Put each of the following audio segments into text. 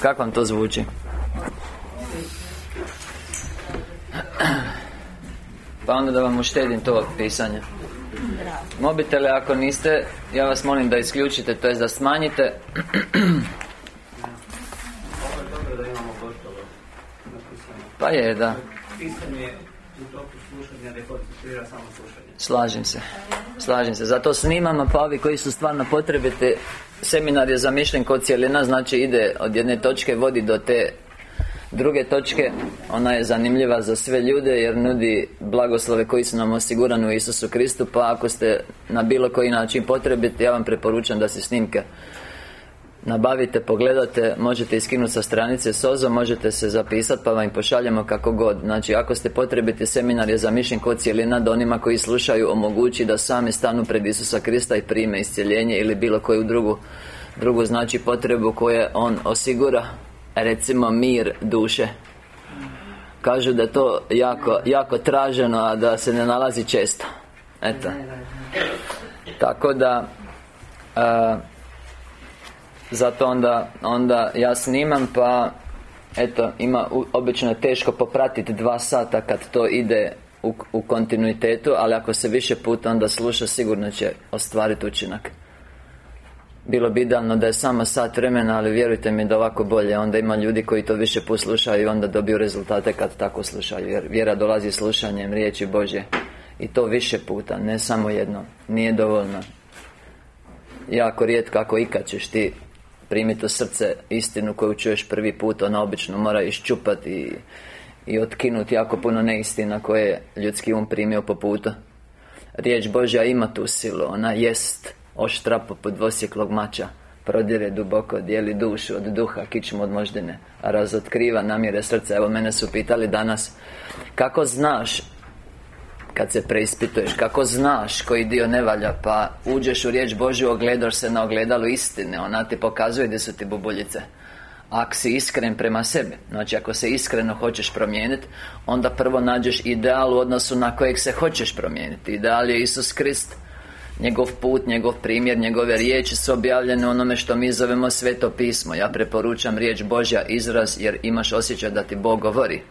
Kako vam to zvuči? Pa onda da vam uštedim to pisanje. Mobitele ako niste Ja vas molim da isključite, to je da smanjite. Pa je, da. Slažem se. Slažem se. Zato snimamo pa ovi koji su stvarno potrebite Seminar je zamišljen kod cijelina Znači ide od jedne točke Vodi do te druge točke. Ona je zanimljiva za sve ljude Jer nudi blagoslove koji su nam osigurani u Isusu Kristu Pa ako ste na bilo koji način potrebiti Ja vam preporučam da se snimke Nabavite, pogledate, možete iskinuti sa stranice SOZO Možete se zapisati pa vam ih pošaljemo kako god. Znači ako ste potrebiti seminar je zamišljen kod cijelina Da onima koji slušaju omogući da sami stanu pred Isusa Krista i prime iscjeljenje Ili bilo koju drugu Drugu znači potrebu koje On osigura. Recimo mir duše. Kažu da je to jako, jako traženo, a da se ne nalazi često. Eto. Tako da zato onda, onda ja snimam pa Eto, ima, obično je teško popratiti dva sata kad to ide u, u kontinuitetu Ali ako se više puta onda sluša sigurno će ostvariti učinak. Bilo bi idealno da je samo sat vremena, ali vjerujte mi da ovako bolje. Onda ima ljudi koji to više poslušaju i onda dobiju rezultate kad tako slušaju Jer vjera dolazi slušanjem riječi Božje. I to više puta, ne samo jedno Nije dovoljno. Jako rijetko ako ikad ćeš ti primiti u srce istinu koju čuješ prvi put Ona obično mora iščupati i, i otkinuti jako puno neistina koje je ljudski um primio po putu. Riječ Božja ima tu silu, ona jest oštra poput dvosjeklog mača. Prodire duboko, dijeli dušu od duha, kičmu od moždine Razotkriva namjere srca. Evo mene su pitali danas Kako znaš kad se preispituješ Kako znaš koji dio ne valja Pa uđeš u riječ Božju Ogledaš se na ogledalu istine Ona ti pokazuje gdje su ti bubuljice. Ako si iskren prema sebi Znači ako se iskreno hoćeš promijeniti Onda prvo nađeš ideal u odnosu na kojeg se hoćeš promijeniti Ideal je Isus Krist Njegov put, njegov primjer, njegove riječi su objavljene onome što mi zovemo Sveto pismo. Ja preporučam riječ Božja izraz jer imaš osjećaj da ti Bog govori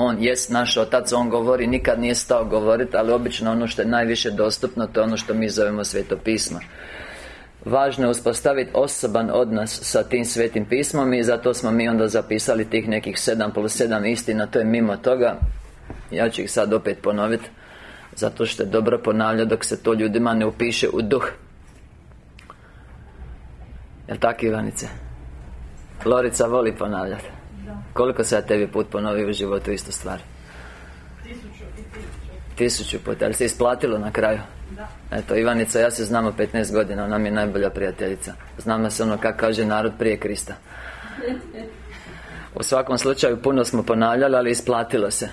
on jest naš Otac, On govori, nikad nije stao govoriti Ali obično ono što je najviše dostupno To je ono što mi zovemo Sveto pismo. Važno je uspostaviti osoban odnos sa tim svetim pismom I zato smo mi onda zapisali tih nekih 7 plus 7 istina To je mimo toga. Ja ću ih sad opet ponoviti Zato što je dobro ponavljati dok se to ljudima ne upiše u duh. Jel' tako Ivanice? Lorica voli ponavljati koliko se ja tebi put ponovio u životu istu stvar? Tisuću Tisuću. Puta, ali se isplatilo na kraju? Da. Eto, Ivanica, ja se znamo 15 godina, ona mi je najbolja prijateljica. Znamo se ono kako kaže narod prije Krista. U svakom slučaju puno smo ponavljali, ali isplatilo se.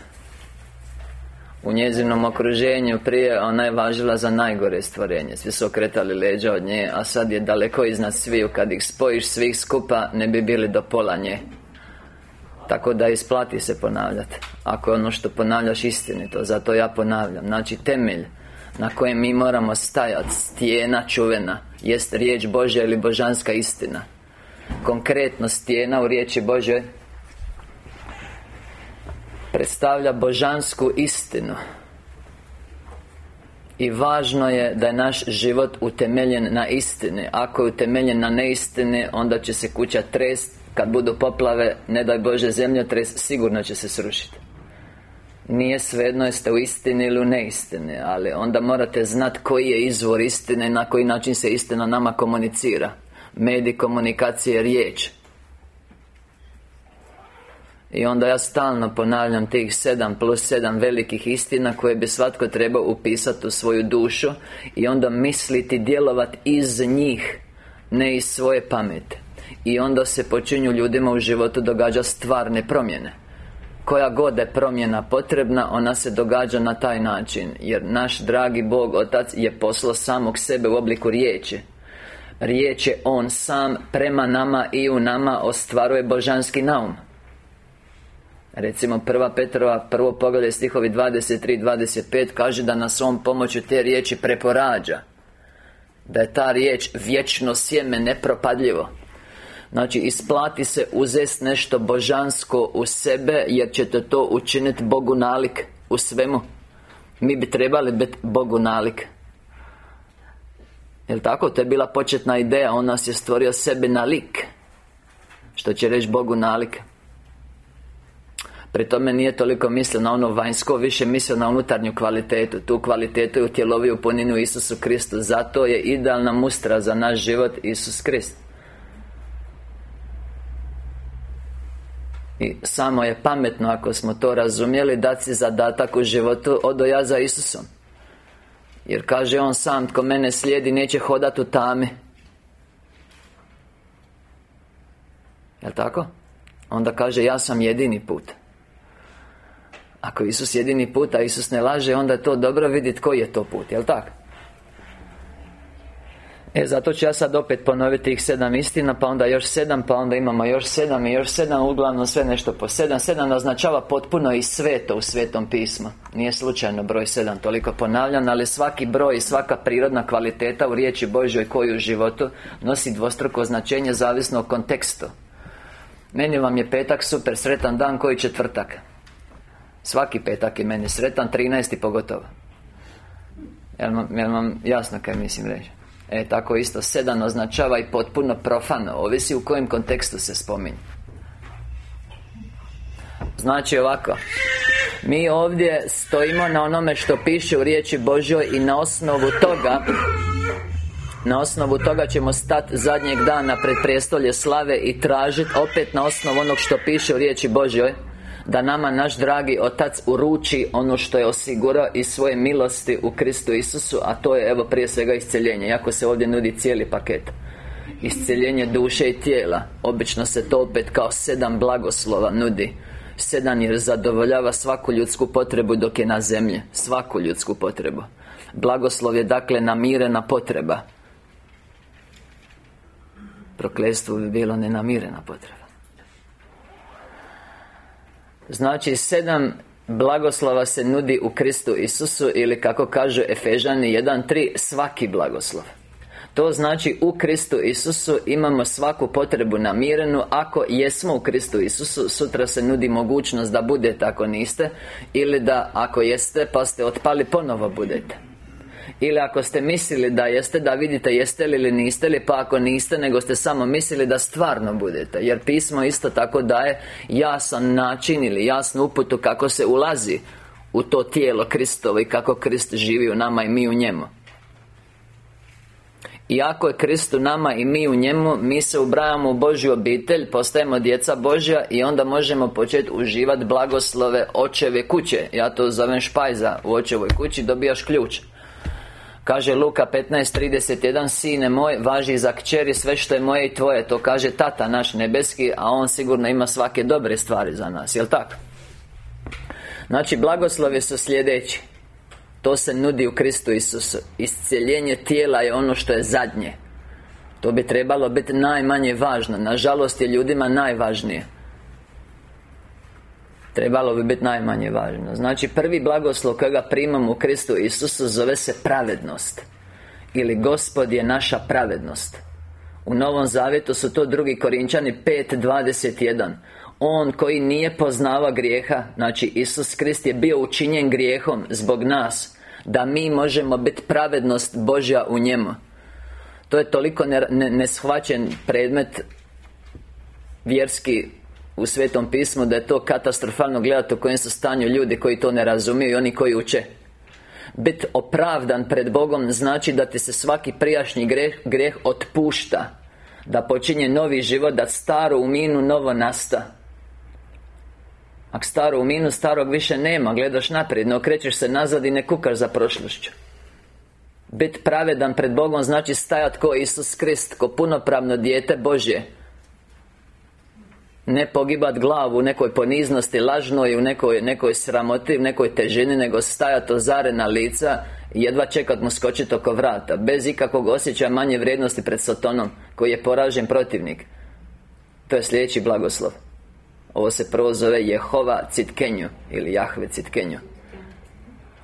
U njezinom okruženju prije ona je važila za najgore stvorenje. Svi su okretali leđa od nje A sad je daleko iznad sviju. Kad ih spojiš svih skupa Ne bi bili do pola nje tako da isplati se ponavljati Ako je ono što ponavljaš istinito Zato ja ponavljam. Znači temelj na kojem mi moramo stajati Stijena čuvena Jest riječ Božja ili božanska istina. Konkretno stijena u riječi Bože Predstavlja božansku istinu. I važno je da je naš život utemeljen na istini. Ako je utemeljen na neistini Onda će se kuća trest kad budu poplave, ne daj Bože zemljotres, sigurno će se srušiti Nije svejedno jeste u istini ili u neistini Ali onda morate znati koji je izvor istine Na koji način se istina nama komunicira. Medij komunikacije riječ. I onda ja stalno ponavljam tih sedam plus sedam velikih istina Koje bi svatko trebao upisati u svoju dušu I onda misliti, djelovati iz njih Ne iz svoje pameti i onda se počinju ljudima u životu događa stvarne promjene. Koja god je promjena potrebna Ona se događa na taj način. Jer naš dragi Bog Otac je poslao samog sebe u obliku riječi. Riječ je On sam prema nama i u nama ostvaruje božanski naum. Recimo prva Petrova, prvo poglavlje stihovi 23-25 Kaže da nas On pomoću te riječi preporađa. Da je ta riječ vječno sjeme nepropadljivo Znači, isplati se uzest nešto božansko u sebe Jer ćete to učiniti Bogu nalik u svemu. Mi bi trebali biti Bogu nalik. Jel' tako? To je bila početna ideja. On nas je stvorio sebe na lik Što će reći Bogu nalik. Pri tome nije toliko mislio na ono vanjsko Više mislio na unutarnju kvalitetu. Tu kvalitetu je utjelovio puninu Isusu Kristu. Zato je idealna mustra za naš život Isus Krist I samo je pametno ako smo to razumjeli Dati si zadatak u životu Odo ja za Isusom Jer kaže on sam Tko mene slijedi neće hodati u tami Jel' tako? Onda kaže ja sam jedini put Ako Isus jedini put, a Isus ne laže Onda je to dobro vidjeti koji je to put, jel' tako? E, zato ću ja sad opet ponoviti ih sedam istina Pa onda još sedam, pa onda imamo još sedam I još sedam, uglavnom sve nešto po sedam Sedam označava potpuno i sveto u Svetom pismu Nije slučajno broj sedam toliko ponavljan Ali svaki broj i svaka prirodna kvaliteta u riječi Božoj koju u životu Nosi dvostruko značenje zavisno o kontekstu Meni vam je petak super, sretan dan koji četvrtak Svaki petak je meni sretan, 13. pogotovo Jel vam, vam jasno kaj mislim reći? E, tako isto, sedam označava i potpuno profano Ovisi u kojem kontekstu se spominje. Znači ovako Mi ovdje stojimo na onome što piše u riječi Božoj I na osnovu toga na osnovu toga ćemo stati zadnjeg dana pred prijestolje slave i tražiti opet na osnovu onog što piše u riječi Božjoj da nama naš dragi Otac uruči ono što je osigurao i svoje milosti u Kristu Isusu A to je evo prije svega isceljenje Iako se ovdje nudi cijeli paket. Isceljenje duše i tijela. Obično se to opet kao sedam blagoslova nudi. Sedam jer zadovoljava svaku ljudsku potrebu dok je na zemlji. Svaku ljudsku potrebu. Blagoslov je dakle namirena potreba. Prokletstvo bi bilo nenamirena potreba Znači, sedam blagoslova se nudi u Kristu Isusu Ili kako kažu Efežani 1.3 Svaki blagoslov. To znači u Kristu Isusu imamo svaku potrebu namirenu. Ako jesmo u Kristu Isusu Sutra se nudi mogućnost da budete ako niste Ili da ako jeste pa ste otpali ponovo budete ili ako ste mislili da jeste, da vidite jeste li ili niste li Pa ako niste, nego ste samo mislili da stvarno budete. Jer pismo isto tako daje jasan način ili jasnu uputu kako se ulazi u to tijelo Kristovo i kako Krist živi u nama i mi u njemu. I ako je Krist u nama i mi u njemu Mi se ubrajamo u Božju obitelj Postajemo djeca Božja I onda možemo početi uživati blagoslove očeve kuće. Ja to zovem špajza U očevoj kući dobijaš ključ Kaže Luka 15.31 Sine moj, važi za kćeri sve što je moje i tvoje. To kaže tata naš nebeski A on sigurno ima svake dobre stvari za nas, jel tako? Znači, blagoslovi su sljedeći. To se nudi u Kristu Isusu. Iscijeljenje tijela je ono što je zadnje. To bi trebalo biti najmanje važno. Nažalost je ljudima najvažnije Trebalo bi biti najmanje važno. Znači prvi blagoslov kojega primamo u Kristu Isusu Zove se pravednost Ili Gospod je naša pravednost. U Novom Zavjetu su to drugi Korinčani 5.21 On koji nije poznava grijeha Znači Isus Krist je bio učinjen grijehom Zbog nas Da mi možemo biti pravednost Božja u njemu. To je toliko neshvaćen predmet Vjerski u Svetom pismu da je to katastrofalno gledati u kojem su stanju ljudi koji to ne razumiju i oni koji uče. Bit opravdan pred Bogom znači da ti se svaki prijašnji greh, greh otpušta Da počinje novi život, da staro u minu novo nasta. Ako staro u minu, starog više nema, gledaš naprijed, ne okrećeš se nazad i ne kukaš za prošlošću. Bit pravedan pred Bogom znači stajat ko Isus Krist, ko punopravno dijete Božje ne pogibat glavu u nekoj poniznosti lažnoj, u nekoj, nekoj sramoti, u nekoj težini Nego stajati ozarena lica I jedva čekat mu skočiti oko vrata Bez ikakvog osjećaja manje vrijednosti pred Sotonom Koji je poražen protivnik. To je sljedeći blagoslov. Ovo se prvo zove Jehova Citkenju Ili Jahve Citkenju.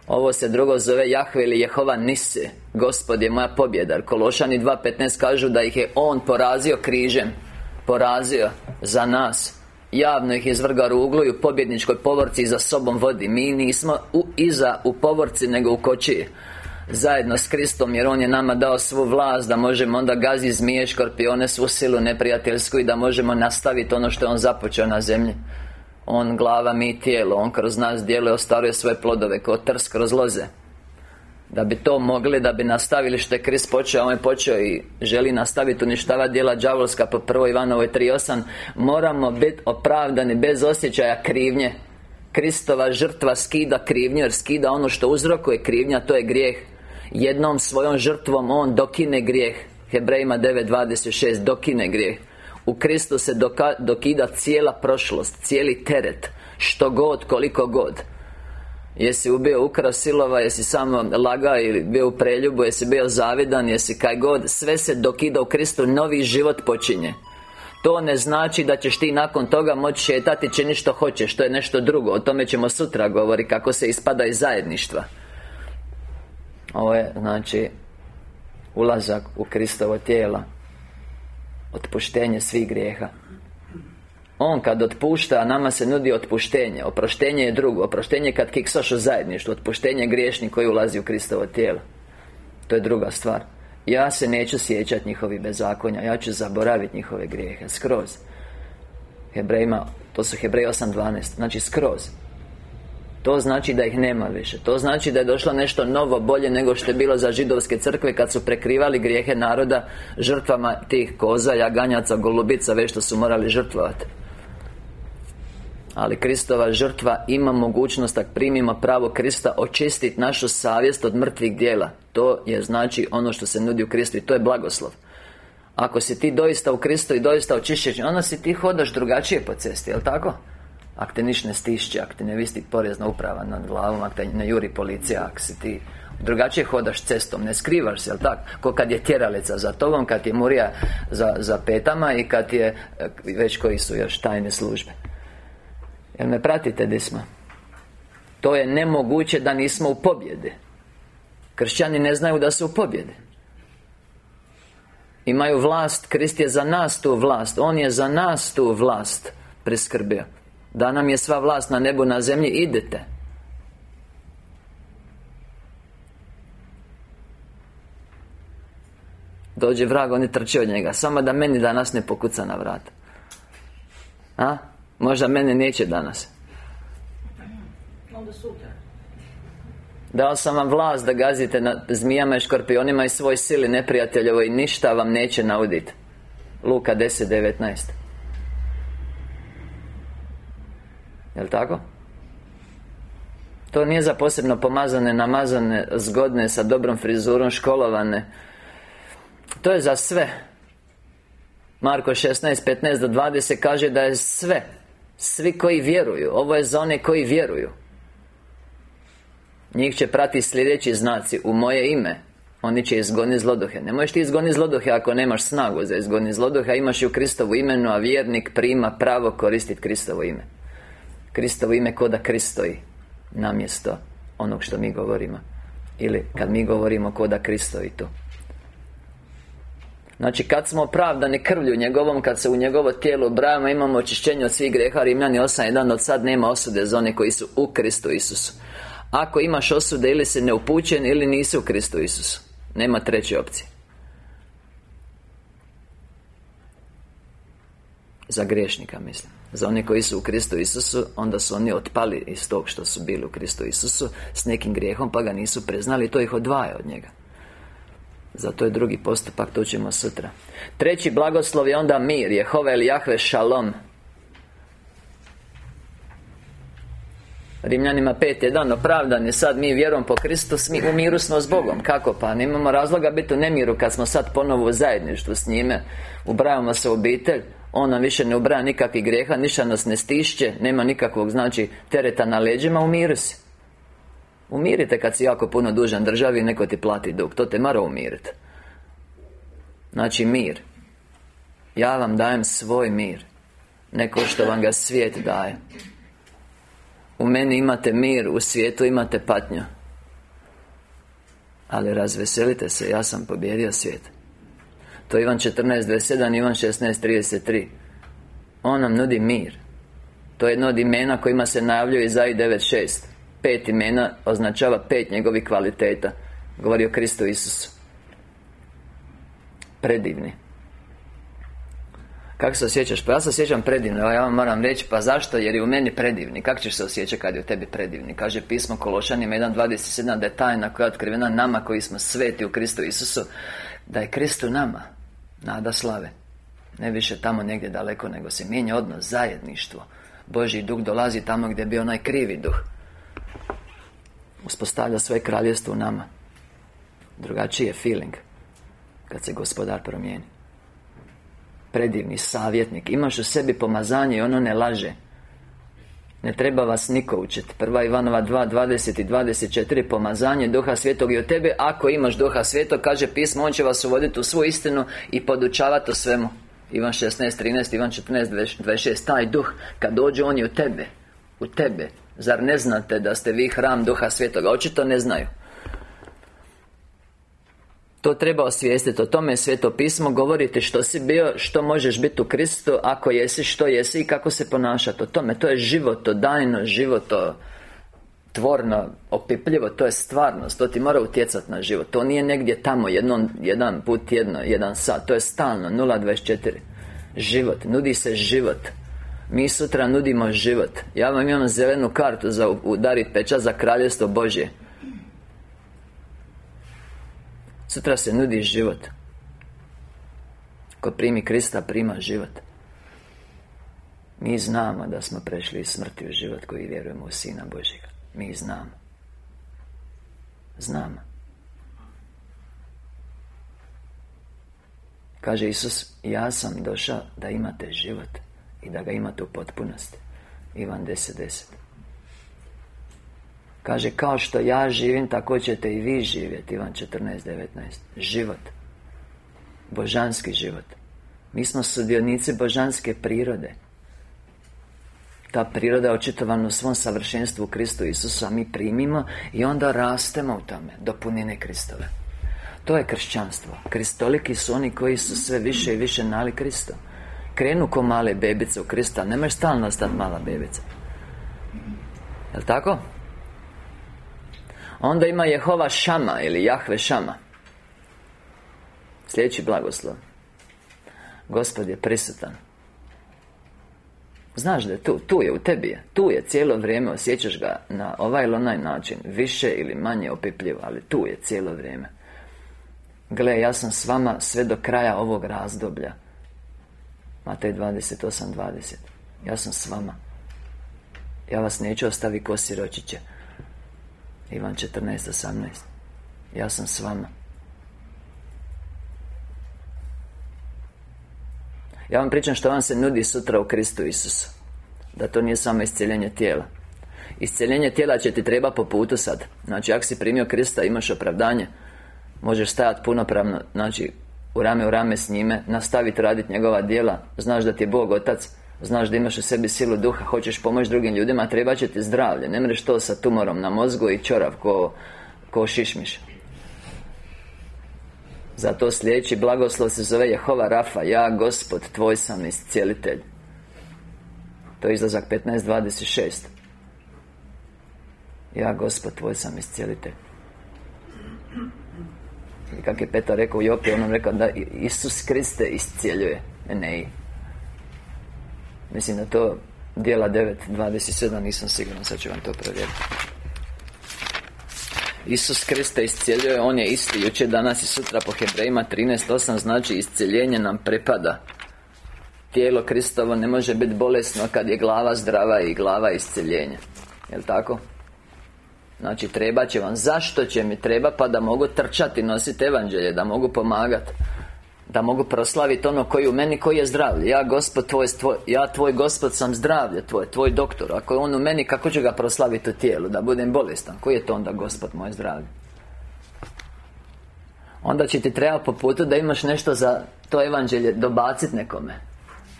Ovo se drugo zove Jahve ili Jehova Nise. Gospod je moja pobjeda. Kološani 2.15 kažu da ih je On porazio križem Porazio Za nas. Javno ih izvrga ruglu i u pobjedničkoj povorci za sobom vodi. Mi nismo u, iza u povorci nego u kočiji Zajedno s Kristom jer On je nama dao svu vlast Da možemo onda gazi zmije, škorpione, svu silu neprijateljsku I da možemo nastaviti ono što je On započeo na zemlji. On glava, mi tijelo. On kroz nas djeluje, ostvaruje svoje plodove. Kao trs kroz loze da bi to mogli, da bi nastavili što je Krist počeo, on je počeo i želi nastaviti uništavati djela đavolska po 1. Ivanovoj 3.8 Moramo biti opravdani bez osjećaja krivnje. Kristova žrtva skida krivnju jer skida ono što uzrokuje krivnja, to je grijeh. Jednom svojom žrtvom On dokine grijeh. Hebrejima 9.26 dokine grijeh. U Kristu se dokida cijela prošlost, cijeli teret Što god, koliko god Jesi ubio, ukrao, silova, jesi samo lagao ili bio u preljubu, jesi bio zavidan, jesi kaj god Sve se dokida u Kristu, novi život počinje. To ne znači da ćeš ti nakon toga moći šetati čini što hoćeš, to je nešto drugo O tome ćemo sutra govoriti, kako se ispada iz zajedništva. Ovo je, znači, ulazak u Kristovo tijelo Otpuštenje svih grijeha on kad otpušta, nama se nudi otpuštenje. Oproštenje je drugo. Oproštenje je kad kiksaš u zajedništvu. Otpuštenje je griješnik koji ulazi u Kristovo tijelo. To je druga stvar. Ja se neću sjećati njihovih bezakonja. Ja ću zaboraviti njihove grijehe. Skroz. Hebrejima, to su Hebrej 8.12 Znači skroz. To znači da ih nema više. To znači da je došlo nešto novo, bolje nego što je bilo za židovske crkve Kad su prekrivali grijehe naroda Žrtvama tih koza, jaganjaca, golubica Već što su morali žrtvovati ali Kristova žrtva ima mogućnost Ako primimo pravo Krista Očistiti našu savjest od mrtvih dijela To je znači ono što se nudi u Kristu I to je blagoslov Ako si ti doista u Kristu i doista očišćen Onda si ti hodaš drugačije po cesti, jel tako? Ako te niš ne stišće, ako te ne visti porezna uprava nad glavom Ako te ne juri policija, ako si ti Drugačije hodaš cestom, ne skrivaš se, jel tako? Ko kad je tjeralica za tobom, kad je murija za, za petama I kad je, e, već koji su još tajne službe Jel me pratite gdje smo? To je nemoguće da nismo u pobjede Kršćani ne znaju da su u pobjede Imaju vlast, Krist je za nas tu vlast. On je za nas tu vlast priskrbio. Da nam je sva vlast na nebu, na zemlji, idete Dođe vrag, oni trče od njega. Samo da meni danas ne pokuca na vrat. A? Možda mene neće danas. Onda sutra. Dao sam vam vlast da gazite na zmijama i škorpionima i svoj sili neprijateljovo i ništa vam neće nauditi Luka 10.19 Jel' tako? To nije za posebno pomazane, namazane, zgodne, sa dobrom frizurom, školovane. To je za sve. Marko 16, 15 do 20 kaže da je sve svi koji vjeruju Ovo je za one koji vjeruju. Njih će prati sljedeći znaci U moje ime. Oni će izgoni zloduhe. Ne možeš ti izgoni zloduhe ako nemaš snagu za izgoni zloduhe Imaš i u Kristovu imenu A vjernik prima pravo koristiti Kristovo ime. Kristovo ime ko da Kristoji Namjesto onog što mi govorimo. Ili kad mi govorimo ko da Kristoji to Znači kad smo opravdani krvlju njegovom Kad se u njegovo tijelo brajamo Imamo očišćenje od svih greha Rimljani 8.1 Od sad nema osude za one koji su u Kristu Isusu. Ako imaš osude ili si neupućen Ili nisi u Kristu Isusu. Nema treće opcije. Za griješnika mislim. Za one koji su u Kristu Isusu Onda su oni otpali iz tog što su bili u Kristu Isusu S nekim grijehom pa ga nisu priznali To ih odvaja od njega zato je drugi postupak, to ćemo sutra. Treći blagoslov je onda mir Jehove ili Jahve Šalom. Rimljanima 5.1 Opravdan je sad mi vjerom po Kristu Mi u miru smo s Bogom. Kako? Pa? Nemamo razloga biti u nemiru Kad smo sad ponovo u zajedništvu s njime. Ubrajamo se u obitelj On nam više ne ubraja nikakvih greha Ništa nas ne stišće Nema nikakvog, znači, tereta na leđima U miru si Umirite kad si jako puno dužan državi i neko ti plati dug. To te mora umiriti Znači mir. Ja vam dajem svoj mir. Neko što vam ga svijet daje. U meni imate mir, u svijetu imate patnju. Ali razveselite se, ja sam pobjedio svijet. To je Ivan 14.27, Ivan 16.33 On nam nudi mir. To je jedno od imena kojima se najavljuje Izai 9.6 Pet imena označava pet njegovih kvaliteta. Govori o Kristu Isusu. Predivni. Kako se osjećaš? Pa ja se osjećam predivno, ja vam moram reći, pa zašto? Jer je u meni predivni. Kako ćeš se osjećati kad je u tebi predivni? Kaže pismo Kološanima 1.27 da je tajna koja je otkrivena nama koji smo sveti u Kristu Isusu Da je Kristu nama Nada slave. Ne više tamo negdje daleko, nego se mijenja odnos, zajedništvo. Božji duh dolazi tamo gdje je bio onaj krivi duh Uspostavlja svoje kraljevstvo u nama. Drugačiji je feeling Kad se gospodar promijeni. Predivni savjetnik Imaš u sebi pomazanje i ono ne laže. Ne treba vas niko učiti Prva Ivanova 2, 20 i 24 Pomazanje Duha Svetog i od tebe Ako imaš Duha Svetog Kaže pismo On će vas uvoditi u svu istinu I podučavati o svemu. Ivan 16, 13, Ivan 14, 26 Taj duh, kad dođe on je u tebe U tebe Zar ne znate da ste vi hram Duha Svetoga? Očito ne znaju. To treba osvijestiti, o tome je Sveto pismo Govorite što si bio, što možeš biti u Kristu Ako jesi, što jesi i kako se ponašati O tome, to je život, to dajno, život, to tvorno, opipljivo To je stvarnost, to ti mora utjecati na život. To nije negdje tamo, jednom, jedan put jedno, jedan sat To je stalno, 0.24 Život, nudi se život Mi sutra nudimo život. Ja vam imam zelenu kartu za udariti pečat za kraljevstvo Božje. Sutra se nudi život. Ko primi Krista, prima život. Mi znamo da smo prešli iz smrti u život koji vjerujemo u Sina Božjega. Mi znamo. Znamo. Kaže Isus, ja sam došao da imate život I da ga imate u potpunosti. Ivan 10.10 10. Kaže, kao što ja živim, tako ćete i vi živjeti Ivan 14.19 Život. Božanski život. Mi smo sudionici božanske prirode. Ta priroda je očitovana u svom savršenstvu Kristu Isusu A mi primimo i onda rastemo u tome Do punine Kristove. To je kršćanstvo. Kristoliki su oni koji su sve više i više nali Kristo Krenu ko male bebice u Krista Ne možeš stalno ostati mala bebica. Jel' tako? Onda ima Jehova Šama ili Jahve Šama. Sljedeći blagoslov. Gospod je prisutan. Znaš da je tu, tu je, u tebi je Tu je cijelo vrijeme, osjećaš ga na ovaj ili onaj način Više ili manje opipljivo, ali tu je cijelo vrijeme. Gle, ja sam s vama sve do kraja ovog razdoblja Matej 28.20 Ja sam s vama. Ja vas neću ostaviti ko siročiće. Ivan 14.18 Ja sam s vama. Ja vam pričam što vam se nudi sutra u Kristu Isusu. Da to nije samo iscijeljenje tijela. Iscijeljenje tijela će ti treba po putu sad. Znači, ako si primio Krista, imaš opravdanje. Možeš stajati punopravno. Znači, u rame u rame s njime Nastaviti raditi njegova djela. Znaš da ti je Bog Otac Znaš da imaš u sebi silu duha Hoćeš pomoći drugim ljudima Treba će ti zdravlje. Ne mreš to sa tumorom na mozgu i čorav ko, ko šišmiš. Zato sljedeći blagoslov se zove Jehova Rafa Ja, Gospod, Tvoj sam iscijelitelj. To je izlazak 15.26 Ja, Gospod, Tvoj sam iscijelitelj I kak je Petar rekao u Jopi, on nam rekao da Isus Kriste iscijeljuje. Ne, Mislim da to dijela 9.27 nisam siguran, sad ću vam to provjeriti. Isus Krista iscijeljuje, On je isti jučer, danas i sutra po Hebrejima 13.8 Znači iscijeljenje nam prepada. Tijelo Kristovo ne može biti bolesno kad je glava zdrava i glava iscijeljenja. Jel' tako? Znači treba će vam, zašto će mi treba pa da mogu trčati, nositi evanđelje, da mogu pomagati da mogu proslaviti ono koji u meni koji je zdravlje Ja gospod tvoj, tvoj, ja tvoj gospod sam zdravlje tvoj, tvoj doktor. Ako je on u meni, kako ću ga proslaviti u tijelu Da budem bolestan? Koji je to onda gospod moje zdravlje? Onda će ti treba po putu da imaš nešto za to evanđelje dobaciti nekome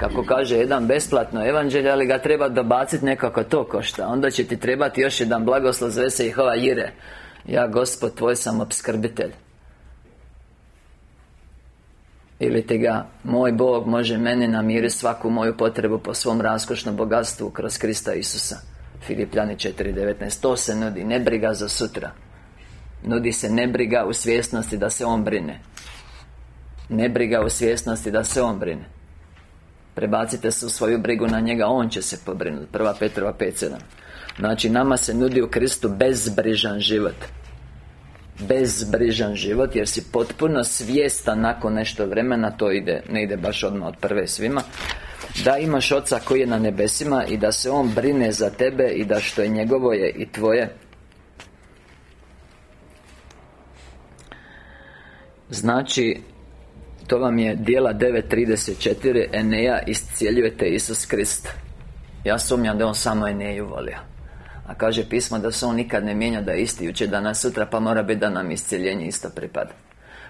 Kako kaže jedan besplatno evanđelje Ali ga treba dobaciti nekako to košta. Onda će ti trebati još jedan blagoslov Zve se Jehova Jire. Ja gospod tvoj sam obskrbitelj Ili ti ga, moj Bog može meni namiriti svaku moju potrebu po svom raskošnom bogatstvu kroz Krista Isusa. Filipljani 4.19 To se nudi, ne briga za sutra. Nudi se ne briga u svjesnosti da se On brine. Ne briga u svjesnosti da se On brine Prebacite se u svoju brigu na njega, On će se pobrinuti Prva Petrova 5.7 Znači, nama se nudi u Kristu bezbrižan život. Bezbrižan život jer si potpuno svjestan nakon nešto vremena to ide, ne ide baš odmah od prve svima da imaš oca koji je na nebesima i da se on brine za tebe i da što je njegovo je i tvoje. Znači to vam je dijela 9.34 Eneja iscijeljujete Isus Krist. Ja sumnjam da on samo Eneju volio. A kaže pismo da se on nikad ne mijenja da je isti jučer danas sutra pa mora biti da nam iscijeljenje isto pripada.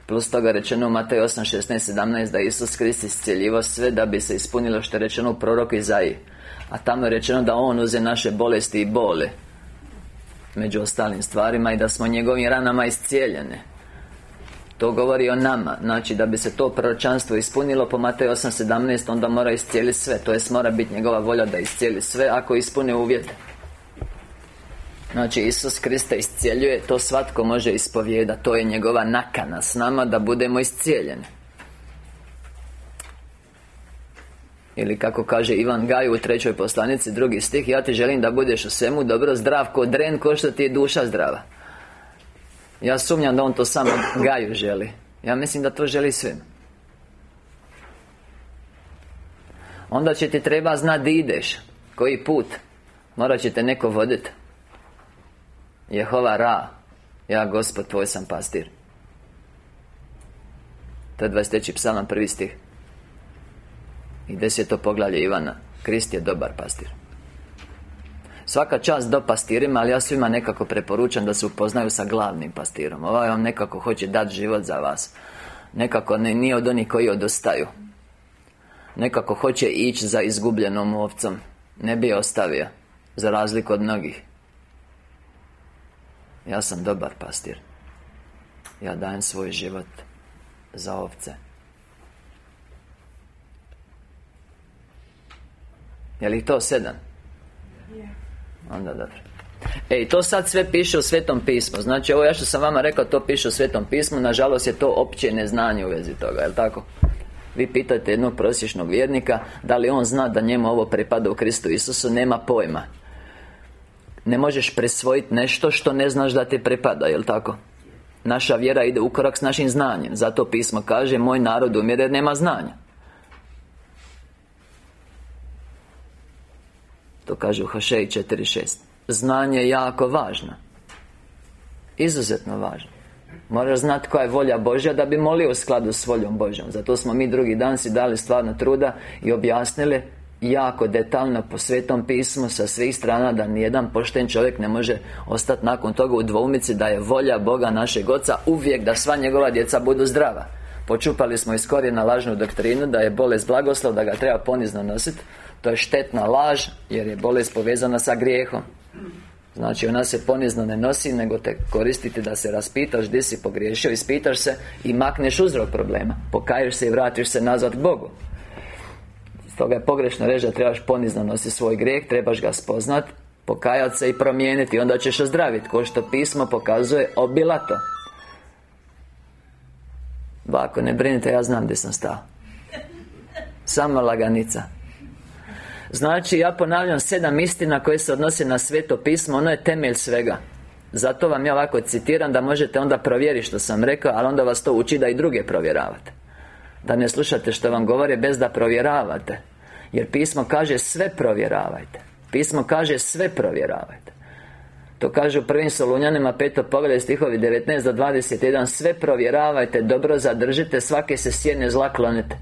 Plus toga rečeno u Matej 8, 16, 17 da Isus Krist iscijeljivo sve da bi se ispunilo što je rečeno u proroku Izaiji. A tamo je rečeno da On uze naše bolesti i bole Među ostalim stvarima i da smo njegovim ranama iscijeljene to govori o nama. Znači da bi se to proročanstvo ispunilo po Matej 8.17 Onda mora iscijeliti sve. To jest mora biti njegova volja da iscijeli sve Ako ispune uvjete. Znači Isus Krista iscijeljuje To svatko može ispovijeda To je njegova nakana s nama Da budemo iscijeljeni. Ili kako kaže Ivan Gaj u trećoj poslanici Drugi stih Ja ti želim da budeš u svemu dobro Zdrav ko dren Ko što ti je duša zdrava Ja sumnjam da on to samo Gaju želi. Ja mislim da to želi svim Onda će ti treba znati di ideš. Koji put. Morat će te neko voditi Jehova Ra. Ja, Gospod, tvoj sam pastir. To je 23. psalam, prvi stih. I deseto poglavlje Ivana. Krist je dobar pastir Svaka čast do pastirima, ali ja svima nekako preporučam da se upoznaju sa glavnim pastirom. Ovaj vam nekako hoće dati život za vas. Nekako ne, nije od onih koji odostaju Nekako hoće ići za izgubljenom ovcom. Ne bi ostavio Za razliku od mnogih. Ja sam dobar pastir. Ja dajem svoj život za ovce. Je li to sedam? Onda dobro. E, to sad sve piše u Svetom pismu. Znači, ovo ja što sam vama rekao, to piše u Svetom pismu. Nažalost je to opće neznanje u vezi toga, jel tako? Vi pitate jednog prosječnog vjernika Da li on zna da njemu ovo pripada u Kristu Isusu Nema pojma. Ne možeš presvojiti nešto što ne znaš da ti pripada, jel tako? Naša vjera ide u korak s našim znanjem. Zato pismo kaže Moj narod umire jer nema znanja To kaže u Hošeji 4.6 Znanje je jako važno. Izuzetno važno. Moraš znati koja je volja Božja da bi molio u skladu s voljom Božjom. Zato smo mi drugi dan si dali stvarno truda I objasnili jako detaljno po Svetom pismu sa svih strana da nijedan pošten čovjek ne može ostati nakon toga u dvoumici da je volja Boga našeg Oca uvijek da sva njegova djeca budu zdrava. Počupali smo iz korijena lažnu doktrinu da je bolest blagoslov, da ga treba ponizno nositi To je štetna laž jer je bolest povezana sa grijehom. Znači ona se ponizno ne nosi nego te koristiti da se raspitaš gdje si pogriješio Ispitaš se i makneš uzrok problema. Pokaješ se i vratiš se nazad Bogu. Stoga je pogrešno reći da trebaš ponizno nositi svoj grijeh Trebaš ga spoznat Pokajati se i promijeniti. Onda ćeš ozdraviti Ko što pismo pokazuje obilato Bako, ne brinite, ja znam gdje sam stao. Samo laganica Znači, ja ponavljam sedam istina koje se odnose na sveto pismo Ono je temelj svega. Zato vam ja ovako citiram da možete onda provjeriti što sam rekao Ali onda vas to uči da i druge provjeravate. Da ne slušate što vam govore bez da provjeravate. Jer pismo kaže sve provjeravajte. Pismo kaže sve provjeravajte. To kaže u prvim Solunjanima peto poglede stihovi 19 do 21 Sve provjeravajte, dobro zadržite, svake se sjene zla klonite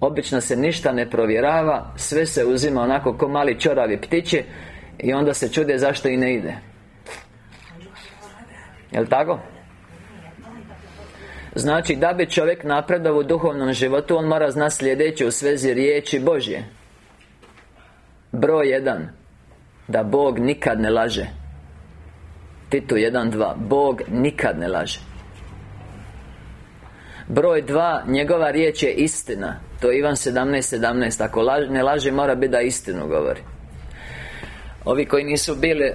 Obično se ništa ne provjerava Sve se uzima onako ko mali čoravi ptići I onda se čude zašto i ne ide. Jel' tako? Znači, da bi čovjek napredao u duhovnom životu On mora znati sljedeće u svezi riječi Božje. Broj jedan Da Bog nikad ne laže. Titu 1.2 Bog nikad ne laže. Broj dva, njegova riječ je istina To je Ivan 17.17 17. Ako ne laže, mora biti da istinu govori. Ovi koji nisu bili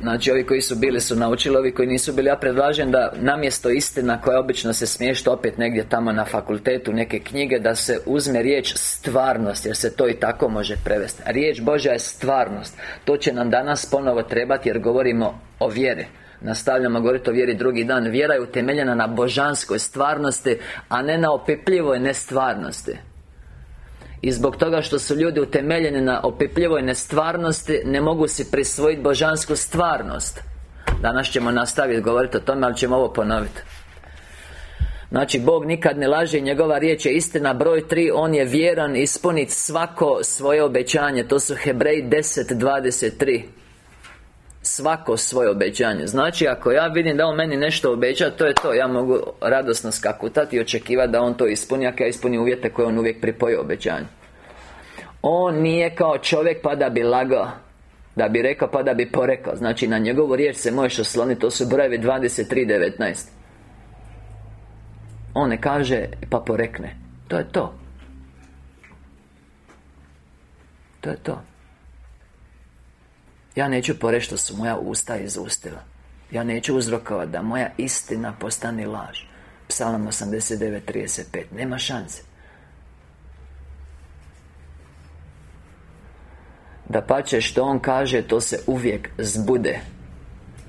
Znači ovi koji su bili su naučili, ovi koji nisu bili Ja predlažem da namjesto istina koja obično se smješta opet negdje tamo na fakultetu Neke knjige da se uzme riječ stvarnost Jer se to i tako može prevesti. Riječ Božja je stvarnost. To će nam danas ponovo trebati jer govorimo o vjeri Nastavljamo govoriti o vjeri drugi dan. Vjera je utemeljena na božanskoj stvarnosti A ne na opipljivoj nestvarnosti. I zbog toga što su ljudi utemeljeni na opipljivoj nestvarnosti Ne mogu si prisvojiti božansku stvarnost. Danas ćemo nastaviti govoriti o tome, ali ćemo ovo ponoviti Znači, Bog nikad ne laže njegova riječ je istina. Broj tri, On je vjeran ispuniti svako svoje obećanje. To su Hebrej 10.23 Svako svoje obećanje. Znači, ako ja vidim da On meni nešto obeća To je to, ja mogu radosno skakutati I očekivati da On to ispuni Ako ja ispuni uvjete koje On uvijek pripoji obećanju. On nije kao čovjek pa da bi lagao Da bi rekao pa da bi porekao. Znači, na njegovu riječ se možeš osloniti To su brojevi 23.19 On ne kaže pa porekne. To je to. To je to ja neću poreći što su moja usta izustila. Ja neću uzrokovati da moja istina postane laž. Psalam 89.35 Nema šanse. Da pače što on kaže To se uvijek zbude.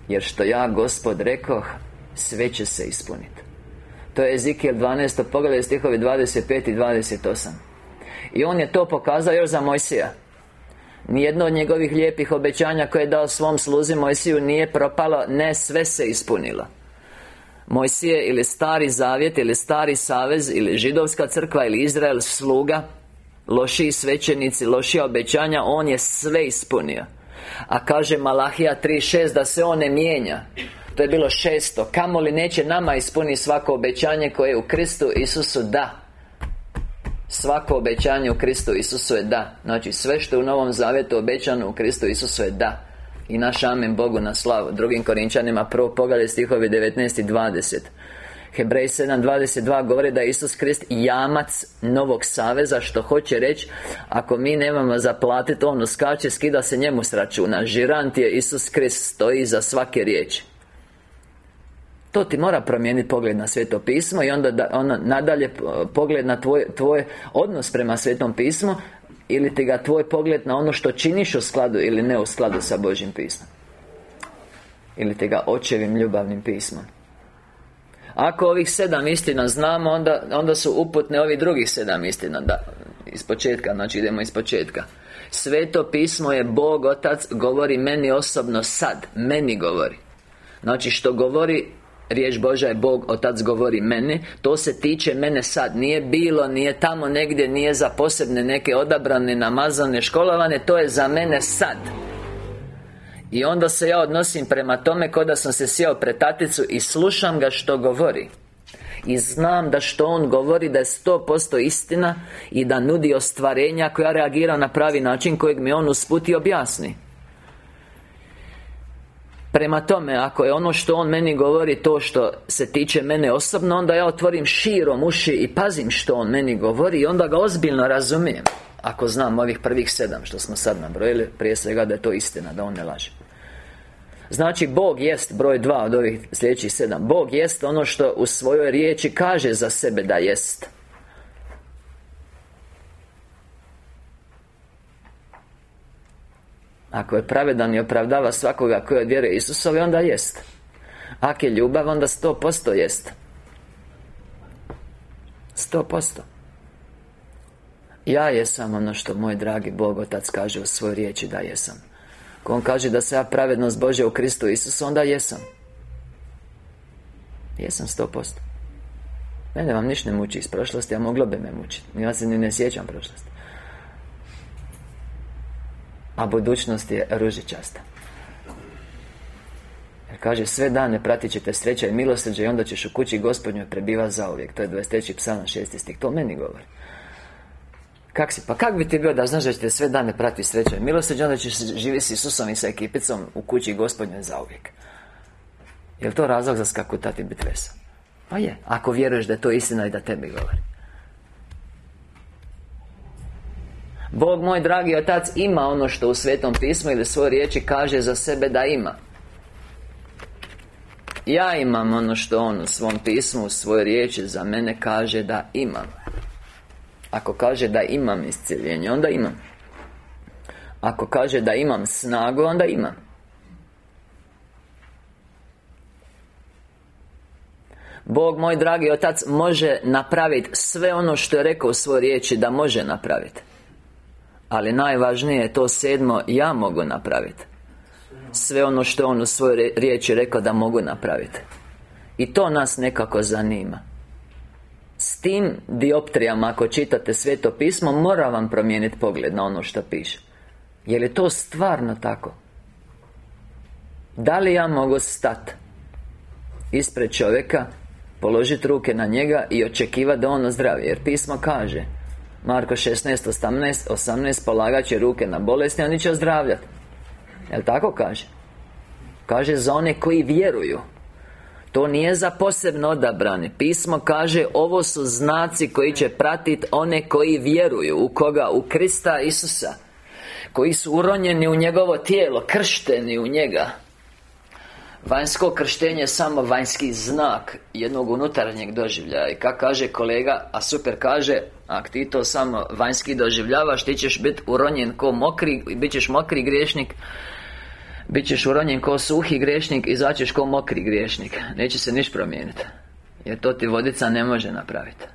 Jer što ja gospod rekoh Sve će se ispuniti To je Ezekiel 12. Pogledaj stihovi 25 i 28 I on je to pokazao još za Mojsija Nijedno od njegovih lijepih obećanja koje je dao svom sluzi Mojsiju nije propalo Ne, sve se ispunilo. Mojsije ili stari zavjet ili stari savez ili židovska crkva ili Izrael sluga Lošiji svećenici, lošija obećanja On je sve ispunio. A kaže Malahija 3.6 da se On ne mijenja. To je bilo šesto. Kamoli neće nama ispuniti svako obećanje koje je u Kristu Isusu? Da Svako obećanje u Kristu Isusu je da. Znači sve što je u Novom Zavjetu obećano u Kristu Isusu je da. I naš amen Bogu na slavu. Drugim Korinčanima prvo pogledaj stihovi 19 i 20 Hebrej 7.22 govori da je Isus Krist jamac novog saveza Što hoće reći Ako mi nemamo zaplatiti On uskače, skida se njemu s računa. Žirant je Isus Krist Stoji za svake riječi to ti mora promijeniti pogled na Sveto pismo I onda da, ono, nadalje pogled na tvoj, tvoj odnos prema Svetom pismu Ili ti ga tvoj pogled na ono što činiš u skladu ili ne u skladu sa Božjim pismom. Ili ti ga očevim ljubavnim pismom. Ako ovih sedam istina znamo Onda, onda su uputne ovih drugih sedam istina Da, iz početka, znači idemo iz početka. Sveto pismo je Bog Otac govori meni osobno sad Meni govori. Znači što govori Riječ Božja je Bog, Otac govori meni. To se tiče mene sad. Nije bilo, nije tamo negdje Nije za posebne neke odabrane, namazane, školovane. To je za mene sad. I onda se ja odnosim prema tome Ko da sam se sjeo pred taticu I slušam ga što govori. I znam da što on govori da je sto posto istina I da nudi ostvarenja koja reagira na pravi način Kojeg mi on usputi objasni Prema tome, ako je ono što on meni govori to što se tiče mene osobno Onda ja otvorim širom uši i pazim što on meni govori I onda ga ozbiljno razumijem. Ako znam ovih prvih sedam što smo sad nabrojili Prije svega da je to istina, da on ne laže. Znači, Bog jest, broj dva od ovih sljedećih sedam. Bog jest ono što u svojoj riječi kaže za sebe da jest Ako je pravedan i opravdava svakoga koji od vjere Isusovi, onda jest. Ako je ljubav, onda sto posto jest. Sto posto. Ja jesam ono što moj dragi Bog Otac kaže u svojoj riječi da jesam. Ako On kaže da se ja pravednost Bože u Kristu Isusu, onda jesam. Jesam sto posto. Mene vam ništa ne muči iz prošlosti, a moglo bi me mučiti Ja se ni ne sjećam prošlosti a budućnost je ružičasta Jer kaže, sve dane pratit ćete sreća i milosrđe I onda ćeš u kući gospodnjoj prebiva zauvijek To je 23. psalam 6. stih, to meni govori Kak si? Pa kak bi ti bio da znaš da ćete sve dane pratiti sreća i milosrđe Onda ćeš živjeti s Isusom i sa ekipicom u kući gospodnjoj zauvijek Jel to razlog za skakutati biti vesa? Pa je, ako vjeruješ da je to istina i da tebi govori Bog moj dragi Otac ima ono što u Svetom pismu ili svoj riječi kaže za sebe da ima. Ja imam ono što On u svom pismu, u svojoj riječi za mene kaže da imam. Ako kaže da imam isciljenje, onda imam. Ako kaže da imam snagu, onda imam. Bog moj dragi Otac može napraviti sve ono što je rekao u svojoj riječi da može napraviti ali najvažnije je to sedmo Ja mogu napraviti Sve ono što on u svojoj riječi rekao da mogu napraviti I to nas nekako zanima. S tim dioptrijama ako čitate sveto pismo Mora vam promijeniti pogled na ono što piše. Je li to stvarno tako? Da li ja mogu stati Ispred čovjeka Položiti ruke na njega I očekivati da on ozdravi Jer pismo kaže Marko 16, 18, 18 Polagat će ruke na bolesti, oni će ozdravljati Jel tako kaže? Kaže za one koji vjeruju To nije za posebno odabrane Pismo kaže Ovo su znaci koji će pratiti one koji vjeruju U koga? U Krista Isusa Koji su uronjeni u njegovo tijelo Kršteni u njega Vanjsko krštenje je samo vanjski znak jednog unutarnjeg doživljaja. I kako kaže kolega, a super kaže Ako ti to samo vanjski doživljavaš Ti ćeš biti uronjen ko mokri Bit ćeš mokri griješnik Bićeš uronjen ko suhi griješnik Izaćeš ko mokri griješnik. Neće se niš promijeniti Jer to ti vodica ne može napraviti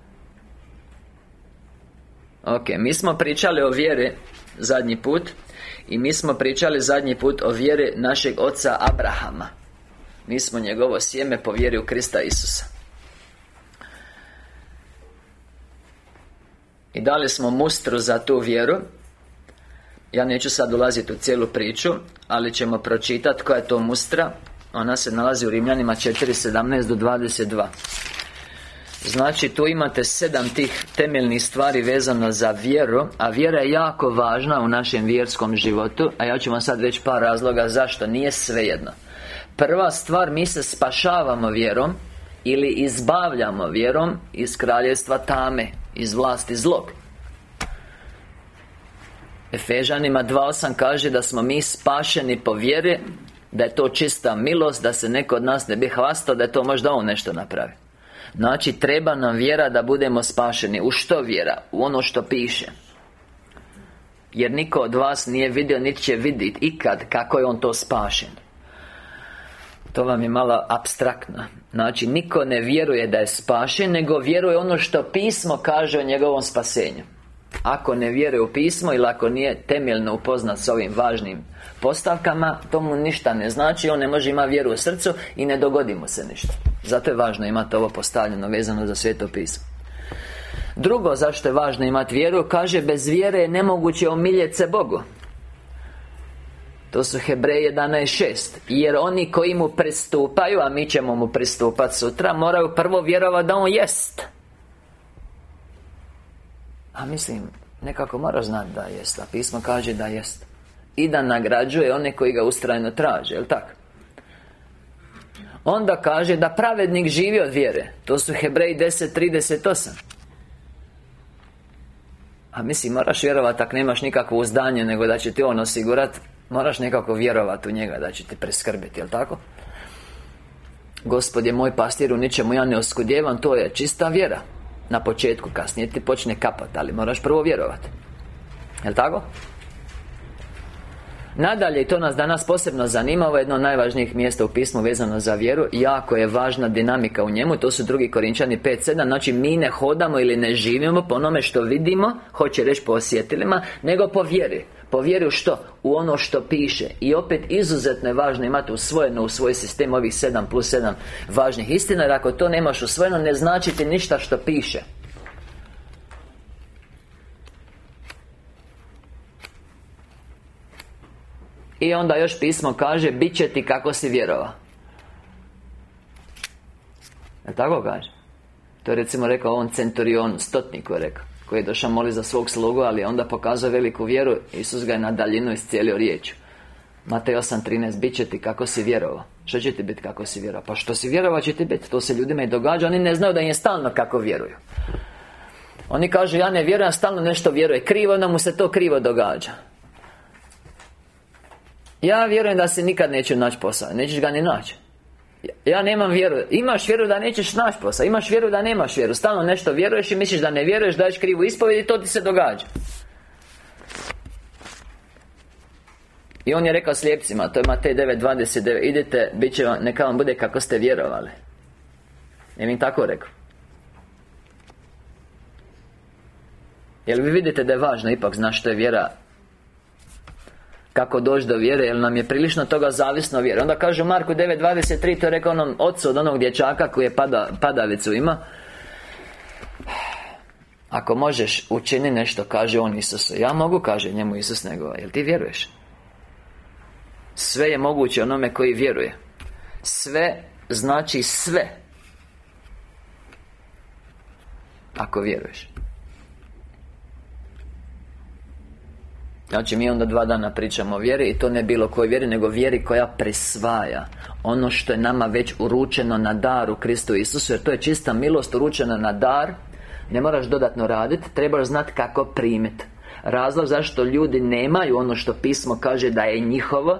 Ok, mi smo pričali o vjeri Zadnji put I mi smo pričali zadnji put o vjeri našeg oca Abrahama mi smo njegovo sjeme po vjeri u Krista Isusa. I dali smo mustru za tu vjeru. Ja neću sad ulaziti u cijelu priču Ali ćemo pročitati koja je to mustra. Ona se nalazi u Rimljanima 4.17 do 22 Znači, tu imate sedam tih temeljnih stvari vezano za vjeru A vjera je jako važna u našem vjerskom životu A ja ću vam sad reći par razloga zašto. Nije svejedno Prva stvar, mi se spašavamo vjerom Ili izbavljamo vjerom Iz kraljevstva tame Iz vlasti zlog. Efežanima 2.8 kaže da smo mi spašeni po vjeri Da je to čista milost Da se neko od nas ne bi hvastao Da je to možda on nešto napravi. Znači, treba nam vjera da budemo spašeni. U što vjera? U ono što piše. Jer niko od vas nije vidio, niti će vidjeti ikad kako je on to spašen to vam je malo abstraktno. Znači, niko ne vjeruje da je spašen Nego vjeruje ono što pismo kaže o njegovom spasenju. Ako ne vjeruje u pismo Ili ako nije temeljno upoznat s ovim važnim postavkama To mu ništa ne znači On ne može imati vjeru u srcu I ne dogodi mu se ništa. Zato je važno imati ovo postavljeno Vezano za sveto pismo. Drugo, zašto je važno imati vjeru Kaže, bez vjere je nemoguće omiljeti se Bogu to su Hebreje 11.6 Jer oni koji mu pristupaju A mi ćemo mu pristupati sutra Moraju prvo vjerovati da on jest. A mislim Nekako mora znati da jest A pismo kaže da jest. I da nagrađuje one koji ga ustrajno traže Jel' tako? Onda kaže da pravednik živi od vjere. To su Hebreji 10.38 A mislim, moraš vjerovati ako nemaš nikakvo uzdanje Nego da će ti on osigurati Moraš nekako vjerovati u njega da će te preskrbiti, jel tako? Gospod je moj pastir, u ničemu ja ne oskudjevam To je čista vjera. Na početku, kasnije ti počne kapati Ali moraš prvo vjerovati Jel' tako? Nadalje, to nas danas posebno zanima Ovo je jedno od najvažnijih mjesta u pismu vezano za vjeru. Jako je važna dinamika u njemu To su drugi Korinčani 5.7 Znači, mi ne hodamo ili ne živimo po onome što vidimo Hoće reći po osjetilima Nego po vjeri po vjeri u što? U ono što piše I opet izuzetno je važno imati usvojeno u svoj sistem ovih 7 plus 7 važnih istina Jer ako to nemaš usvojeno ne znači ti ništa što piše I onda još pismo kaže Bit će ti kako si vjerova Je tako kaže? To je recimo rekao on centurion, stotniku je rekao Koji je došao moli za svog slugu Ali onda pokazao veliku vjeru Isus ga je na daljinu iscijelio riječu. Matej 8.13 Bit će ti kako si vjerovao. Što će ti biti kako si vjerovao? Pa što si vjerovao će ti biti To se ljudima i događa Oni ne znaju da im je stalno kako vjeruju. Oni kažu ja ne vjerujem, stalno nešto vjeruje. Krivo, onda mu se to krivo događa. Ja vjerujem da se nikad neće naći posao. Nećeš ga ni naći ja nemam vjeru. Imaš vjeru da nećeš naći posao. Imaš vjeru da nemaš vjeru. Stalno nešto vjeruješ i misliš da ne vjeruješ Daješ krivu ispovjed i to ti se događa. I on je rekao slijepcima To je Matej 9.29 Idite, bit će vam, neka vam bude kako ste vjerovali. Je mi tako rekao? Jel vi vidite da je važno ipak znaš što je vjera kako doći do vjere, jer nam je prilično toga zavisno vjere Onda kaže Marku 9.23, to je rekao onom ocu od onog dječaka koji je pada, padavicu ima. Ako možeš, učini nešto, kaže on Isusu. Ja mogu, kaže njemu Isus nego, jel ti vjeruješ? Sve je moguće onome koji vjeruje. Sve znači sve. Ako vjeruješ Znači mi onda dva dana pričamo o vjeri I to ne bilo kojoj vjeri Nego vjeri koja prisvaja Ono što je nama već uručeno na dar u Kristu Isusu Jer to je čista milost uručena na dar. Ne moraš dodatno raditi Trebaš znati kako primiti Razlog zašto ljudi nemaju ono što pismo kaže da je njihovo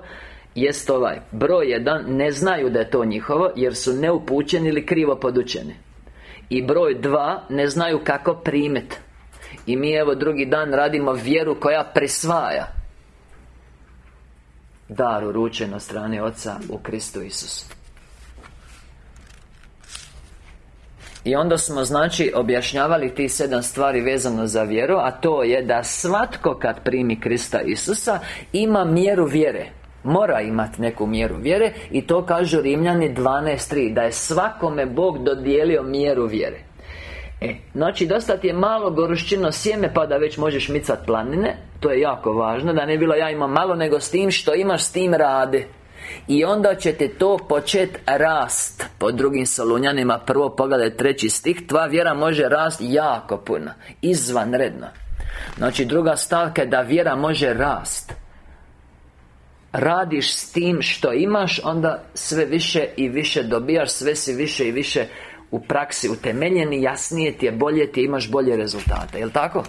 Jest ovaj. Broj jedan Ne znaju da je to njihovo Jer su neupućeni ili krivo podučeni. I broj dva Ne znaju kako primiti i mi evo drugi dan radimo vjeru koja prisvaja Dar uručen od strane Oca u Kristu Isusu. I onda smo znači objašnjavali ti sedam stvari vezano za vjeru A to je da svatko kad primi Krista Isusa Ima mjeru vjere. Mora imati neku mjeru vjere I to kažu Rimljani 12.3 Da je svakome Bog dodijelio mjeru vjere E, znači dosta ti je malo gorušćino sjeme pa da već možeš micat planine. To je jako važno, da ne bilo ja imam malo nego s tim što imaš s tim rade i onda će te to počet rast. Po drugim Solunjanima Prvo pogledaj treći stih Tva vjera može rast jako puno Izvanredno. Znači druga stavka je da vjera može rast. Radiš s tim što imaš Onda sve više i više dobijaš Sve si više i više u praksi utemeljeni, jasnije ti je, bolje ti imaš bolje rezultate, jel tako?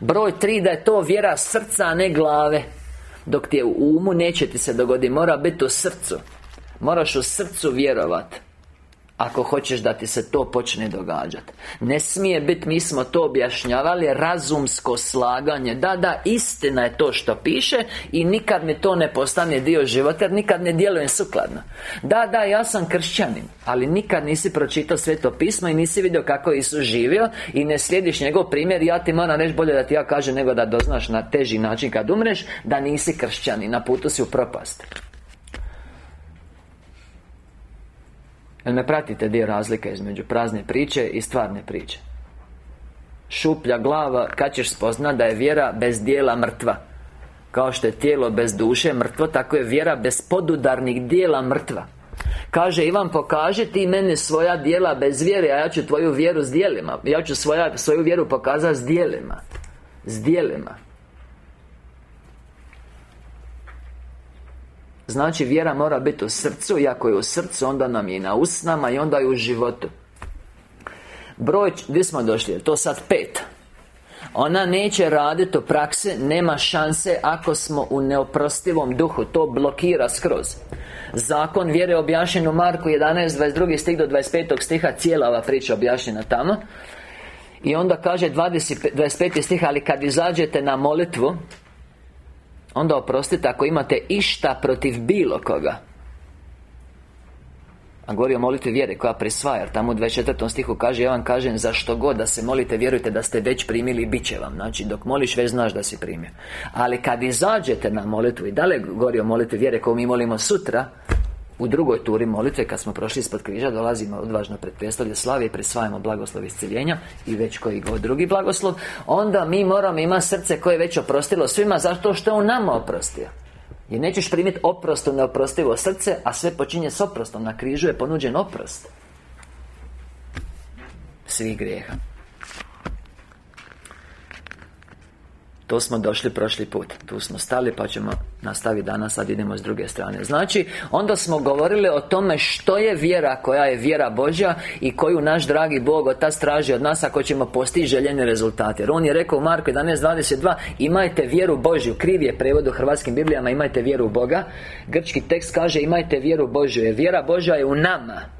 Broj tri da je to vjera srca, a ne glave. Dok ti je u umu, neće ti se dogoditi Mora biti u srcu. Moraš u srcu vjerovat ako hoćeš da ti se to počne događati Ne smije biti, mi smo to objašnjavali Razumsko slaganje. Da, da, istina je to što piše I nikad mi to ne postane dio života Jer nikad ne djelujem sukladno. Da, da, ja sam kršćanin Ali nikad nisi pročitao sveto pismo I nisi vidio kako je Isus živio I ne slijediš njegov primjer. Ja ti moram reći bolje da ti ja kažem Nego da doznaš na teži način kad umreš Da nisi kršćanin Na putu si u propast Jel me pratite dio razlika između prazne priče i stvarne priče? Šuplja glava, kad ćeš spoznat da je vjera bez dijela mrtva? Kao što je tijelo bez duše mrtvo Tako je vjera bez podudarnih dijela mrtva. Kaže Ivan, pokaži ti meni svoja dijela bez vjere A ja ću tvoju vjeru s dijelima Ja ću svoja, svoju vjeru pokazati s dijelima. S dijelima Znači vjera mora biti u srcu I ako je u srcu onda nam je i na usnama I onda je u životu. Broj, gdje smo došli? To sad pet? Ona neće raditi u praksi Nema šanse ako smo u neoprostivom duhu. To blokira skroz. Zakon vjere objašnjen u Marku 11, 22 stih do 25 stiha Cijela ova priča objašnjena tamo. I onda kaže 20, 25 stih Ali kad izađete na molitvu Onda oprostite ako imate išta protiv bilo koga a govori o molitvi vjere koja prisvaja Jer tamo u 24. stihu kaže Ja vam kažem za što god da se molite Vjerujte da ste već primili bit će vam Znači dok moliš već znaš da si primio Ali kad izađete na molitvu I dalje govori o molitvi vjere koju mi molimo sutra u drugoj turi molitve, kad smo prošli ispod križa, dolazimo odvažno pred prijestolje slave i prisvajamo blagoslov isciljenja i već koji god drugi blagoslov, onda mi moramo imati srce koje je već oprostilo svima zato što je on nama oprostio. Jer nećeš primiti oprosto neoprostivo srce, a sve počinje s oprostom. Na križu je ponuđen oprost. Svih grijeha. To smo došli prošli put. Tu smo stali pa ćemo nastaviti danas Sad idemo s druge strane. Znači, onda smo govorili o tome što je vjera Koja je vjera Božja I koju naš dragi Bog od ta traži od nas Ako ćemo postići željene rezultate. Jer on je rekao u Marku 11.22 Imajte vjeru Božju. Kriv je prevod u hrvatskim Biblijama Imajte vjeru u Boga. Grčki tekst kaže Imajte vjeru Božju Jer vjera Božja je u nama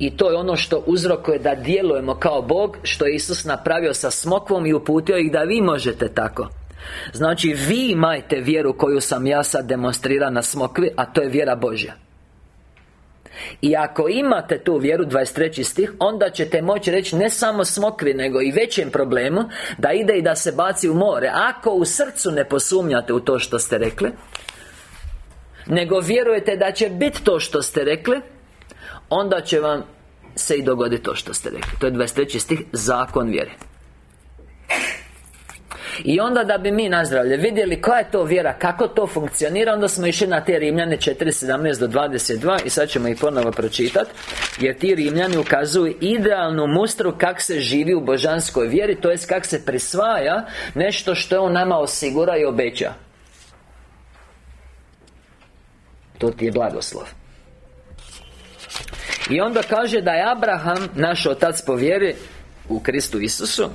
i to je ono što uzrokuje da djelujemo kao Bog Što je Isus napravio sa smokvom I uputio ih da vi možete tako Znači vi imajte vjeru koju sam ja sad demonstrirao na smokvi A to je vjera Božja i ako imate tu vjeru, 23. stih Onda ćete moći reći ne samo smokvi Nego i većem problemu Da ide i da se baci u more Ako u srcu ne posumnjate u to što ste rekli Nego vjerujete da će biti to što ste rekli Onda će vam se i dogoditi to što ste rekli. To je 23. stih Zakon vjere. I onda da bi mi nazdravlje vidjeli koja je to vjera, kako to funkcionira Onda smo išli na te Rimljane 4.17 do 22 I sad ćemo ih ponovo pročitati Jer ti Rimljani ukazuju idealnu mustru Kak se živi u božanskoj vjeri To jest kak se prisvaja Nešto što je on nama osigura i obeća. To ti je blagoslov i onda kaže da je Abraham, naš otac po vjeri U Kristu Isusu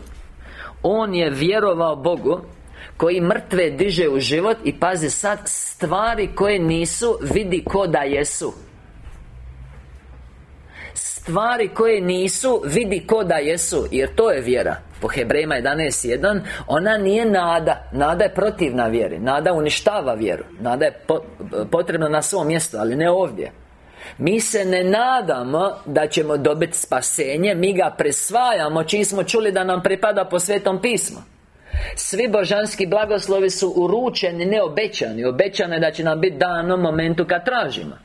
On je vjerovao Bogu Koji mrtve diže u život I pazi sad Stvari koje nisu Vidi ko da jesu. Stvari koje nisu Vidi ko da jesu Jer to je vjera. Po Hebrejima 11.1 Ona nije nada. Nada je protivna vjeri. Nada uništava vjeru. Nada je potrebna na svom mjestu Ali ne ovdje mi se ne nadamo da ćemo dobiti spasenje Mi ga presvajamo čim smo čuli da nam pripada po Svetom pismu. Svi božanski blagoslovi su uručeni, ne obećani Obećano je da će nam biti dano momentu kad tražimo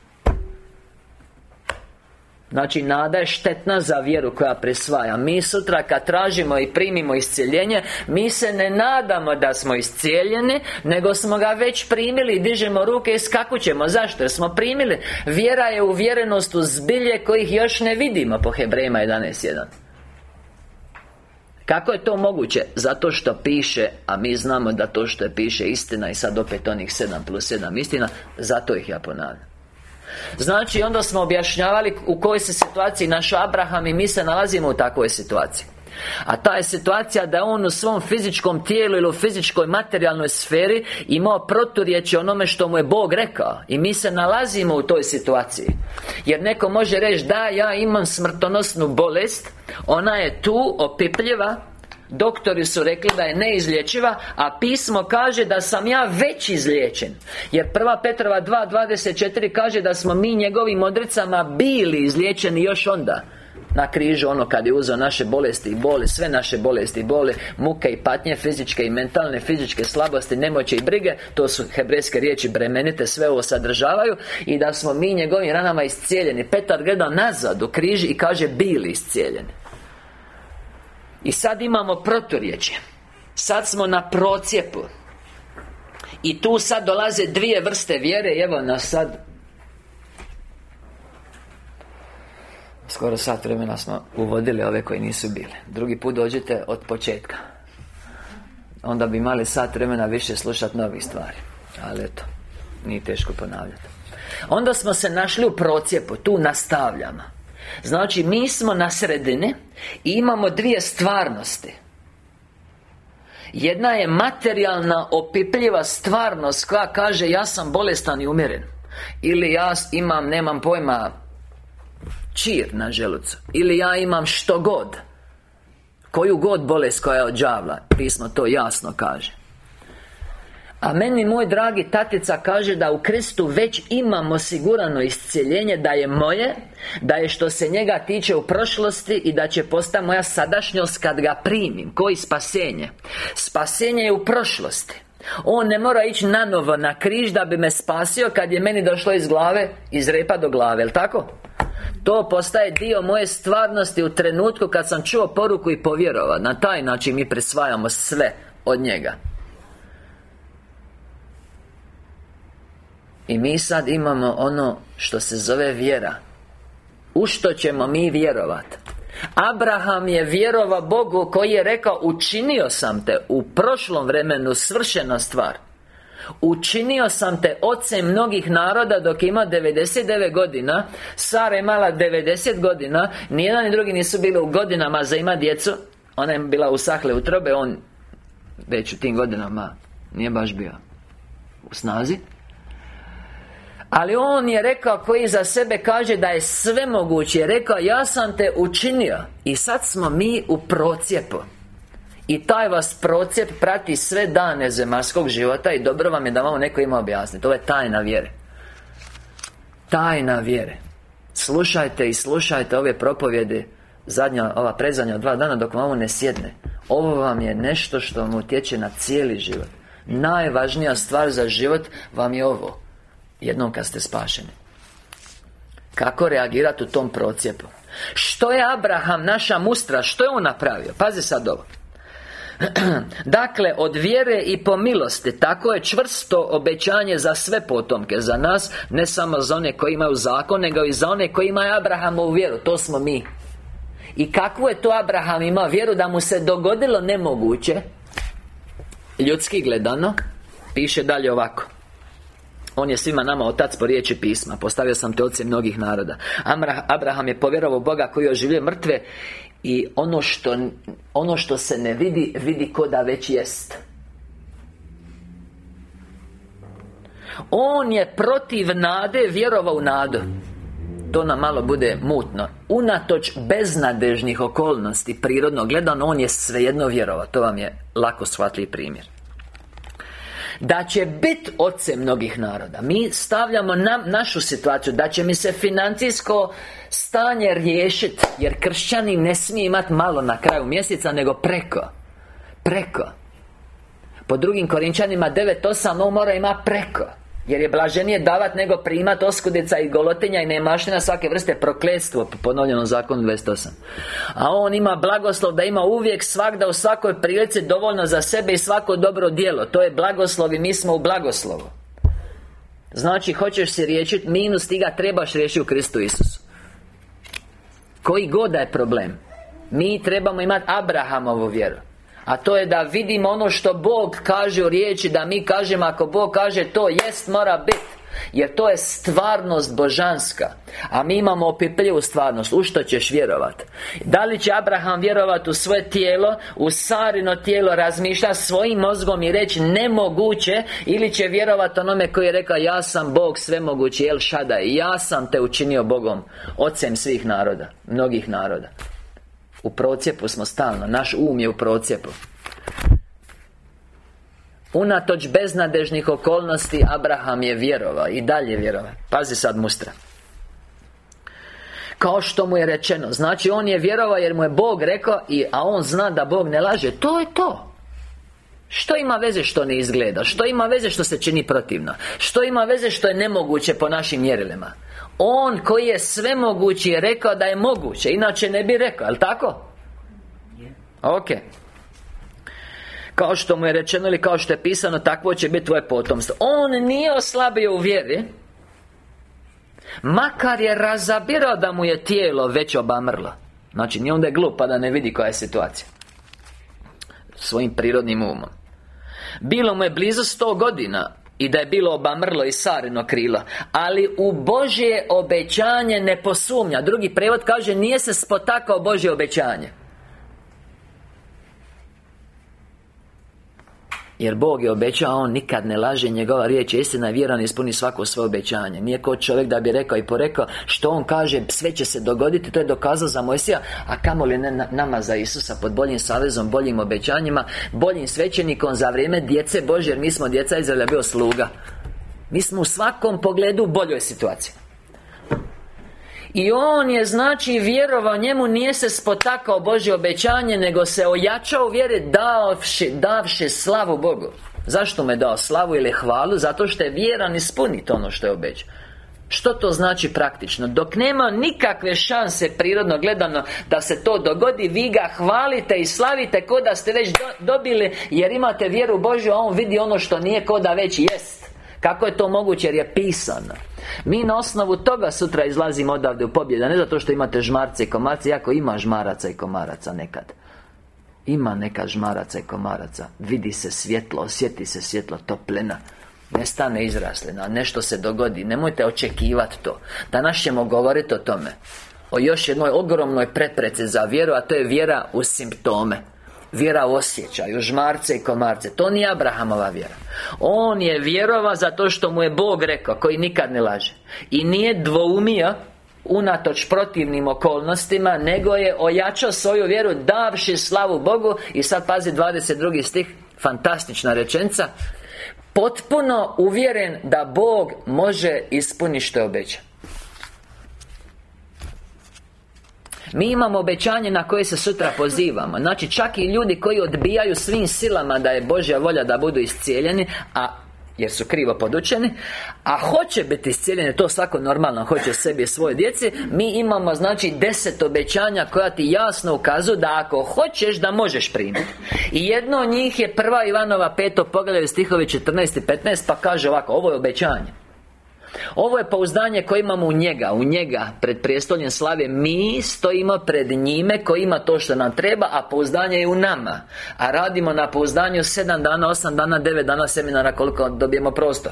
Znači, nada je štetna za vjeru koja prisvaja. Mi sutra kad tražimo i primimo iscijeljenje Mi se ne nadamo da smo iscijeljeni Nego smo ga već primili dižemo ruke i skakućemo. Zašto? Jer smo primili. Vjera je uvjerenost u zbilje kojih još ne vidimo Po Hebrejima 11.1 kako je to moguće? Zato što piše, a mi znamo da to što je piše istina I sad opet onih 7 plus 7 istina Zato ih ja ponavljam Znači, onda smo objašnjavali u kojoj se situaciji naš Abraham i mi se nalazimo u takvoj situaciji. A ta je situacija da on u svom fizičkom tijelu ili u fizičkoj materijalnoj sferi Imao proturječi onome što mu je Bog rekao. I mi se nalazimo u toj situaciji. Jer neko može reći da ja imam smrtonosnu bolest Ona je tu, opipljiva Doktori su rekli da je neizlječiva A pismo kaže da sam ja već izliječen. Jer prva Petrova 2.24 kaže da smo mi njegovim odricama bili izliječeni još onda. Na križu ono kad je uzeo naše bolesti i boli Sve naše bolesti i boli Muke i patnje fizičke i mentalne Fizičke slabosti, nemoće i brige To su hebrejske riječi bremenite Sve ovo sadržavaju I da smo mi njegovim ranama iscijeljeni. Petar gleda nazad u križi i kaže bili iscijeljeni i sad imamo proturječje. Sad smo na procijepu I tu sad dolaze dvije vrste vjere. Evo nas sad. Skoro sat vremena smo uvodili ove koji nisu bili. Drugi put dođete od početka. Onda bi imali sat vremena više slušati novih stvari. Ali eto Nije teško ponavljati Onda smo se našli u procijepu Tu nastavljamo Znači, mi smo na sredini I imamo dvije stvarnosti. Jedna je materijalna, opipljiva stvarnost Koja kaže, ja sam bolestan i umjeren Ili ja imam, nemam pojma Čir na želucu. Ili ja imam što god. Koju god bolest koja je od đavla. Pismo to jasno kaže a meni moj dragi tatica kaže da u Kristu već imamo sigurano iscijeljenje Da je moje Da je što se njega tiče u prošlosti I da će postati moja sadašnjost kad ga primim Koji spasenje? Spasenje je u prošlosti on ne mora ići nanovo na križ da bi me spasio Kad je meni došlo iz glave Iz repa do glave, jel tako? To postaje dio moje stvarnosti u trenutku kad sam čuo poruku i povjerovao Na taj način mi presvajamo sve od njega I mi sad imamo ono što se zove vjera. U što ćemo mi vjerovat? Abraham je vjerova Bogu koji je rekao Učinio sam te u prošlom vremenu svršena stvar. Učinio sam te ocem mnogih naroda dok ima 99 godina. Sara je imala 90 godina. Nijedan ni drugi nisu bili u godinama za ima djecu. Ona je bila usahle utrobe On već u tim godinama Nije baš bio u snazi ali on je rekao koji za sebe kaže da je sve moguće je rekao ja sam te učinio I sad smo mi u procijepu. I taj vas procijep prati sve dane zemaljskog života I dobro vam je da vam neko ima objasniti. To je tajna vjere. Tajna vjere. Slušajte i slušajte ove propovjede Zadnja, ova prezadnja dva dana dok vam ovo ne sjedne. Ovo vam je nešto što vam utječe na cijeli život. Najvažnija stvar za život vam je ovo Jednom kad ste spašeni. Kako reagirati u tom procijepu Što je Abraham, naša mustra, što je on napravio? Pazi sad ovo. Dakle, od vjere i po milosti Tako je čvrsto obećanje za sve potomke Za nas, ne samo za one koji imaju zakon Nego i za one koji imaju Abrahamovu vjeru. To smo mi. I kakvu je to Abraham imao vjeru Da mu se dogodilo nemoguće? Ljudski gledano Piše dalje ovako on je svima nama otac po riječi pisma. Postavio sam te oce mnogih naroda. Abraham je povjerovao Boga koji oživljuje mrtve I ono što, ono što se ne vidi, vidi ko da već jest. On je protiv nade vjerovao u nadu. To nam malo bude mutno. Unatoč beznadežnih okolnosti Prirodno gledano On je svejedno vjerovao. To vam je lako shvatljiv primjer da će biti ocem mnogih naroda. Mi stavljamo nam našu situaciju Da će mi se financijsko stanje riješiti Jer kršćani ne smije imati malo na kraju mjeseca Nego preko Preko. Po drugim Korinčanima 9.8 On mora ima preko jer je blaženije davat nego primat oskudica i golotinja i nemaština svake vrste prokletstvo po ponovljenom zakonu 28 A on ima blagoslov da ima uvijek svakda u svakoj prilici dovoljno za sebe i svako dobro djelo. To je blagoslov i mi smo u blagoslovu. Znači, hoćeš si riješiti minus, ti ga trebaš riješiti u Kristu Isusu. Koji god da je problem Mi trebamo imati Abrahamovu vjeru a to je da vidimo ono što Bog kaže u riječi Da mi kažemo ako Bog kaže to jest mora biti jer to je stvarnost božanska. A mi imamo opipljivu stvarnost U što ćeš vjerovat? Da li će Abraham vjerovat u svoje tijelo U Sarino tijelo razmišlja svojim mozgom i reći nemoguće Ili će vjerovat onome koji je rekao Ja sam Bog svemogući El i Ja sam te učinio Bogom Ocem svih naroda Mnogih naroda u procijepu smo stalno Naš um je u procijepu Unatoč beznadežnih okolnosti Abraham je vjerovao I dalje vjerovao. Pazi sad mustra. Kao što mu je rečeno Znači on je vjerovao jer mu je Bog rekao i, A on zna da Bog ne laže. To je to. Što ima veze što ne izgleda? Što ima veze što se čini protivno? Što ima veze što je nemoguće po našim mjerilima on koji je svemogući je rekao da je moguće Inače ne bi rekao, jel tako? Ok. Kao što mu je rečeno ili kao što je pisano Takvo će biti tvoje potomstvo. On nije oslabio u vjeri Makar je razabirao da mu je tijelo već obamrlo. Znači nije onda je glup pa da ne vidi koja je situacija. Svojim prirodnim umom. Bilo mu je blizu sto godina i da je bilo obamrlo i sarino krilo. Ali u Božje obećanje ne posumnja. Drugi prevod kaže Nije se spotakao Božje obećanje Jer Bog je obećao, On nikad ne laže Njegova riječ je istina vjeran ispuni svako svoje obećanje. Nije ko čovjek da bi rekao i porekao Što On kaže, sve će se dogoditi To je dokazao za Mojsija A kamoli ne nama za Isusa Pod boljim savezom, boljim obećanjima Boljim svećenikom za vrijeme djece Bože Jer mi smo djeca Izraela bio sluga. Mi smo u svakom pogledu u boljoj situaciji i on je znači vjerovao njemu Nije se spotakao Božje obećanje Nego se ojačao u vjeri davši, davši slavu Bogu Zašto me dao slavu ili hvalu? Zato što je vjeran ispuniti ono što je obećao što to znači praktično? Dok nema nikakve šanse prirodno gledano Da se to dogodi Vi ga hvalite i slavite Ko da ste već dobili Jer imate vjeru Božju A on vidi ono što nije ko da već jest Kako je to moguće? Jer je pisano Mi na osnovu toga sutra izlazimo odavde u pobjeda Ne zato što imate žmarce i komarce Iako ima žmaraca i komaraca nekad. Ima neka žmaraca i komaraca. Vidi se svjetlo, osjeti se svjetlo, toplena. Ne stane izraslina, nešto se dogodi. Nemojte očekivati to. Danas ćemo govoriti o tome. O još jednoj ogromnoj prepreci za vjeru A to je vjera u simptome Vjera u osjećaju, žmarce i komarce To nije Abrahamova vjera. On je vjerova zato što mu je Bog rekao Koji nikad ne laže. I nije dvoumio Unatoč protivnim okolnostima Nego je ojačao svoju vjeru Davši slavu Bogu. I sad pazi 22. stih Fantastična rečenca Potpuno uvjeren da Bog može ispuniti što je obećao Mi imamo obećanje na koje se sutra pozivamo. Znači čak i ljudi koji odbijaju svim silama da je Božja volja da budu iscijeljeni A jer su krivo podučeni A hoće biti iscijeljeni, to svako normalno hoće sebi i svoje djeci Mi imamo znači deset obećanja koja ti jasno ukazuju da ako hoćeš da možeš primiti. I jedno od njih je prva Ivanova peto pogledaju stihovi 14 i 15 pa kaže ovako, ovo je obećanje ovo je pouzdanje koje imamo u njega U njega, pred prijestoljem slave. Mi stojimo pred njime Koji ima to što nam treba A pouzdanje je u nama. A radimo na pouzdanju sedam dana, osam dana, devet dana seminara Koliko dobijemo prostor.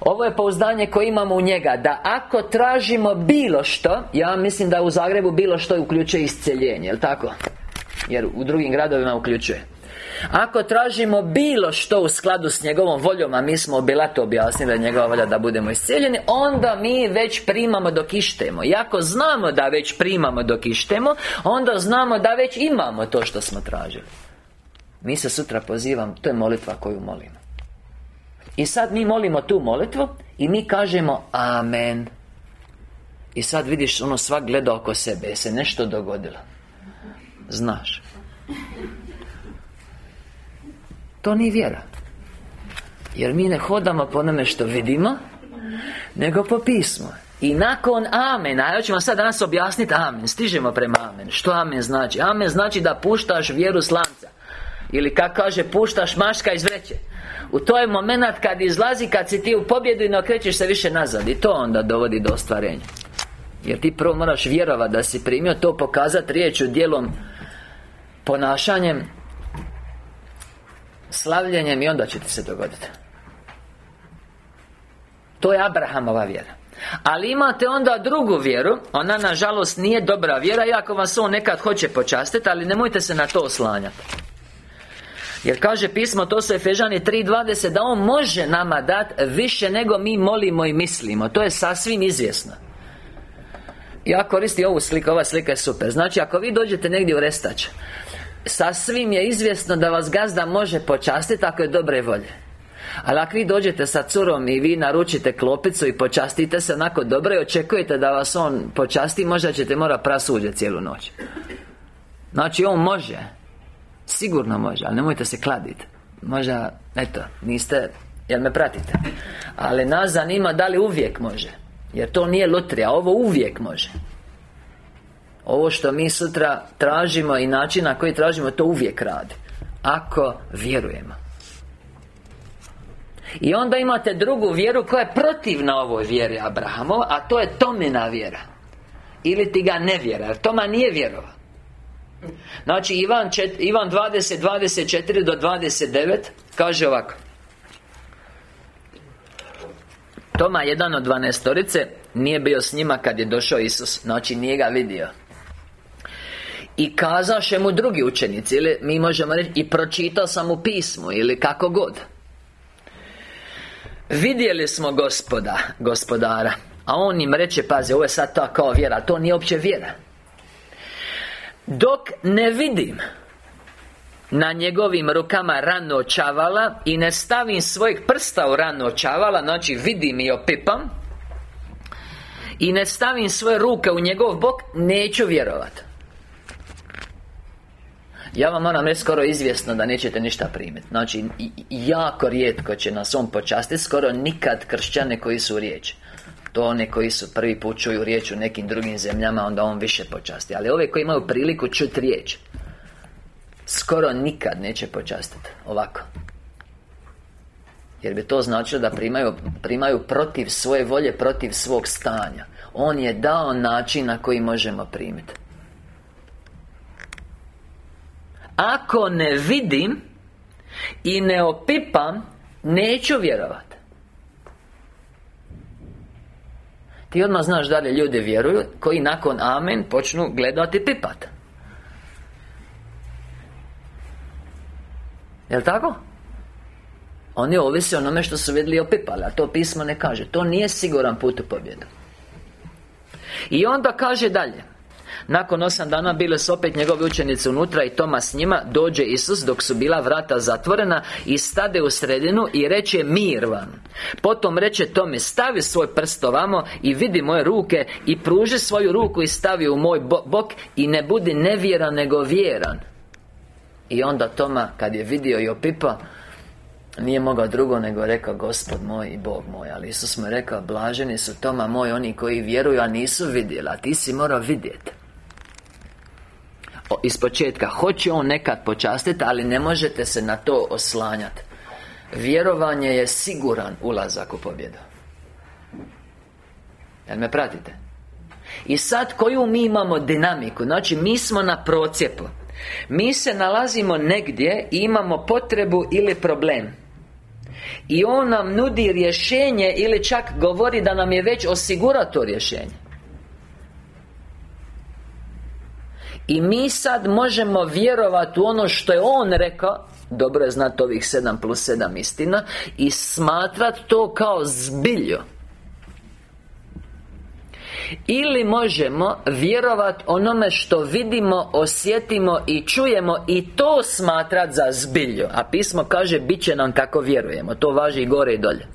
Ovo je pouzdanje koje imamo u njega Da ako tražimo bilo što Ja mislim da u Zagrebu bilo što uključuje isceljenje, jel tako? Jer u drugim gradovima uključuje ako tražimo bilo što u skladu s njegovom voljom A mi smo to objasnili da je njegova volja da budemo iscijeljeni Onda mi već primamo dok ištemo. I ako znamo da već primamo dok ištemo Onda znamo da već imamo to što smo tražili. Mi se sutra pozivam To je molitva koju molimo. I sad mi molimo tu molitvu I mi kažemo Amen. I sad vidiš ono svak gleda oko sebe se nešto dogodilo? Znaš to nije vjera. Jer mi ne hodamo po onome što vidimo Nego po pismu. I nakon Amen A ja ću vam sad danas objasniti Amen. Stižemo prema Amen Što Amen znači? Amen znači da puštaš vjeru slanca. Ili kako kaže Puštaš maška iz vreće. U to je moment kad izlazi, kad si ti u pobjedu i ne okrećeš se više nazad. I to onda dovodi do ostvarenja. Jer ti prvo moraš vjerovati da si primio to pokazati riječu, djelom Ponašanjem Slavljenjem i onda će ti se dogoditi To je Abrahamova vjera. Ali imate onda drugu vjeru Ona nažalost nije dobra vjera Iako vas on nekad hoće počastiti Ali nemojte se na to oslanjati Jer kaže pismo To su Efežani 3.20 Da on može nama dati Više nego mi molimo i mislimo. To je sasvim izvjesno. Ja koristim ovu sliku Ova slika je super. Znači ako vi dođete negdje u Restač Sasvim je izvjesno da vas gazda može počastiti ako je dobre volje. Ali ako vi dođete sa curom i vi naručite klopicu i počastite se onako dobro i očekujete da vas on počasti Možda ćete mora prasuđe cijelu noć. Znači on može. Sigurno može, ali nemojte se kladiti Možda, eto, niste, jel me pratite? Ali nas zanima da li uvijek može Jer to nije lutrija, ovo uvijek može ovo što mi sutra tražimo i način na koji tražimo to uvijek radi. Ako vjerujemo. I onda imate drugu vjeru koja je protivna ovoj vjeri Abrahamova A to je Tomina vjera. Ili ti ga ne vjera Jer Toma nije vjerova Znači Ivan, čet, Ivan 20, 24 do 29 Kaže ovako. Toma, jedan od dvanestorice Nije bio s njima kad je došao Isus. Znači nije ga vidio i kazaše mu drugi učenici Ili mi možemo reći I pročitao sam u pismu Ili kako god. Vidjeli smo gospoda Gospodara A on im reče Pazi, ovo je sad to kao vjera To nije uopće vjera. Dok ne vidim na njegovim rukama rano čavala I ne stavim svojeg prsta u rano čavala Znači vidim i opipam I ne stavim svoje ruke u njegov bok Neću vjerovati ja vam moram reći skoro izvjesno da nećete ništa primiti Znači, jako rijetko će nas on počastiti Skoro nikad kršćane koji su riječ To one koji su prvi put čuju riječ u nekim drugim zemljama Onda on više počasti. Ali ove koji imaju priliku čuti riječ Skoro nikad neće počastiti Ovako. Jer bi to značilo da primaju, primaju protiv svoje volje, protiv svog stanja. On je dao način na koji možemo primiti Ako ne vidim I ne opipam Neću vjerovati Ti odmah znaš da li ljudi vjeruju Koji nakon amen počnu gledati pipat. Jel' tako? Oni ovise onome što su vidjeli opipali A to pismo ne kaže. To nije siguran put u pobjedu. I onda kaže dalje nakon osam dana bile su opet njegove učenice unutra i Toma s njima. Dođe Isus dok su bila vrata zatvorena I stade u sredinu i reče mir vam. Potom reče Tome stavi svoj prst ovamo I vidi moje ruke I pruži svoju ruku i stavi u moj bok I ne budi nevjeran nego vjeran. I onda Toma kad je vidio i opipa nije mogao drugo nego rekao Gospod moj i Bog moj. Ali Isus mu je rekao Blaženi su Toma moj oni koji vjeruju A nisu vidjeli A ti si morao vidjeti Iz početka. Hoće on nekad počastiti Ali ne možete se na to oslanjati Vjerovanje je siguran ulazak u pobjedu. Jel me pratite? I sad koju mi imamo dinamiku? Znači mi smo na procijepu Mi se nalazimo negdje I imamo potrebu ili problem. I On nam nudi rješenje Ili čak govori da nam je već osigura to rješenje I mi sad možemo vjerovati u ono što je On rekao. Dobro je znati ovih 7 plus 7 istina. I smatrat to kao zbiljo ili možemo vjerovati onome što vidimo, osjetimo i čujemo I to smatrat za zbilju. A pismo kaže, bit će nam kako vjerujemo. To važi i gore i dolje.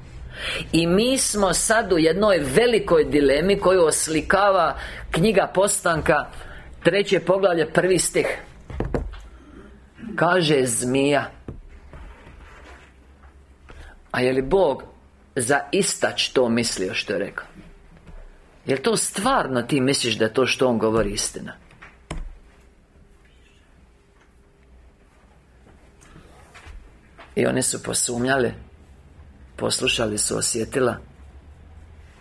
I mi smo sad u jednoj velikoj dilemi koju oslikava knjiga postanka Treće poglavlje, prvi stih Kaže zmija A je li Bog za istać to mislio što je rekao? Jel to stvarno ti misliš da je to što on govori istina? I oni su posumnjali Poslušali su osjetila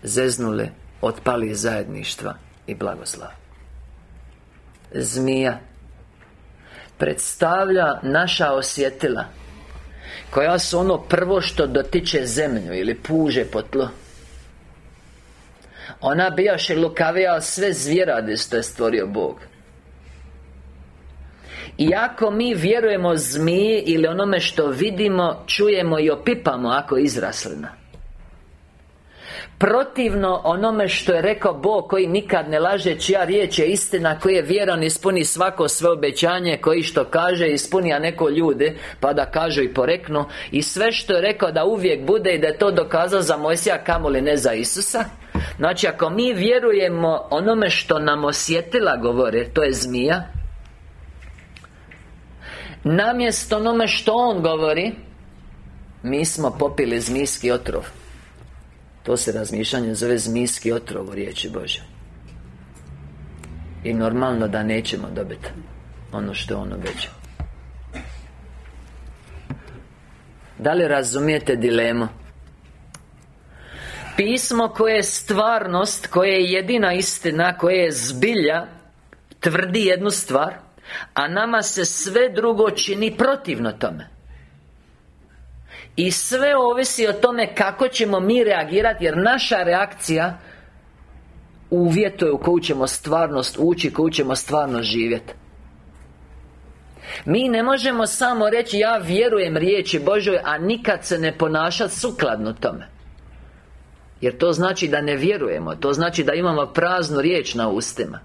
Zeznuli Otpali zajedništva I blagoslava Zmija. Predstavlja naša osjetila Koja su ono prvo što dotiče zemlju Ili puže po tlu ona bijaše lukavija sve zvjerade što je stvorio Bog. Iako mi vjerujemo zmiji ili onome što vidimo, čujemo i opipamo ako je izraslina Protivno onome što je rekao Bog koji nikad ne laže Čija riječ je istina Koji je vjeran ispuni svako sve obećanje Koji što kaže ispuni a neko ljude Pa da kažu i poreknu. I sve što je rekao da uvijek bude I da je to dokazao za Mojsija Kamoli ne za Isusa. Znači ako mi vjerujemo onome što nam osjetila govore To je zmija Namjesto onome što on govori Mi smo popili zmijski otrov To se razmišljanje zove zmijski otrov u riječi Bože I normalno da nećemo dobiti Ono što on obećao Da li razumijete dilemu? Pismo koje je stvarnost, koje je jedina istina, koje je zbilja Tvrdi jednu stvar A nama se sve drugo čini protivno tome I sve ovisi o tome kako ćemo mi reagirati Jer naša reakcija Uvjetuje u koju ćemo stvarnost ući Koju ćemo stvarno živjeti mi ne možemo samo reći ja vjerujem riječi Božoj A nikad se ne ponašati sukladno tome. Jer to znači da ne vjerujemo To znači da imamo praznu riječ na ustima.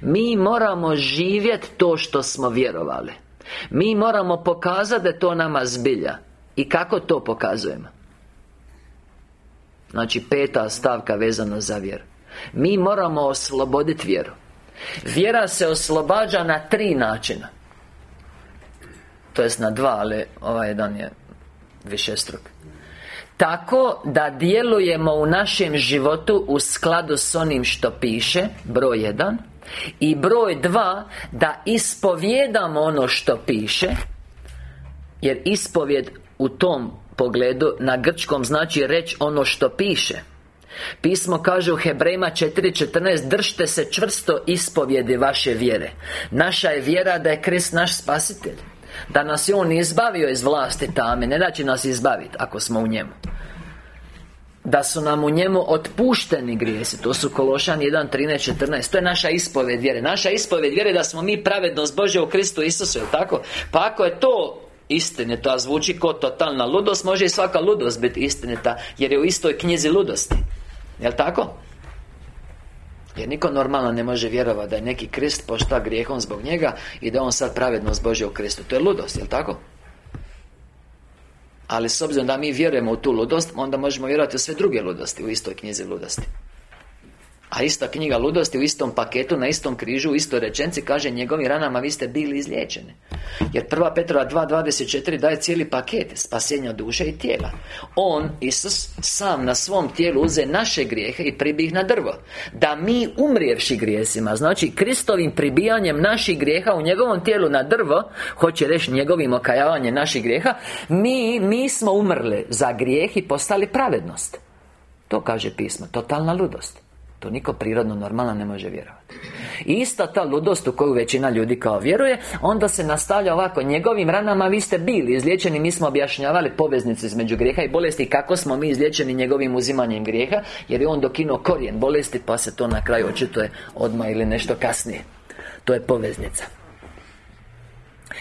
Mi moramo živjeti to što smo vjerovali. Mi moramo pokazati da to nama zbilja I kako to pokazujemo? Znači peta stavka vezano za vjeru. Mi moramo osloboditi vjeru. Vjera se oslobađa na tri načina. To jest na dva, ali ovaj jedan je više struk tako da djelujemo u našem životu u skladu s onim što piše Broj jedan I broj dva Da ispovjedamo ono što piše Jer ispovjed u tom pogledu Na grčkom znači reći ono što piše. Pismo kaže u Hebrejima 4.14 Držte se čvrsto ispovjedi vaše vjere. Naša je vjera da je Krist naš spasitelj Da nas je On izbavio iz vlasti tame. Ne da će nas izbaviti ako smo u njemu. Da su nam u njemu otpušteni grijesi. To su Kološan 1, 13, 14 To je naša ispoved vjere. Naša ispoved vjere da smo mi pravednost Bože u Kristu Isusu, tako? Pa ako je to istinito, a zvuči kao totalna ludost Može i svaka ludost biti istinita Jer je u istoj knjizi ludosti Jel tako? Jer niko normalno ne može vjerovati da je neki krist pošta grijehom zbog njega I da on sad pravednost Bože u Kristu To je ludost, jel tako? Ali s obzirom da mi vjerujemo u tu ludost Onda možemo vjerovati u sve druge ludosti U istoj knjizi ludosti a ista knjiga ludosti u istom paketu, na istom križu, u istoj rečenci kaže njegovim ranama vi ste bili izliječeni. Jer prva Petrova 2.24 daje cijeli paket spasenja duše i tijela. On, Isus, sam na svom tijelu uze naše grijehe i pribih na drvo. Da mi umrijevši grijesima, znači Kristovim pribijanjem naših grijeha u njegovom tijelu na drvo, hoće reći njegovim okajavanjem naših grijeha, mi, mi smo umrli za grijeh i postali pravednost. To kaže pismo, totalna ludost. To niko prirodno normalno ne može vjerovati. I ista ta ludost u koju većina ljudi kao vjeruje Onda se nastavlja ovako Njegovim ranama vi ste bili izliječeni Mi smo objašnjavali poveznicu između grijeha i bolesti Kako smo mi izliječeni njegovim uzimanjem grijeha Jer je on dokinuo korijen bolesti Pa se to na kraju očituje odmah ili nešto kasnije. To je poveznica.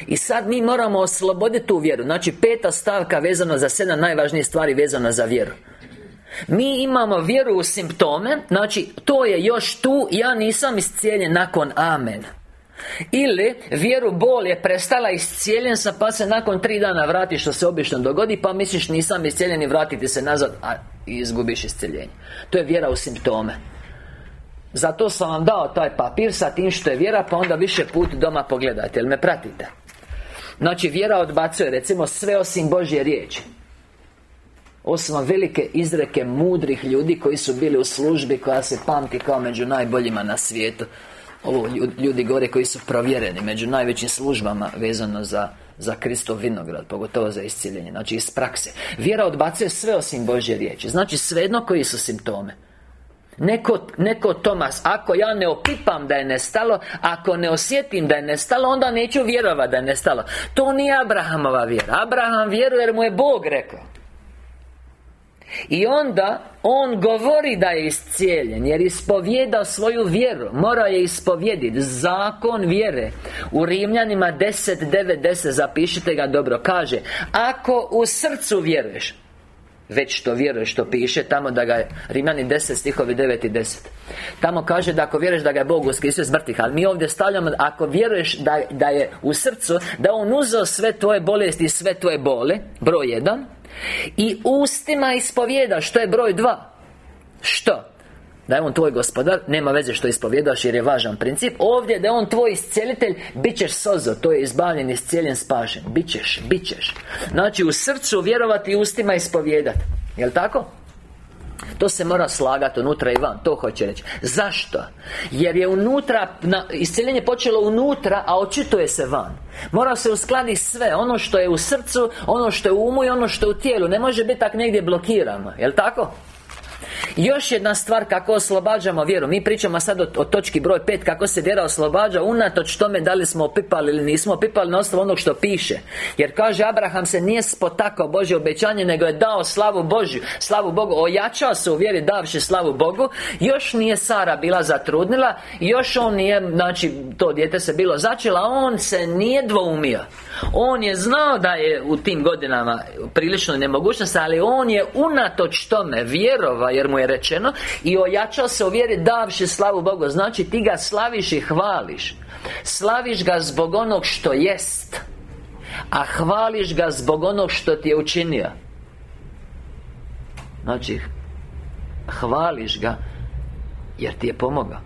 I sad mi moramo osloboditi tu vjeru. Znači peta stavka vezano za sedam najvažnijih stvari vezano za vjeru mi imamo vjeru u simptome Znači, to je još tu Ja nisam iscijeljen nakon Amen ili vjeru bol je prestala iscijeljen sa pa se nakon tri dana vrati što se obično dogodi pa misliš nisam iscijeljen i vratiti se nazad a izgubiš iscijeljenje. To je vjera u simptome. Zato sam vam dao taj papir sa tim što je vjera pa onda više put doma pogledajte, jel me pratite? Znači vjera odbacuje recimo sve osim Božje riječi Osim velike izreke mudrih ljudi koji su bili u službi koja se pamti kao među najboljima na svijetu. Ovo ljudi govore koji su provjereni među najvećim službama vezano za za Kristov vinograd, pogotovo za isciljenje Znači iz prakse. Vjera odbacuje sve osim Božje riječi. Znači svejedno koji su simptome. Neko, neko Tomas, ako ja ne opipam da je nestalo Ako ne osjetim da je nestalo Onda neću vjerovati da je nestalo. To nije Abrahamova vjera. Abraham vjeruje jer mu je Bog rekao i onda on govori da je iscijeljen Jer ispovjeda svoju vjeru. Mora je ispovjediti Zakon vjere. U Rimljanima 10, 10 Zapišite ga dobro. Kaže Ako u srcu vjeruješ već što vjeruješ što piše Tamo da ga je Rimljani 10 stihovi 9 i 10 Tamo kaže da ako vjeruješ da ga je Bog uskrisio iz mrtvih Ali mi ovdje stavljamo Ako vjeruješ da, da je u srcu Da on uzeo sve tvoje bolesti i sve tvoje bole Broj jedan i ustima ispovjeda Što je broj dva? Što? Da je On tvoj gospodar Nema veze što ispovjedaš jer je važan princip Ovdje da je On tvoj iscijelitelj Bićeš sozo To je izbavljen, iscijeljen, spašen Bićeš, bićeš Znači u srcu vjerovati i ustima ispovjedati Jel' tako? To se mora slagati unutra i van, to hoće reći Zašto? Jer je unutra, na, isceljenje počelo unutra, a očituje se van Mora se uskladiti sve, ono što je u srcu, ono što je u umu i ono što je u tijelu Ne može biti tak negdje blokirano, jel' tako? Još jedna stvar kako oslobađamo vjeru. Mi pričamo sad o, točki broj 5 Kako se vjera oslobađa Unatoč tome da li smo opipali ili nismo opipali Na osnovu onog što piše. Jer kaže Abraham se nije spotakao Božje obećanje Nego je dao slavu Božju. Slavu Bogu Ojačao se u vjeri davši slavu Bogu. Još nije Sara bila zatrudnila Još on nije Znači to dijete se bilo začela On se nije dvoumio. On je znao da je u tim godinama Prilično nemogućnost Ali on je unatoč tome Vjerova jer je rečeno I ojačao se u vjeri davši slavu Bogu. Znači ti ga slaviš i hvališ. Slaviš ga zbog onog što jest A hvališ ga zbog onog što ti je učinio. Znači Hvališ ga Jer ti je pomogao.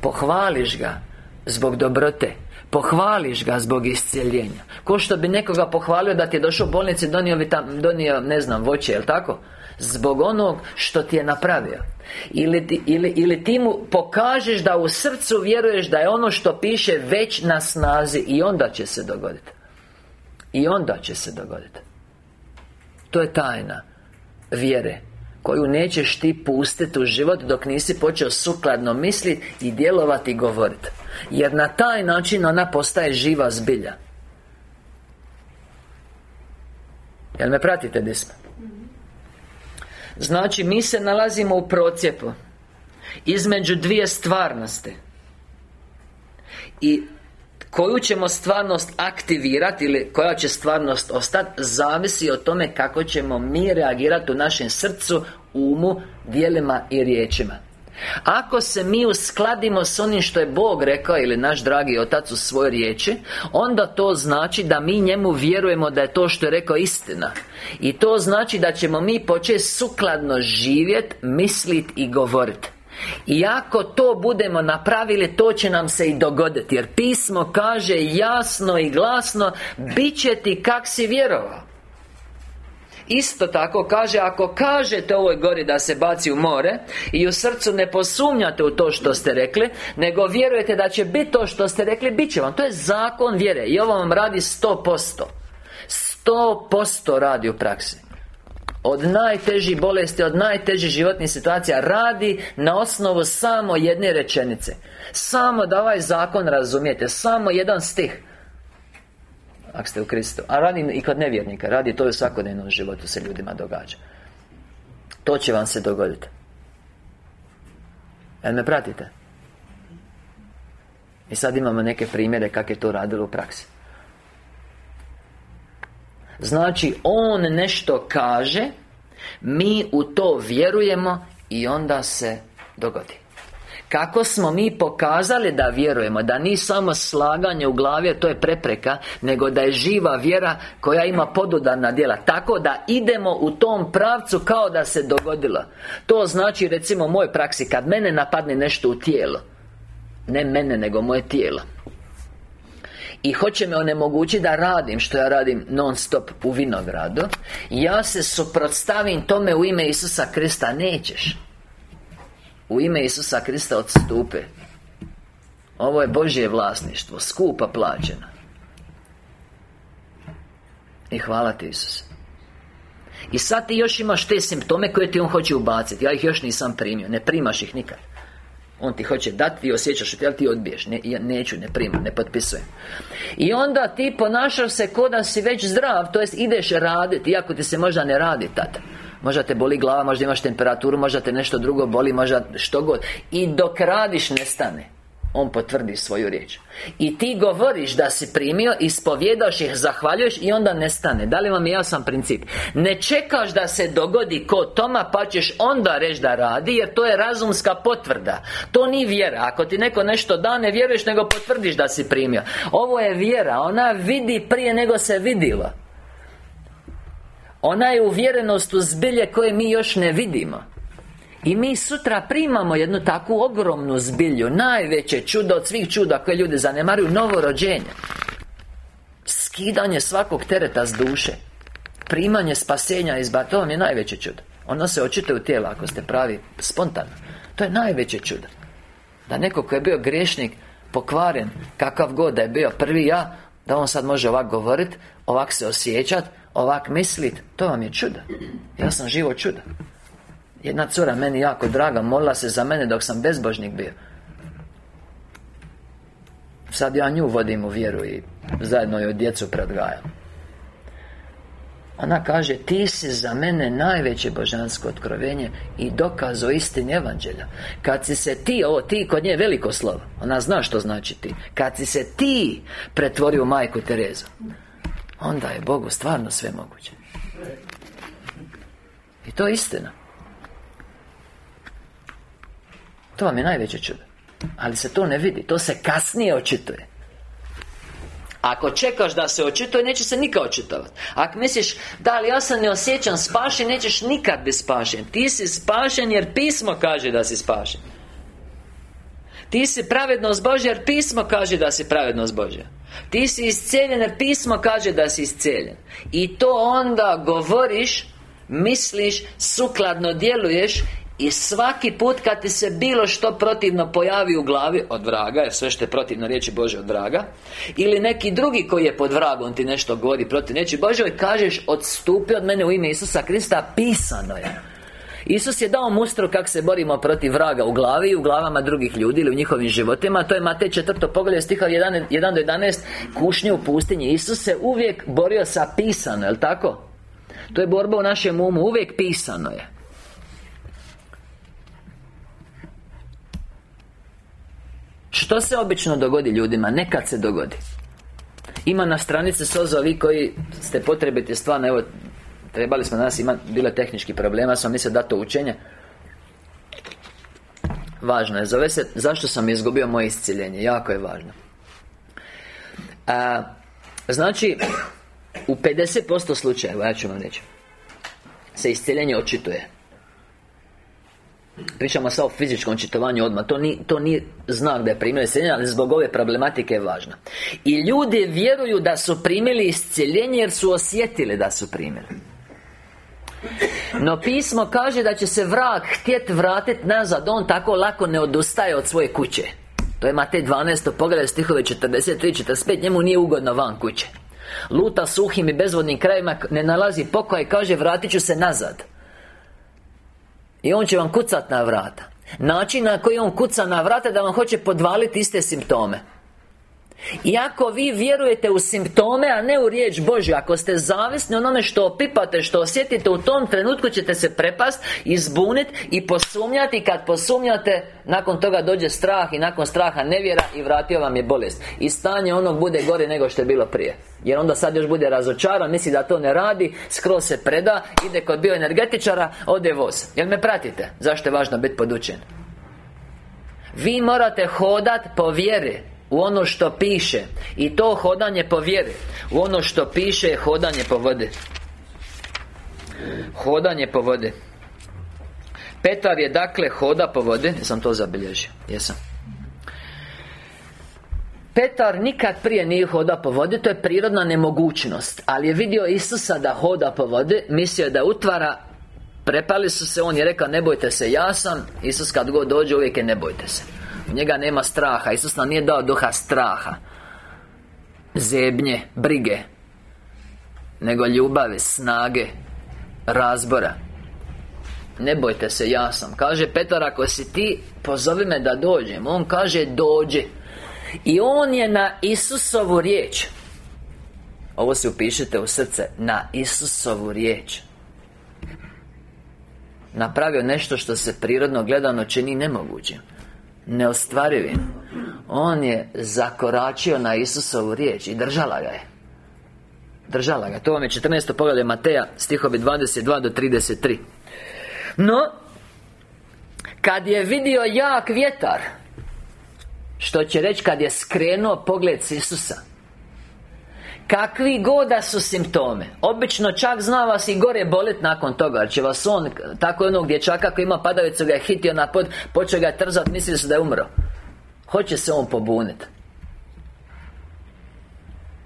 Pohvališ ga Zbog dobrote. Pohvališ ga zbog iscijeljenja. Ko što bi nekoga pohvalio da ti je došao u bolnici Donio, donio ne znam, voće, jel tako? Zbog onog što ti je napravio. Ili ti, ili, ili ti mu pokažeš da u srcu vjeruješ da je ono što piše već na snazi I onda će se dogoditi I onda će se dogoditi To je tajna Vjere Koju nećeš ti pustiti u život Dok nisi počeo sukladno misliti I djelovati i govoriti Jer na taj način ona postaje živa zbilja. Jel me pratite gdje Znači, mi se nalazimo u procijepu Između dvije stvarnosti. I koju ćemo stvarnost aktivirati ili koja će stvarnost ostati Zavisi o tome kako ćemo mi reagirati u našem srcu, umu, dijelima i riječima ako se mi uskladimo s onim što je Bog rekao ili naš dragi Otac u svojoj riječi Onda to znači da mi njemu vjerujemo da je to što je rekao istina. I to znači da ćemo mi početi sukladno živjeti, misliti i govoriti i ako to budemo napravili, to će nam se i dogoditi. Jer pismo kaže jasno i glasno Bit će ti kak si vjerovao Isto tako kaže Ako kažete ovoj gori da se baci u more I u srcu ne posumnjate u to što ste rekli Nego vjerujete da će biti to što ste rekli Bit će vam. To je zakon vjere I ovo vam radi 100% 100% radi u praksi. Od najtežih bolesti, od najtežih životnih situacija Radi na osnovu samo jedne rečenice. Samo da ovaj zakon razumijete Samo jedan stih ako ste u Kristu. A radi i kod nevjernika Radi to u svakodnevnom životu se ljudima događa. To će vam se dogoditi. Jel me pratite? I sad imamo neke primjere kako je to radilo u praksi. Znači, On nešto kaže Mi u to vjerujemo I onda se dogodi kako smo mi pokazali da vjerujemo Da ni samo slaganje u glavi To je prepreka Nego da je živa vjera Koja ima podudarna djela. Tako da idemo u tom pravcu Kao da se dogodilo. To znači recimo u mojoj praksi Kad mene napadne nešto u tijelo Ne mene nego moje tijelo i hoće me onemogućiti da radim što ja radim non stop u vinogradu Ja se suprotstavim tome u ime Isusa Krista Nećeš u ime Isusa Krista odstupe. Ovo je Božje vlasništvo Skupa plaćeno I hvala ti Isus I sad ti još imaš te simptome koje ti On hoće ubaciti. Ja ih još nisam primio Ne primaš ih nikad. On ti hoće dati, ti osjećaš ali ti odbiješ? Ne, ja neću, ne primam, ne potpisujem. I onda ti ponašaš se ko da si već zdrav To jest ideš raditi, iako ti se možda ne radi tada Možda te boli glava, možda imaš temperaturu, možda te nešto drugo boli, možda što god. I dok radiš nestane. On potvrdi svoju riječ. I ti govoriš da si primio Ispovjedaš ih, zahvaljuješ I onda nestane. Da li vam je jasan princip? Ne čekaš da se dogodi kod Toma Pa ćeš onda reći da radi Jer to je razumska potvrda. To nije vjera. Ako ti neko nešto da, ne vjeruješ Nego potvrdiš da si primio. Ovo je vjera. Ona vidi prije nego se vidilo ona je uvjerenost u zbilje koje mi još ne vidimo. I mi sutra primamo jednu takvu ogromnu zbilju Najveće čudo od svih čuda koje ljudi zanemaruju Novo rođenje Skidanje svakog tereta s duše. Primanje spasenja iz To vam je najveće čudo. Ono se očite u tijela ako ste pravi spontano. To je najveće čudo. Da neko ko je bio griješnik Pokvaren Kakav god da je bio prvi ja Da on sad može ovak govorit Ovak se osjećat ovak mislit To vam je čudo. Ja sam živo čudo. Jedna cura meni jako draga Molila se za mene dok sam bezbožnik bio. Sad ja nju vodim u vjeru I zajedno joj djecu predgajam ona kaže, ti si za mene najveće božansko otkrovenje I dokaz o istini evanđelja. Kad si se ti, ovo ti kod nje veliko slovo. Ona zna što znači ti. Kad si se ti pretvorio majku Terezu Onda je Bogu stvarno sve moguće. I to je istina. To vam je najveće čudo. Ali se to ne vidi, to se kasnije očituje. Ako čekaš da se očituje, neće se nikad očitovati Ako misliš, da li ja se ne osjećam spašen, nećeš nikad biti spašen. Ti si spašen jer pismo kaže da si spašen. Ti si pravednost Božja jer pismo kaže da si pravednost Božja ti si iscijeljen jer pismo kaže da si iscijeljen. I to onda govoriš Misliš, sukladno djeluješ i svaki put kad ti se bilo što protivno pojavi u glavi Od vraga, jer sve što je protivno riječi Bože od vraga Ili neki drugi koji je pod vragom ti nešto govori protiv riječi Bože kažeš odstupi od mene u ime Isusa Krista Pisano je Isus je dao mustro kako se borimo protiv vraga u glavi i u glavama drugih ljudi ili u njihovim životima. To je Matej četvrto poglavlje stiha 1, 1 do 11 Kušnje u pustinji. Isus se uvijek borio sa pisano, jel tako? To je borba u našem umu, uvijek pisano je. Što se obično dogodi ljudima? Nekad se dogodi. Ima na stranici Sozo vi koji ste potrebiti stvarno Evo, trebali smo danas imati Bilo tehnički problema, sam mislio da to učenje. Važno je, zove se Zašto sam izgubio moje isciljenje Jako je važno. A, Znači U 50% slučajeva, ja ću vam reći Se isciljenje očituje. Pričamo sad o fizičkom čitovanju odmah To nije, to nije znak da je primio isceljenje Ali zbog ove problematike je važno. I ljudi vjeruju da su primili isceljenje Jer su osjetili da su primili no pismo kaže da će se vrag htjet vratiti nazad. On tako lako ne odustaje od svoje kuće. To je Matej 12. pogledaj stihove 43 45 Njemu nije ugodno van kuće. Luta suhim i bezvodnim krajima Ne nalazi pokoj i kaže vratit ću se nazad. I on će vam kucat na vrata. Način na koji on kuca na vrata Da vam hoće podvaliti iste simptome i ako vi vjerujete u simptome, a ne u riječ Božju Ako ste zavisni onome što opipate, što osjetite U tom trenutku ćete se prepast, izbuniti i posumnjati Kad posumnjate, nakon toga dođe strah I nakon straha nevjera i vratio vam je bolest I stanje onog bude gore nego što je bilo prije Jer onda sad još bude razočaran, misli da to ne radi Skroz se preda, ide kod bioenergetičara, ode voz Jel me pratite? Zašto je važno biti podučen? Vi morate hodat po vjeri u ono što piše I to hodanje po vjeri U ono što piše je hodanje po vode Hodanje po vode Petar je dakle hoda po vode Jesam to zabilježio? Jesam. Petar nikad prije nije hoda po vodi To je prirodna nemogućnost Ali je vidio Isusa da hoda po vodi Mislio je da utvara Prepali su se, on je rekao ne bojte se, ja sam. Isus kad god dođe uvijek je ne bojte se njega nema straha. Isus nam nije dao duha straha Zebnje, brige Nego ljubave, snage Razbora. Ne bojte se, ja sam. Kaže Petar, ako si ti Pozovi me da dođem. On kaže dođe I on je na Isusovu riječ. Ovo si upišite u srce Na Isusovu riječ. Napravio nešto što se prirodno gledano čini nemogućim neostvarivim On je zakoračio na Isusovu riječ i držala ga je. Držala ga, to vam je 14. poglavlje Mateja Stihovi 22 do 33 No Kad je vidio jak vjetar Što će reći kad je skrenuo pogled s Isusa Kakvi goda su simptome. Obično čak zna vas i gore bolet nakon toga Jer će vas on, tako onog dječaka koji ima padavicu ga je hitio na pod Počeo ga trzat, mislili su da je umro. Hoće se on pobuniti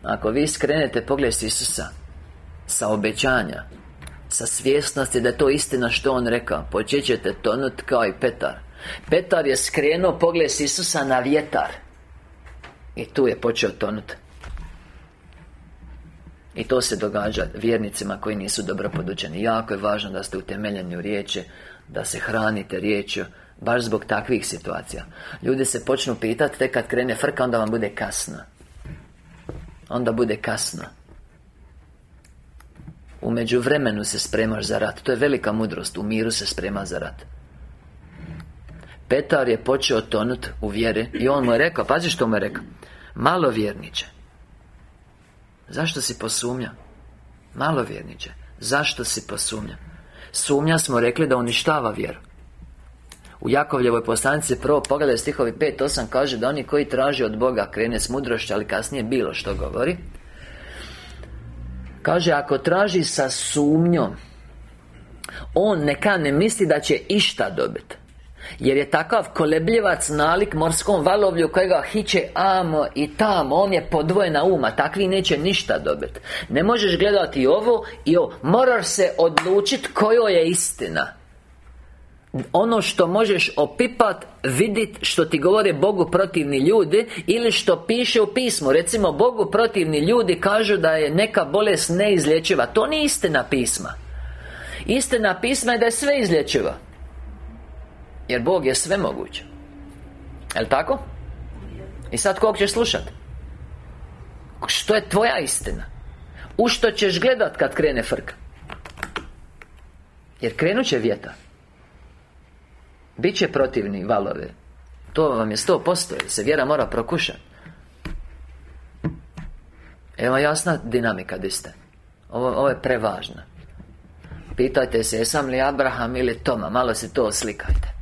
Ako vi skrenete pogled s Isusa Sa obećanja Sa svjesnosti da je to istina što on rekao Počet ćete tonut kao i Petar. Petar je skrenuo pogled s Isusa na vjetar. I tu je počeo tonuti i to se događa vjernicima koji nisu dobro podučeni. Jako je važno da ste utemeljeni u riječi Da se hranite riječju Baš zbog takvih situacija. Ljudi se počnu pitati Tek kad krene frka onda vam bude kasno. Onda bude kasno. U međuvremenu se spremaš za rat. To je velika mudrost. U miru se sprema za rat. Petar je počeo tonut u vjeri I on mu je rekao Pazi što mu je rekao. Malo vjerniče Zašto si posumnja? Malo vjerniče Zašto si posumnja? Sumnja smo rekli da uništava vjeru u Jakovljevoj poslanici prvo pogledaj stihovi 5.8 kaže da oni koji traže od Boga krene s mudrošću, ali kasnije bilo što govori Kaže, ako traži sa sumnjom On neka ne misli da će išta dobiti jer je takav kolebljivac nalik morskom valovlju kojega hiće amo i tamo. On je podvojena uma Takvi neće ništa dobiti Ne možeš gledati ovo i ovo Moraš se odlučiti kojo je istina. Ono što možeš opipat, vidit što ti govore Bogu protivni ljudi Ili što piše u pismu. Recimo, Bogu protivni ljudi kažu da je neka bolest neizlječiva. To nije istina pisma. Istina pisma je da je sve izlječiva Jer Bog je sve moguće Jel' tako? I sad kog ćeš slušat? Što je tvoja istina? U što ćeš gledat kad krene frka? Jer krenut će vjetar Biće protivni valove To vam je sto posto jer se vjera mora prokušati Evo jasna dinamika di ste ovo, ovo je prevažno Pitajte se jesam li Abraham ili Toma Malo se to oslikajte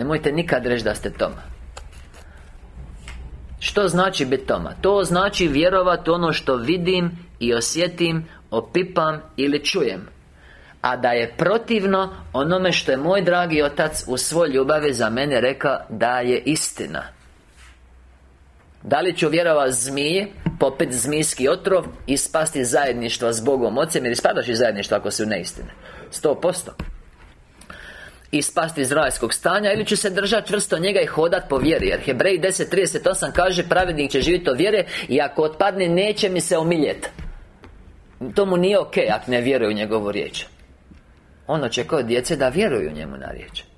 Nemojte nikad reći da ste Toma. Što znači biti Toma? To znači vjerovati ono što vidim i osjetim Opipam ili čujem. A da je protivno onome što je moj dragi otac u svoj ljubavi za mene rekao da je istina. Da li ću vjerovati zmije, popet zmijski otrov i spasti zajedništva s Bogom Ocem jer ispadaš iz zajedništva ako su neistine sto posto i spasti iz rajskog stanja ili ću se držati čvrsto njega i hodat po vjeri. Jer Hebrej 10.38 kaže pravednik će živjeti od vjere i ako otpadne neće mi se omiljeti to mu nije ok ako ne vjeruje u njegovu riječ. On očekuje djece da vjeruju njemu na riječ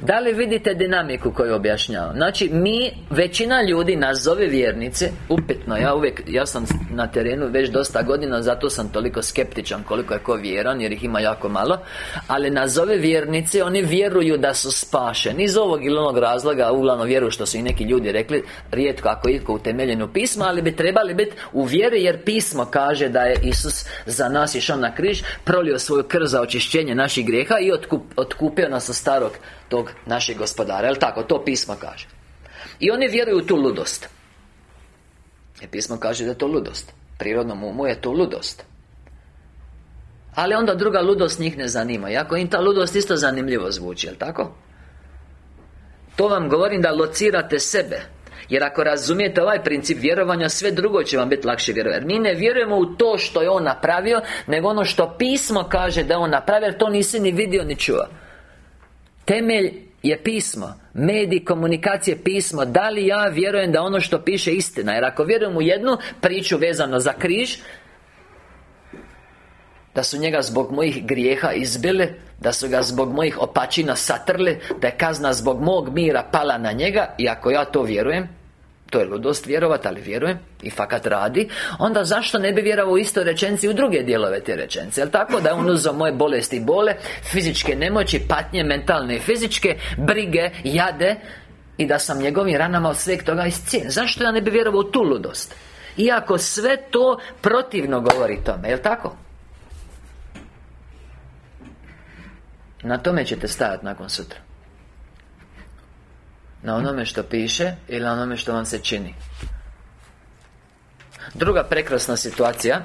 da li vidite dinamiku koju objašnjavam? Znači, mi, većina ljudi nas zove vjernice Upitno, ja uvijek, ja sam na terenu već dosta godina Zato sam toliko skeptičan koliko je ko vjeran Jer ih ima jako malo Ali nazove vjernice, oni vjeruju da su spašeni Iz ovog ili onog razloga Uglavnom vjeruju što su i neki ljudi rekli Rijetko ako itko utemeljeno pismo Ali bi trebali biti u vjeri Jer pismo kaže da je Isus za nas išao na križ Prolio svoju krv za očišćenje naših grijeha I otkup, otkupio nas od starog tog našeg gospodara Jel' tako? To pismo kaže. I oni vjeruju u tu ludost. I pismo kaže da je to ludost. Prirodnom umu je to ludost. Ali onda druga ludost njih ne zanima. Iako im ta ludost isto zanimljivo zvuči, jel' tako? To vam govorim da locirate sebe. Jer ako razumijete ovaj princip vjerovanja Sve drugo će vam biti lakše vjerovati Mi ne vjerujemo u to što je On napravio Nego ono što pismo kaže da je On napravio Jer to nisi ni vidio ni čuo Temelj je pismo Medij komunikacije pismo. Da li ja vjerujem da ono što piše istina? Jer ako vjerujem u jednu priču vezano za križ Da su njega zbog mojih grijeha izbili Da su ga zbog mojih opačina satrli Da je kazna zbog mog mira pala na njega I ako ja to vjerujem to je ludost vjerovati, ali vjerujem I fakat radi. Onda zašto ne bi vjerovao u istoj rečenci u druge dijelove te rečenice Jel' tako? Da je on uzeo moje bolesti i bole Fizičke nemoći, patnje, mentalne i fizičke Brige, jade I da sam njegovim ranama od sveg toga iscijen. Zašto ja ne bi vjerovao u tu ludost? Iako sve to protivno govori tome, jel' tako? Na tome ćete stajati nakon sutra na onome što piše ili na onome što vam se čini. Druga prekrasna situacija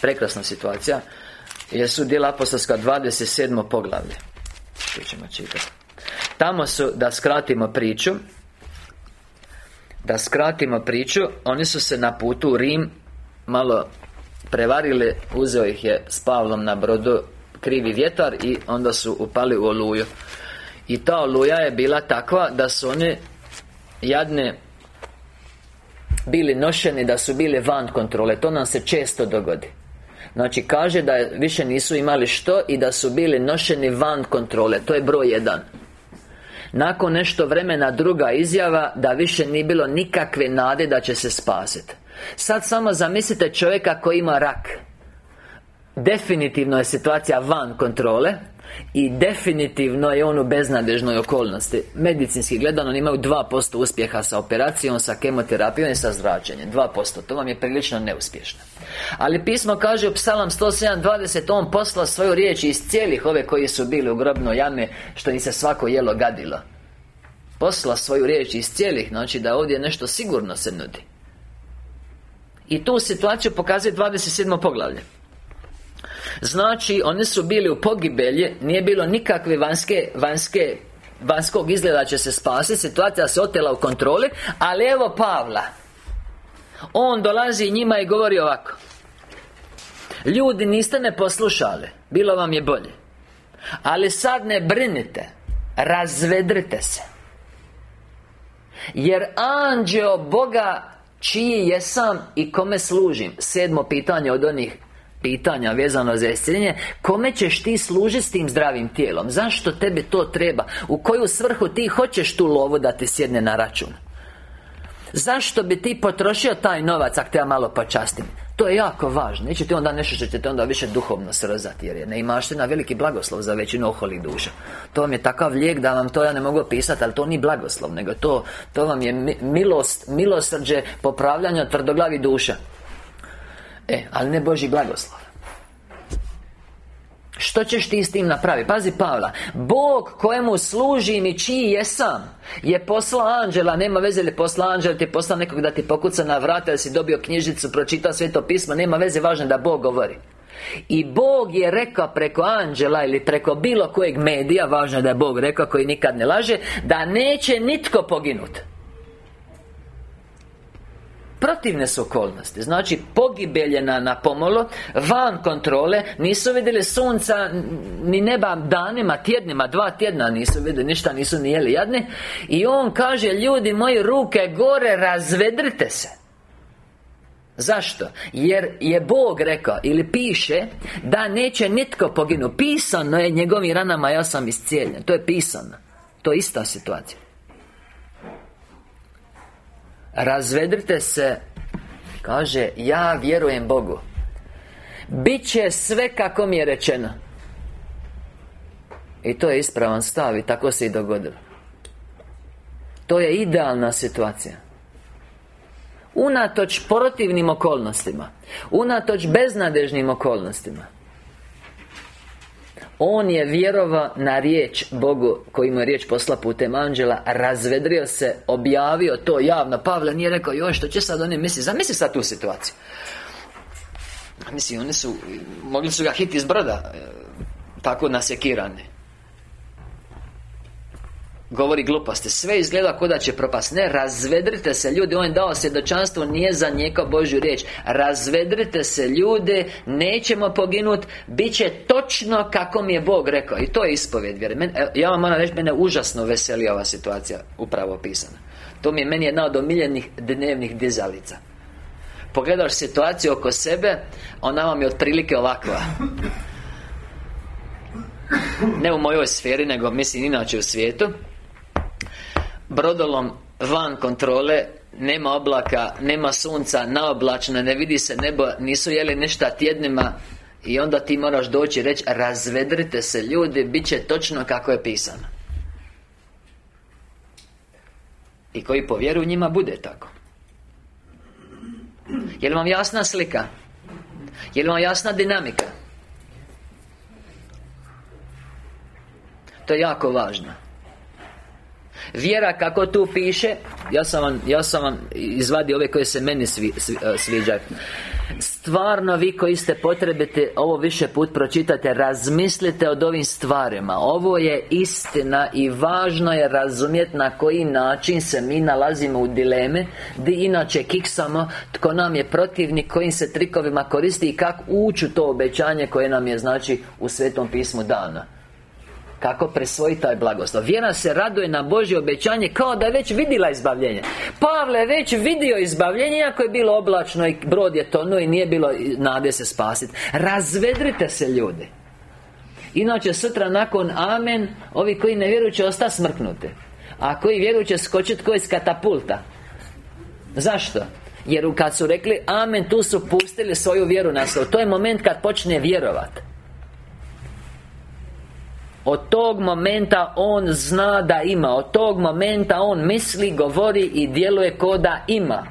Prekrasna situacija Jesu dijela apostolska 27. poglavlje. Što ćemo čitati. Tamo su, da skratimo priču Da skratimo priču Oni su se na putu u Rim Malo prevarili Uzeo ih je s Pavlom na brodu Krivi vjetar I onda su upali u oluju i ta oluja je bila takva da su one Jadne Bili nošeni da su bili van kontrole. To nam se često dogodi. Znači kaže da više nisu imali što I da su bili nošeni van kontrole. To je broj jedan. Nakon nešto vremena druga izjava Da više nije bilo nikakve nade da će se spasiti Sad samo zamislite čovjeka koji ima rak. Definitivno je situacija van kontrole i definitivno je on u beznadežnoj okolnosti. Medicinski gledano oni imaju 2% uspjeha sa operacijom, sa kemoterapijom i sa zračenjem. 2%, to vam je prilično neuspješno. Ali pismo kaže u psalam 107.20 On posla svoju riječ iz cijelih ove koji su bili u grobnoj jame Što im se svako jelo gadilo. Posla svoju riječ iz cijelih Znači da ovdje nešto sigurno se nudi. I tu situaciju pokazuje 27. poglavlje Znači, oni su bili u pogibelji Nije bilo nikakve vanjske, vanjske Vanjskog izgleda će se spasiti Situacija se otela u kontroli Ali evo Pavla. On dolazi njima i govori ovako. Ljudi niste ne poslušali Bilo vam je bolje. Ali sad ne brinite Razvedrite se. Jer anđeo Boga Čiji jesam i kome služim Sedmo pitanje od onih pitanja vezano za isciljenje Kome ćeš ti služiti s tim zdravim tijelom? Zašto tebi to treba? U koju svrhu ti hoćeš tu lovu da ti sjedne na račun? Zašto bi ti potrošio taj novac ako te ja malo počastim? To je jako važno Neće ti onda nešto što će te onda više duhovno srozati Jer je na veliki blagoslov za većinu oholih duša To vam je takav lijek da vam to ja ne mogu opisati Ali to nije blagoslov Nego to, to vam je milost, milosrđe popravljanja tvrdoglavi duša E, ali ne Boži blagoslov. Što ćeš ti s tim napraviti? Pazi Pavla Bog kojemu služim i čiji jesam Je poslao anđela Nema veze li poslao anđela Ti je poslao nekog da ti pokuca na vrata Da si dobio knjižicu Pročitao sveto pismo Nema veze, važno da Bog govori. I Bog je rekao preko anđela ili preko bilo kojeg medija Važno je da je Bog rekao koji nikad ne laže Da neće nitko poginuti Protivne su okolnosti. Znači pogibelje na, na pomolo Van kontrole Nisu vidjeli sunca Ni neba danima, tjednima Dva tjedna nisu vidjeli Ništa nisu ni jeli jadni. I on kaže Ljudi moji ruke gore Razvedrite se. Zašto? Jer je Bog rekao Ili piše Da neće nitko poginu Pisano je njegovim ranama Ja sam iscijeljen. To je pisano. To je ista situacija Razvedrite se Kaže, ja vjerujem Bogu. Biće sve kako mi je rečeno. I to je ispravan stav i tako se i dogodilo. To je idealna situacija. Unatoč protivnim okolnostima Unatoč beznadežnim okolnostima on je vjerovao na riječ Bogu Koji mu je riječ posla putem anđela Razvedrio se, objavio to javno. Pavle nije rekao Joj, što će sad oni misli Zamisli sad tu situaciju. Mislim, oni su Mogli su ga hiti iz broda e, Tako nasekirani Govori gluposti. Sve izgleda kao da će propast. Ne, razvedrite se ljudi. On je dao svjedočanstvo Nije za njeka Božju riječ. Razvedrite se ljude Nećemo poginut. Biće točno kako mi je Bog rekao. I to je ispovjed vjere Ja vam moram reći Mene užasno veseli ova situacija Upravo opisana. To mi je meni jedna od omiljenih dnevnih dizalica. Pogledaš situaciju oko sebe Ona vam je otprilike ovakva. Ne u mojoj sferi, nego mislim inače u svijetu Brodolom van kontrole Nema oblaka, nema sunca, naoblačno, ne vidi se nebo Nisu jeli ništa tjednima I onda ti moraš doći i reći Razvedrite se ljudi, bit će točno kako je pisano I koji povjeruju njima bude tako Je li vam jasna slika? Je li vam jasna dinamika? To je jako važno Vjera kako tu piše Ja sam vam, ja sam vam izvadio ove koje se meni svi, e, sviđaju Stvarno vi koji ste potrebite Ovo više put pročitate Razmislite o ovim stvarima. Ovo je istina I važno je razumjeti na koji način se mi nalazimo u dileme Di inače kiksamo Tko nam je protivnik Kojim se trikovima koristi I kako ući to obećanje Koje nam je znači u Svetom pismu dana kako presvoji taj blagoslov. Vjera se raduje na Božje obećanje Kao da je već vidjela izbavljenje. Pavle je već vidio izbavljenje Iako je bilo oblačno i brod je tonuo I nije bilo nade se spasiti Razvedrite se ljudi. Inače sutra nakon Amen Ovi koji ne vjeruju će ostati smrknuti. A koji vjeruju će skočiti koji iz katapulta. Zašto? Jer kad su rekli Amen Tu su pustili svoju vjeru na svoj To je moment kad počne vjerovati od tog momenta on zna da ima. Od tog momenta on misli, govori i djeluje ko da ima.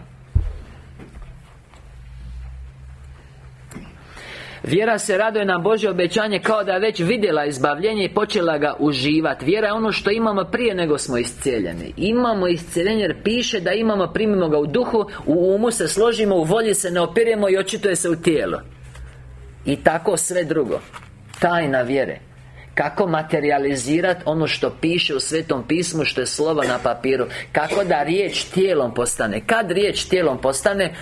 Vjera se raduje na Božje obećanje kao da je već vidjela izbavljenje i počela ga uživati Vjera je ono što imamo prije nego smo iscijeljeni. Imamo iscijeljenje jer piše da imamo, primimo ga u duhu U umu se složimo, u volji se ne opiremo i očituje se u tijelo. I tako sve drugo. Tajna vjere kako materializirati ono što piše u Svetom pismu Što je slovo na papiru? Kako da riječ tijelom postane? Kad riječ tijelom postane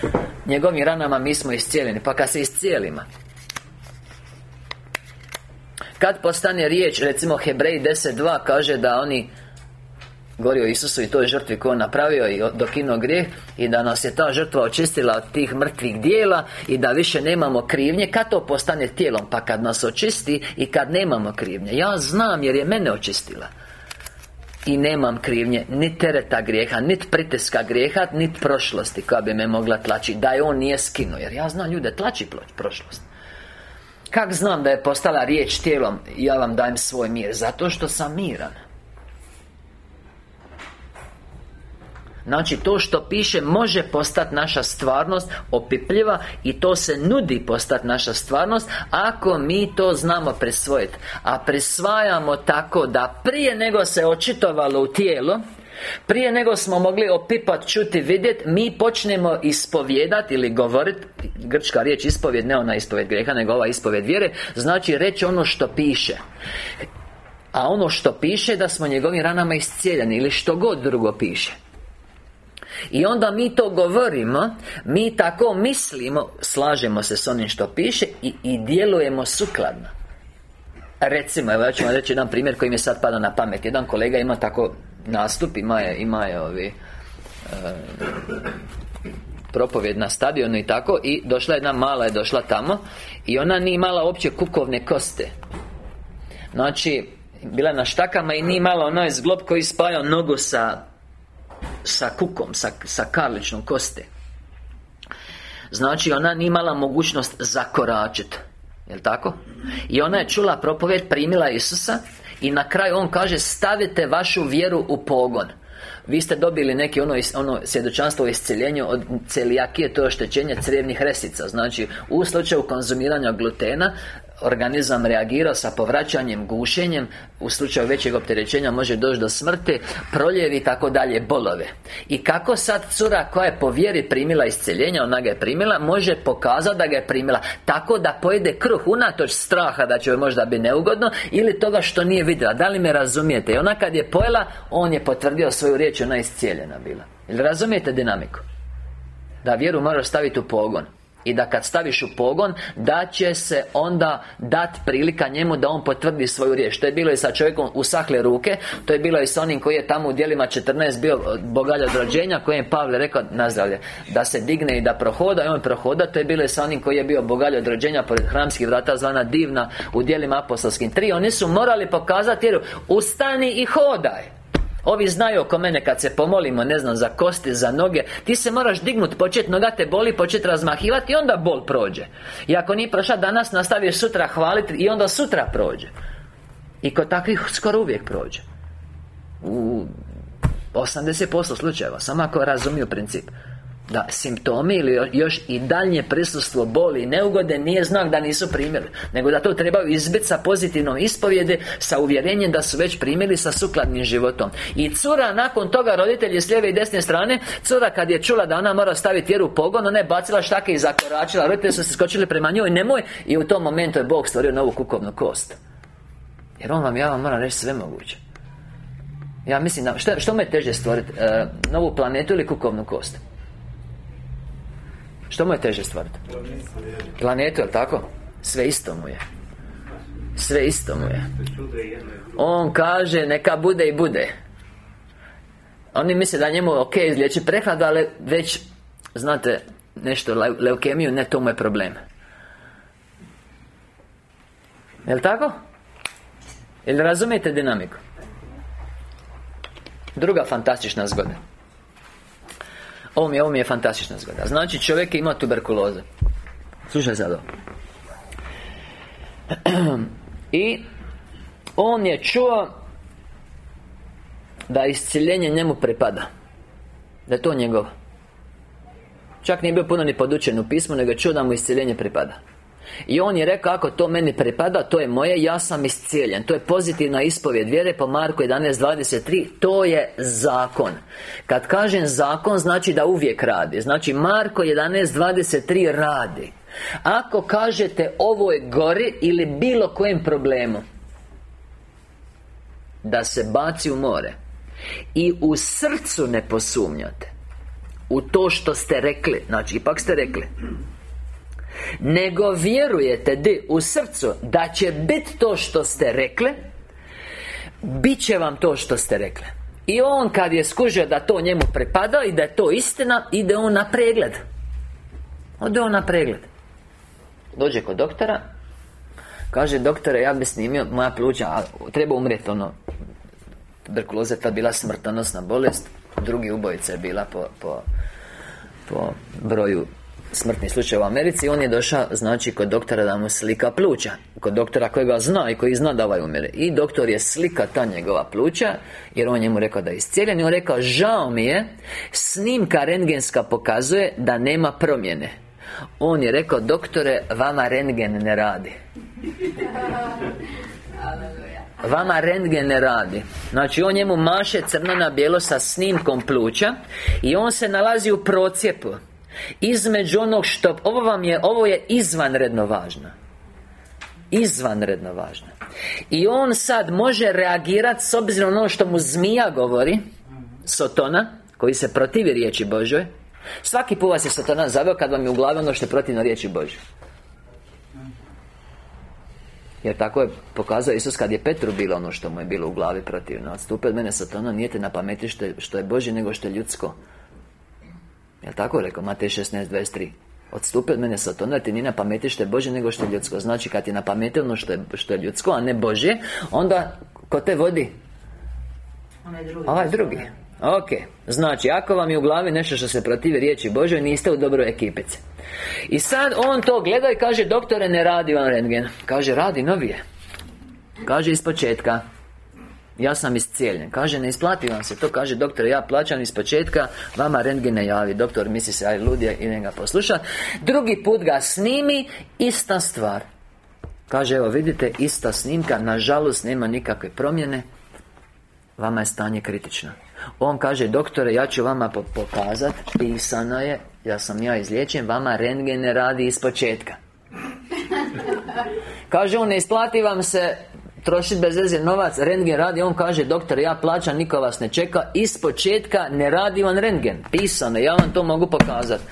Njegovim ranama mi smo iscijeljeni Pa kad se iscijelimo. Kad postane riječ Recimo Hebreji 10.2 kaže da oni Govori o Isusu i toj žrtvi koju on napravio i dokinuo grijeh I da nas je ta žrtva očistila od tih mrtvih dijela I da više nemamo krivnje. Kad to postane tijelom? Pa kad nas očisti i kad nemamo krivnje. Ja znam jer je mene očistila. I nemam krivnje Ni tereta grijeha, nit pritiska grijeha Nit prošlosti koja bi me mogla tlačiti. Da je on nije skinuo Jer ja znam ljude tlači prošlost. Kak znam da je postala riječ tijelom Ja vam dajem svoj mir Zato što sam miran Znači to što piše može postati naša stvarnost Opipljiva I to se nudi postati naša stvarnost Ako mi to znamo presvojiti A presvajamo tako da prije nego se očitovalo u tijelo prije nego smo mogli opipat, čuti, vidjeti Mi počnemo ispovjedati ili govoriti Grčka riječ ispovjed, ne ona ispovjed greha Nego ova ispovjed vjere Znači reći ono što piše. A ono što piše da smo njegovim ranama iscijeljeni Ili što god drugo piše i onda mi to govorimo Mi tako mislimo Slažemo se s onim što piše I, i djelujemo sukladno. Recimo, evo ja ću vam reći jedan primjer koji mi sad pada na pamet. Jedan kolega ima tako nastup Ima je, ima je ovi e, propovjed na stadionu i tako I došla jedna mala je došla tamo I ona nije imala uopće kukovne koste. Znači Bila na štakama i nije imala onaj zglob koji spajao nogu sa sa kukom, sa, sa karličnom koste. Znači ona nije imala mogućnost zakoračiti Jel' tako? I ona je čula propovjed, primila Isusa I na kraju on kaže Stavite vašu vjeru u pogon. Vi ste dobili neki ono, ono svjedočanstvo o od celijakije, to je oštećenje crevnih resica. Znači, u slučaju konzumiranja glutena organizam reagirao sa povraćanjem, gušenjem U slučaju većeg opterećenja može doći do smrti Proljevi i tako dalje, bolove. I kako sad cura koja je po vjeri primila isceljenja Ona ga je primila Može pokazati da ga je primila. Tako da pojede kruh unatoč straha da će joj možda biti neugodno Ili toga što nije vidjela. Da li me razumijete? I ona kad je pojela On je potvrdio svoju riječ Ona je iscijeljena bila. Ili razumijete dinamiku? Da vjeru moraš staviti u pogon i da kad staviš u pogon Da će se onda dat prilika njemu da on potvrdi svoju riječ. To je bilo i sa čovjekom usahle ruke To je bilo i sa onim koji je tamo u dijelima 14 bio bogalja od rođenja Kojem je Pavle rekao nazdravlje Da se digne i da prohoda I on prohoda To je bilo i sa onim koji je bio bogalja od rođenja Pored hramskih vrata zvana divna U dijelima apostolskim. Tri Oni su morali pokazati jer Ustani i hodaj Ovi znaju oko mene kad se pomolimo, ne znam, za kosti, za noge. Ti se moraš dignuti, početi noga te boli, početi razmahivati i onda bol prođe. I ako nije prošla danas, nastaviš sutra hvaliti i onda sutra prođe. I kod takvih skoro uvijek prođe. U 80% slučajeva, samo ako razumiju princip da simptomi ili još i daljnje prisustvo boli i neugode nije znak da nisu primjeli Nego da to trebaju izbiti sa pozitivnom ispovjede Sa uvjerenjem da su već primjeli sa sukladnim životom I cura nakon toga roditelji s lijeve i desne strane Cura kad je čula da ona mora staviti vjeru u pogon Ona je bacila štake i zakoračila Roditelji su se skočili prema njoj Nemoj I u tom momentu je Bog stvorio novu kukovnu kost Jer On vam, ja vam moram reći sve moguće ja mislim, što, što me teže stvoriti? E, novu planetu ili kukovnu kost? Što mu je teže stvariti? Planetu, jel tako? Sve isto mu je Sve isto mu je On kaže, neka bude i bude Oni misle da njemu ok izliječi prehladu, ali već Znate, nešto, leukemiju, ne, to mu je problem Jel' tako? Jel razumijete dinamiku? Druga fantastična zgoda ovo mi, ovo mi je fantastična zgoda Znači čovjek ima tuberkuloze. Slušaj sad ovo. I On je čuo Da isciljenje njemu pripada Da je to njegov Čak nije bio puno ni podučen u pismu Nego je čuo da mu isciljenje pripada i on je rekao, ako to meni pripada, to je moje, ja sam iscijeljen. To je pozitivna ispovjed vjere po Marku 11.23 To je zakon. Kad kažem zakon, znači da uvijek radi. Znači Marko 11.23 radi. Ako kažete ovoj gori ili bilo kojem problemu Da se baci u more I u srcu ne posumnjate U to što ste rekli Znači, ipak ste rekli Nego vjerujete di? U srcu. Da će biti to što ste rekli Bit će vam to što ste rekli I on kad je skužio da to njemu prepada I da je to istina Ide on na pregled. Ode on na pregled. Dođe kod doktora Kaže, doktore, ja bi snimio moja pluća a Treba umrijeti, ono Tuberkuloza je bila smrtonosna bolest Drugi ubojica je bila po, po, po broju smrtnih slučajeva u Americi On je došao, znači, kod doktora da mu slika pluća. Kod doktora kojega zna i koji zna da ovaj umire. I doktor je slika ta njegova pluća Jer on njemu rekao da je iscijeljen I on rekao, žao mi je Snimka rengenska pokazuje da nema promjene. On je rekao, doktore, vama rengen ne radi. Vama rentgen ne radi. Znači on njemu maše crno na bijelo sa snimkom pluća I on se nalazi u procijepu Između onog što Ovo vam je, ovo je izvanredno važno. Izvanredno važno. I on sad može reagirati s obzirom na ono što mu zmija govori Sotona Koji se protivi riječi Božoj Svaki put vas je Sotona zaveo kad vam je u glavi ono što je protivno riječi Božoj jer tako je pokazao Isus kad je Petru bilo ono što mu je bilo u glavi protivno. Odstupi od mene satana, nije te na pameti što je, što je Bože nego što je ljudsko Jel tako? Rekao Matej 16.23 Odstupi od mene satana, ti nije na pameti što je Bože nego što je ljudsko. Znači kad ti na pameti ono što je, što je ljudsko, a ne Bože Onda, ko te vodi? drugi. Ovaj drugi. Ok, znači ako vam je u glavi nešto što se protivi riječi Božoj Niste u dobroj ekipici. I sad on to gleda i kaže Doktore ne radi vam rentgen. Kaže radi novije. Kaže iz početka ja sam iscijeljen. Kaže ne isplati vam se to Kaže doktor ja plaćam iz početka Vama rentgen ne javi. Doktor misli se aj ludije i ga posluša. Drugi put ga snimi Ista stvar. Kaže evo vidite ista snimka Nažalost nema nikakve promjene. Vama je stanje kritično. On kaže, doktore, ja ću vama pokazat Pisano je, ja sam ja izliječen Vama rentgen ne radi iz početka. Kaže on, ne isplati vam se Trošiti bez veze novac, rentgen radi On kaže, doktor, ja plaćam, niko vas ne čeka Iz početka ne radi vam rentgen. Pisano, ja vam to mogu pokazati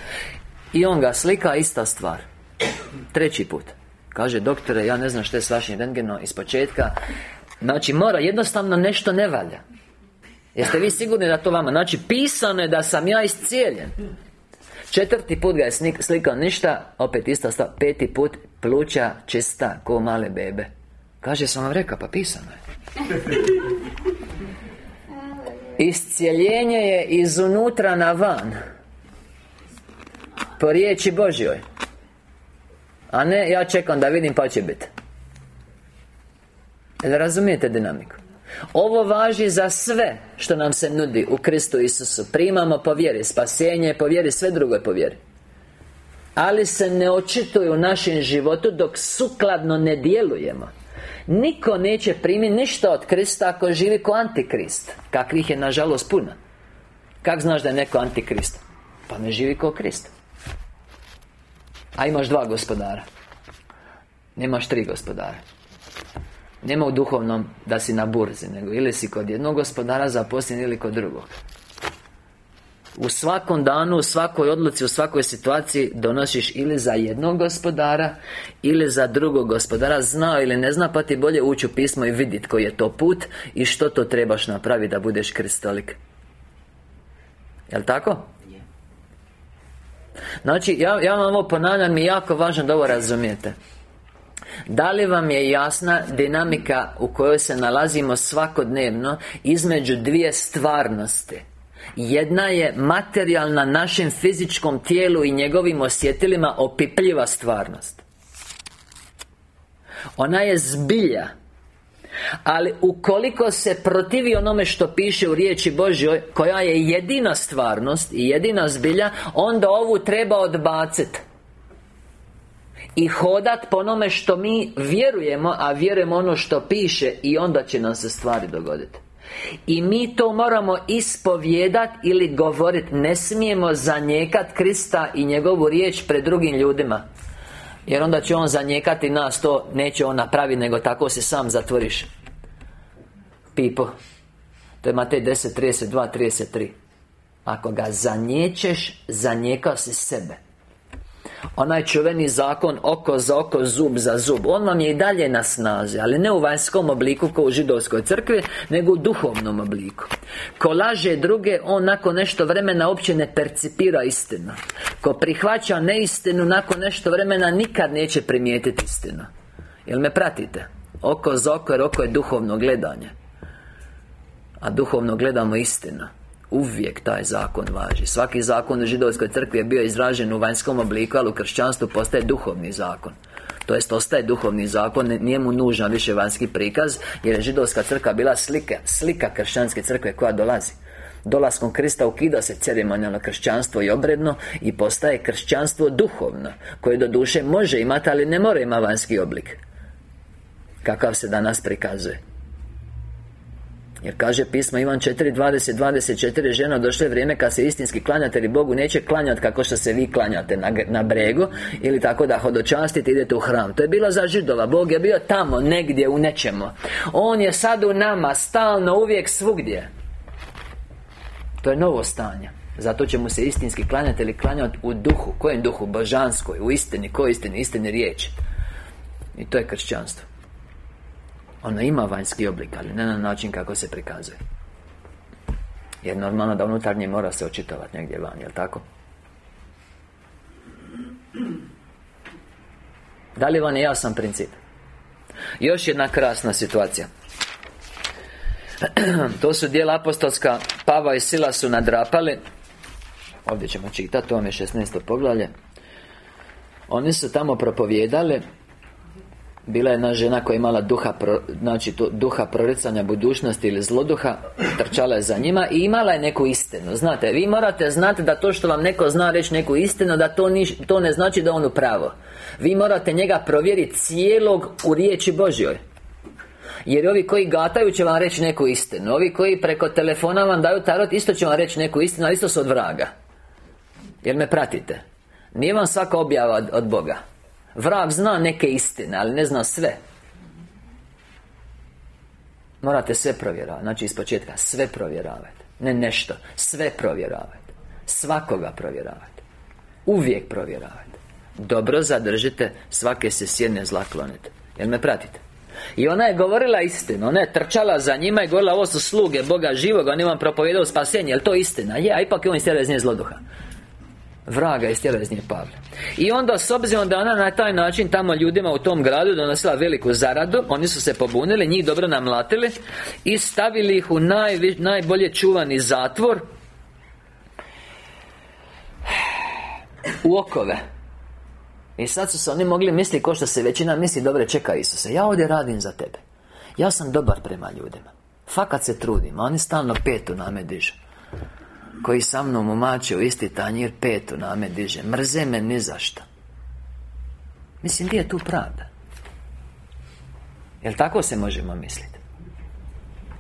I on ga slika, ista stvar. Treći put. Kaže, doktore, ja ne znam što je s vašim rentgenom iz početka. Znači, mora, jednostavno nešto ne valja. Jeste vi sigurni da to vama? Znači, pisano je da sam ja iscijeljen. Četvrti put ga je slikao ništa. Opet ista stvar. Peti put pluća čista Ko male bebe Kaže, sam vam rekao, pa pisano je. Iscijeljenje je izunutra na van. Po riječi Božjoj. A ne, ja čekam da vidim pa će biti. Jel razumijete dinamiku? Ovo važi za sve što nam se nudi u Kristu Isusu. Primamo po vjeri Spasenje po vjeri, sve drugo je po vjeri. Ali se ne očituje u našem životu dok sukladno ne djelujemo Niko neće primiti ništa od Krista ako živi ko antikrist Kakvih je nažalost puno. Kak znaš da je neko antikrist? Pa ne živi ko Krist. A imaš dva gospodara. Nemaš tri gospodara. Nema u duhovnom da si na burzi Nego ili si kod jednog gospodara zaposlen ili kod drugog U svakom danu, u svakoj odluci, u svakoj situaciji Donosiš ili za jednog gospodara Ili za drugog gospodara. Znao ili ne zna pa ti bolje ući u pismo i vidjeti koji je to put I što to trebaš napraviti da budeš kristolik. Jel' tako? Znači, ja, ja vam ovo ponavljam i jako važno da ovo razumijete. Da li vam je jasna dinamika u kojoj se nalazimo svakodnevno Između dvije stvarnosti Jedna je materijalna našem fizičkom tijelu i njegovim osjetilima opipljiva stvarnost. Ona je zbilja ali ukoliko se protivi onome što piše u riječi Božjoj Koja je jedina stvarnost i jedina zbilja Onda ovu treba odbaciti i hodat po onome što mi vjerujemo A vjerujemo ono što piše I onda će nam se stvari dogoditi i mi to moramo ispovjedat ili govorit Ne smijemo zanjekat Krista i njegovu riječ pred drugim ljudima. Jer onda će on zanjekati nas To neće on napraviti Nego tako se sam zatvoriš. Pipo To je Matej 10, 32, 33 Ako ga zanječeš Zanjekao si sebe Onaj čuveni zakon oko za oko, zub za zub. On vam je i dalje na snazi Ali ne u vanjskom obliku kao u židovskoj crkvi Nego u duhovnom obliku. Ko laže druge, on nakon nešto vremena uopće ne percipira istinu. Ko prihvaća neistinu, nakon nešto vremena nikad neće primijetiti istinu. Jel me pratite? Oko za oko, jer oko je duhovno gledanje. A duhovno gledamo istinu Uvijek taj zakon važi. Svaki zakon u židovskoj crkvi je bio izražen u vanjskom obliku Ali u kršćanstvu postaje duhovni zakon. To jest ostaje duhovni zakon, nije mu nužan više vanjski prikaz Jer je židovska crkva bila slika, slika kršćanske crkve koja dolazi. Dolaskom Krista ukida se ceremonijalno kršćanstvo i obredno I postaje kršćanstvo duhovno Koje do duše može imati, ali ne mora imati vanjski oblik. Kakav se danas prikazuje jer kaže pismo Ivan 4, 20, 24 žena došlo je vrijeme kad se istinski klanjate ili Bogu neće klanjati kako što se vi klanjate na, na bregu Ili tako da hodočastite idete u hram. To je bilo za židova Bog je bio tamo, negdje, u nečemu. On je sad u nama, stalno, uvijek, svugdje. To je novo stanje. Zato će mu se istinski klanjati ili klanjati u duhu Kojem duhu? Božanskoj, u istini, koji istini? Istini riječi. I to je kršćanstvo ono ima vanjski oblik, ali ne na način kako se prikazuje Jer normalno da unutarnje mora se očitovati negdje van, jel tako? Da li vam je jasan princip? Još jedna krasna situacija To su dijela apostolska Pava i Sila su nadrapali Ovdje ćemo čitati, to vam je 16. poglavlje Oni su tamo propovijedali bila je jedna žena koja je imala duha, pro, znači to, duha proricanja budućnosti ili zloduha Trčala je za njima i imala je neku istinu. Znate, vi morate znati da to što vam neko zna reći neku istinu Da to, to ne znači da on upravo Vi morate njega provjeriti cijelog u riječi Božjoj. Jer ovi koji gataju će vam reći neku istinu. Ovi koji preko telefona vam daju tarot Isto će vam reći neku istinu, ali isto su od vraga. Jer me pratite. Nije vam svaka objava od, od Boga Vrag zna neke istine, ali ne zna sve. Morate sve provjeravati. Znači iz početka sve provjeravajte Ne nešto, sve provjeravajte Svakoga provjeravajte Uvijek provjeravajte Dobro zadržite Svake se sjedne zla klonite Jel me pratite? I ona je govorila istinu Ona je trčala za njima i govorila Ovo su sluge Boga živog On vam propovijedao spasenje. Jel to istina? Je, a ipak je on iz nje zloduha Vraga iz tjelesnije Pavle. I onda s obzirom da ona na taj način tamo ljudima u tom gradu donosila veliku zaradu Oni su se pobunili, njih dobro namlatili I stavili ih u najbolje čuvani zatvor U okove. I sad su se oni mogli misliti ko što se većina misli Dobre, čekaj Isuse, ja ovdje radim za tebe. Ja sam dobar prema ljudima. Fakat se trudim, oni stalno petu na me dižu koji sa mnom umače u isti tanjir petu na me diže. Mrze me ni zašto Mislim, gdje je tu pravda? Jel tako se možemo misliti?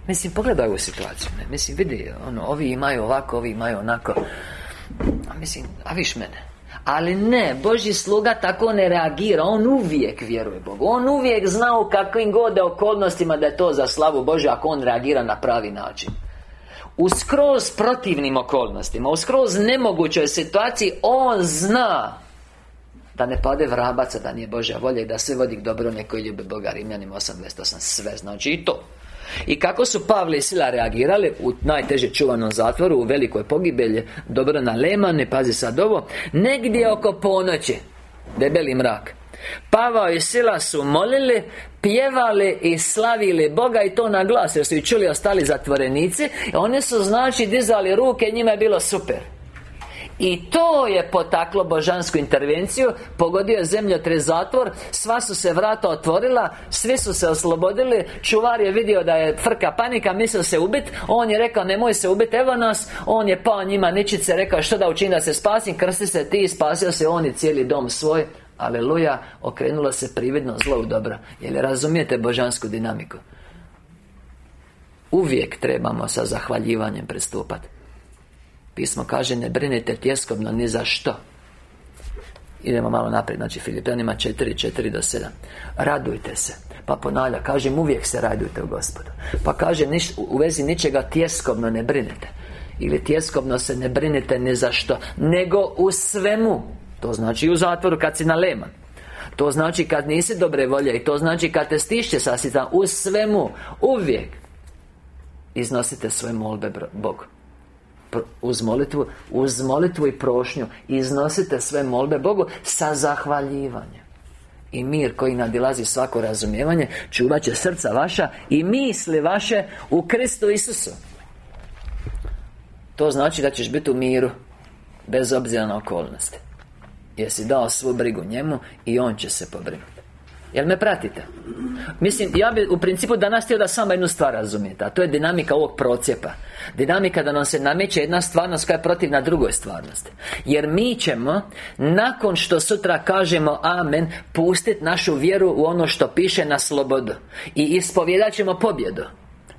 Mislim, pogledaj ovu situaciju ne? Mislim, vidi, ono, ovi imaju ovako, ovi imaju onako. A mislim, a viš mene? Ali ne, Boži sluga tako ne reagira. On uvijek vjeruje Bogu. On uvijek zna u kakvim god okolnostima da je to za slavu Božju Ako on reagira na pravi način u skroz protivnim okolnostima U skroz nemogućoj situaciji On zna da ne pade vrabaca, da nije Božja volja I da sve vodi k dobro neko ljube Boga Rimljanima 8.28 Sve znači i to. I kako su Pavle i Sila reagirali U najteže čuvanom zatvoru U velikoj pogibelje Dobro na Lemane Pazi sad ovo Negdje oko ponoći Debeli mrak Pavao i Sila su molili Pjevali i slavili Boga i to na glas Jer su i čuli ostali zatvorenici. Oni su znači dizali ruke Njima je bilo super. I to je potaklo božansku intervenciju Pogodio je zemljotres zatvor Sva su se vrata otvorila Svi su se oslobodili Čuvar je vidio da je frka panika Mislio se ubit On je rekao nemoj se ubiti Evo nas. On je pao njima ničice Rekao što da učini da se spasim? Krsti se ti Spasio se on i cijeli dom svoj Aleluja Okrenulo se prividno zlo u dobro Jel razumijete božansku dinamiku? Uvijek trebamo sa zahvaljivanjem pristupati Pismo kaže ne brinite tjeskobno ni za što. Idemo malo naprijed, znači Filipijanima 4, 4 do 7 Radujte se. Pa ponavlja, kažem uvijek se radujte u gospodu. Pa kaže u vezi ničega tjeskobno ne brinete. Ili tjeskobno se ne brinete ni za što Nego u svemu To znači u zatvoru kad si naleman. To znači kad nisi dobre volje I to znači kad te stišće sasitan U svemu, uvijek Iznosite svoje molbe Bogu. Uz molitvu, uz molitvu i prošnju Iznosite sve molbe Bogu sa zahvaljivanjem. I mir koji nadilazi svako razumijevanje Čuvat će srca vaša I misli vaše u Kristu Isusu. To znači da ćeš biti u miru Bez obzira na okolnosti Jesi dao svu brigu njemu I on će se pobrinuti. Jel me pratite? Mislim, ja bi u principu danas htio da samo jednu stvar razumijete A to je dinamika ovog procijepa Dinamika da nam se nameće jedna stvarnost koja je protivna drugoj stvarnosti. Jer mi ćemo, nakon što sutra kažemo Amen Pustiti našu vjeru u ono što piše na slobodu. I ispovjedat ćemo pobjedu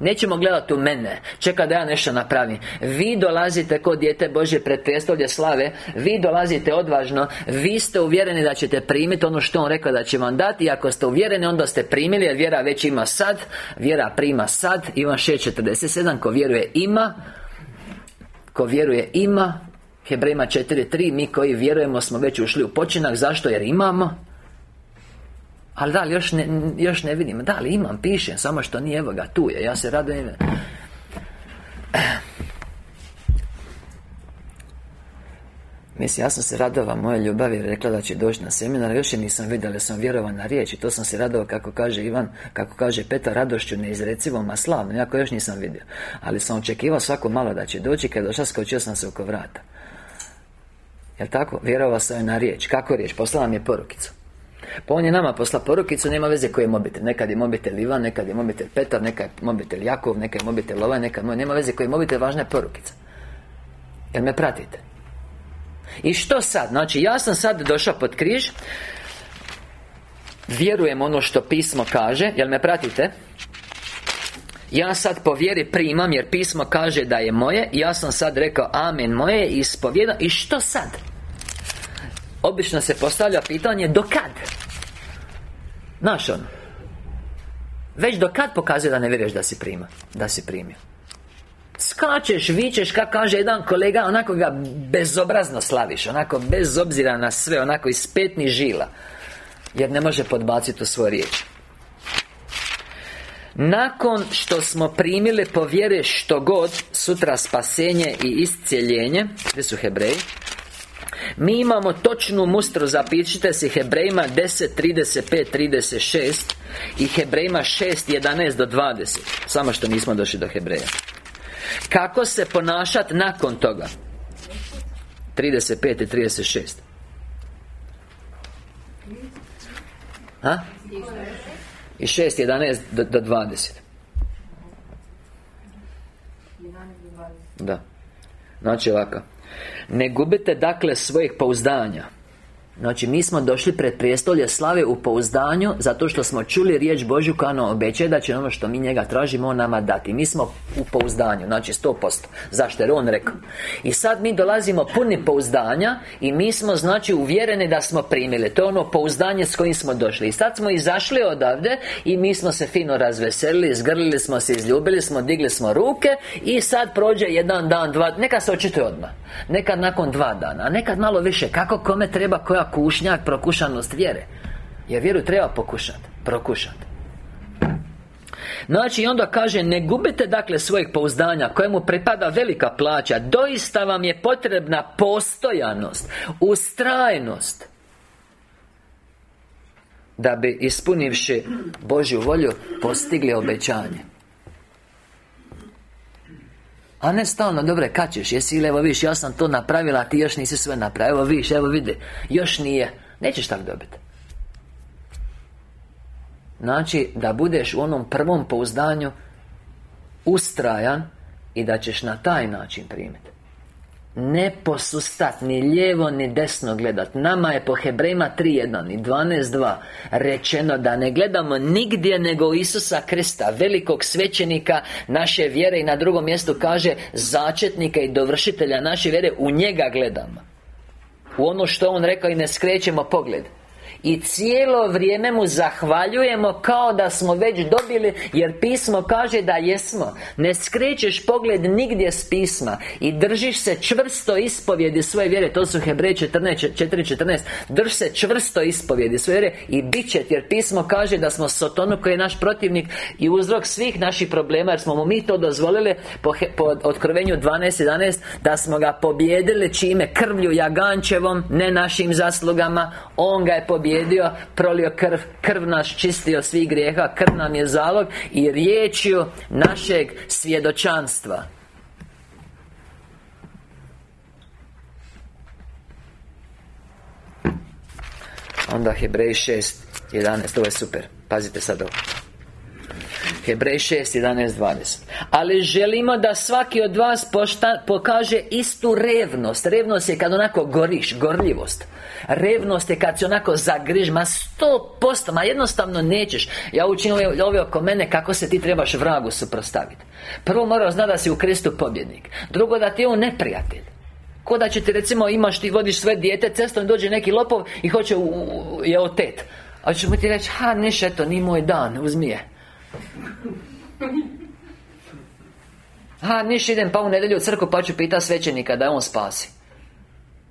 Nećemo gledati u mene. Čeka da ja nešto napravim. Vi dolazite kod dijete Božje pred prijestolje slave. Vi dolazite odvažno. Vi ste uvjereni da ćete primiti ono što On rekao da će vam dati. I ako ste uvjereni onda ste primili Jer vjera već ima sad. Vjera prima sad. Ivan 6.47 Ko vjeruje ima. Ko vjeruje ima. Hebrejima 4.3 Mi koji vjerujemo smo već ušli u počinak. Zašto? Jer imamo ali da, li još ne, još ne vidim. Da, li imam, piše Samo što nije, evo ga, tu je. Ja se radujem. Mislim, ja sam se radovao moje ljubavi rekla da će doći na seminar. Još je nisam vidio, ali sam vjerovao na riječ I to sam se radovao, kako kaže Ivan Kako kaže Petar, radošću neizrecivom, a slavno Jako još nisam vidio. Ali sam očekivao svako malo da će doći. Kad došao, skočio sam se oko vrata. Jel tako? Vjerovao sam na riječ. Kako riječ? Poslala mi je porukicu pa on je nama posla porukicu, nema veze koji je mobitel Nekad je mobitel Ivan, nekad je mobitel Petar, nekad je mobitel Jakov, nekad je mobitel ovaj, nekad moj Nema veze koji je mobitel, važna je porukica Jel me pratite? I što sad? Znači, ja sam sad došao pod križ Vjerujem ono što pismo kaže Jel me pratite? Ja sad po vjeri primam jer pismo kaže da je moje Ja sam sad rekao amen moje i ispovjedam I što sad? Obično se postavlja pitanje do kad? Znaš ono Već do kad pokazuje da ne vjeruješ da si prima Da si primio Skačeš, vičeš, kako kaže jedan kolega Onako ga bezobrazno slaviš Onako bez obzira na sve Onako iz petnih žila Jer ne može podbaciti u svoju riječ nakon što smo primili po vjere što god Sutra spasenje i iscijeljenje Gdje su Hebreji mi imamo točnu mustru Zapišite si Hebrejima 10, 35, 36 I Hebrejima 6, 11 do 20 Samo što nismo došli do Hebreja. Kako se ponašati nakon toga? 35 i 36 Ha? I 6, 11 do, do 20 Da. Znači ovako ne gubite dakle svojih pouzdanja Znači, mi smo došli pred prijestolje slave u pouzdanju Zato što smo čuli riječ Božju koja nam obećaje Da će ono što mi njega tražimo On nama dati. Mi smo u pouzdanju Znači, 100% Zašto? Jer On rekao. I sad mi dolazimo puni pouzdanja I mi smo, znači, uvjereni da smo primili. To je ono pouzdanje s kojim smo došli. I sad smo izašli odavde I mi smo se fino razveselili Zgrlili smo se, izljubili smo Digli smo ruke I sad prođe jedan dan, dva Neka se očituje odmah. Nekad nakon dva dana A nekad malo više. Kako kome treba koja kušnjak, prokušanost vjere. Jer vjeru treba pokušati, prokušati Znači, onda kaže Ne gubite dakle svojeg pouzdanja Kojemu pripada velika plaća. Doista vam je potrebna postojanost Ustrajnost Da bi ispunivši Božju volju Postigli obećanje a ne stalno, dobre, kad ćeš, jesi ili evo viš, ja sam to napravila, a ti još nisi sve napravila Evo viš, evo vidi, još nije. Nećeš tako dobiti Znači, da budeš u onom prvom pouzdanju Ustrajan I da ćeš na taj način primiti ne posustat, ni lijevo, ni desno gledat. Nama je po Hebrejima 3.1 i 12.2 Rečeno da ne gledamo nigdje nego Isusa Krista Velikog svećenika naše vjere I na drugom mjestu kaže Začetnika i dovršitelja naše vjere. U njega gledamo. U ono što on rekao i ne skrećemo pogled I cijelo vrijeme mu zahvaljujemo kao da smo već dobili Jer pismo kaže da jesmo. Ne skrećeš pogled nigdje s pisma I držiš se čvrsto ispovjedi svoje vjere. To su Hebrej 14.14 Drž se čvrsto ispovjedi svoje vjere I bit će Jer pismo kaže da smo Sotonu koji je naš protivnik I uzrok svih naših problema Jer smo mu mi to dozvolili Po, po otkrovenju 12.11 Da smo ga pobjedili čime? Krvlju Jagančevom Ne našim zaslugama. On ga je pobjedio Prolio krv Krv nas čistio svih grijeha Krv nam je zalog I riječju našeg svjedočanstva. Onda Hebrej 6, 11, ovo je super. Pazite sad ovo Hebrej 6, 11, 20 Ali želimo da svaki od vas pošta, pokaže istu revnost. Revnost je kad onako goriš, gorljivost. Revnost je kad se onako zagriž Ma sto posto, ma jednostavno nećeš. Ja učinio ove, ove oko mene kako se ti trebaš vragu suprostaviti Prvo moraš znati da si u Kristu pobjednik. Drugo da ti je on neprijatelj. Ko da će ti recimo imaš ti vodiš sve dijete cestom dođe neki lopov i hoće u, u, je otet. A ćemo ti reći, ha niš eto, ni moj dan, uzmi je Ha, niš idem pa u nedjelju u crku pa ću pita svećenika da on spasi.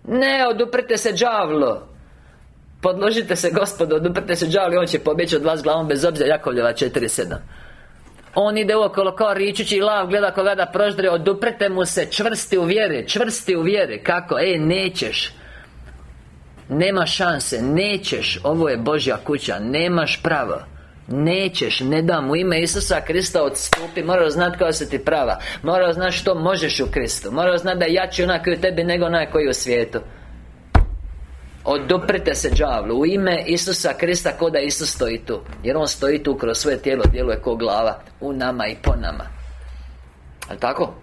Ne, oduprite se đavlo Podložite se gospodo, oduprite se đavlo i on će pobjeći od vas glavom bez obzira. Jakovljeva 4.7 on ide okolo kao ričući lav Gleda koga da proždre Oduprete mu se čvrsti u vjeri Čvrsti u vjeri. Kako? E, nećeš. Nema šanse Nećeš. Ovo je Božja kuća Nemaš pravo Nećeš, ne dam u ime Isusa Krista odstupi Moraš znati koja se ti prava. Moraš znati što možeš u Kristu. Moraš znati da je jači onaj koji u tebi nego onaj koji u svijetu. Oduprite se đavlu. U ime Isusa Krista ko da Isus stoji tu. Jer On stoji tu kroz svoje tijelo Djeluje ko glava. U nama i po nama. Ali tako?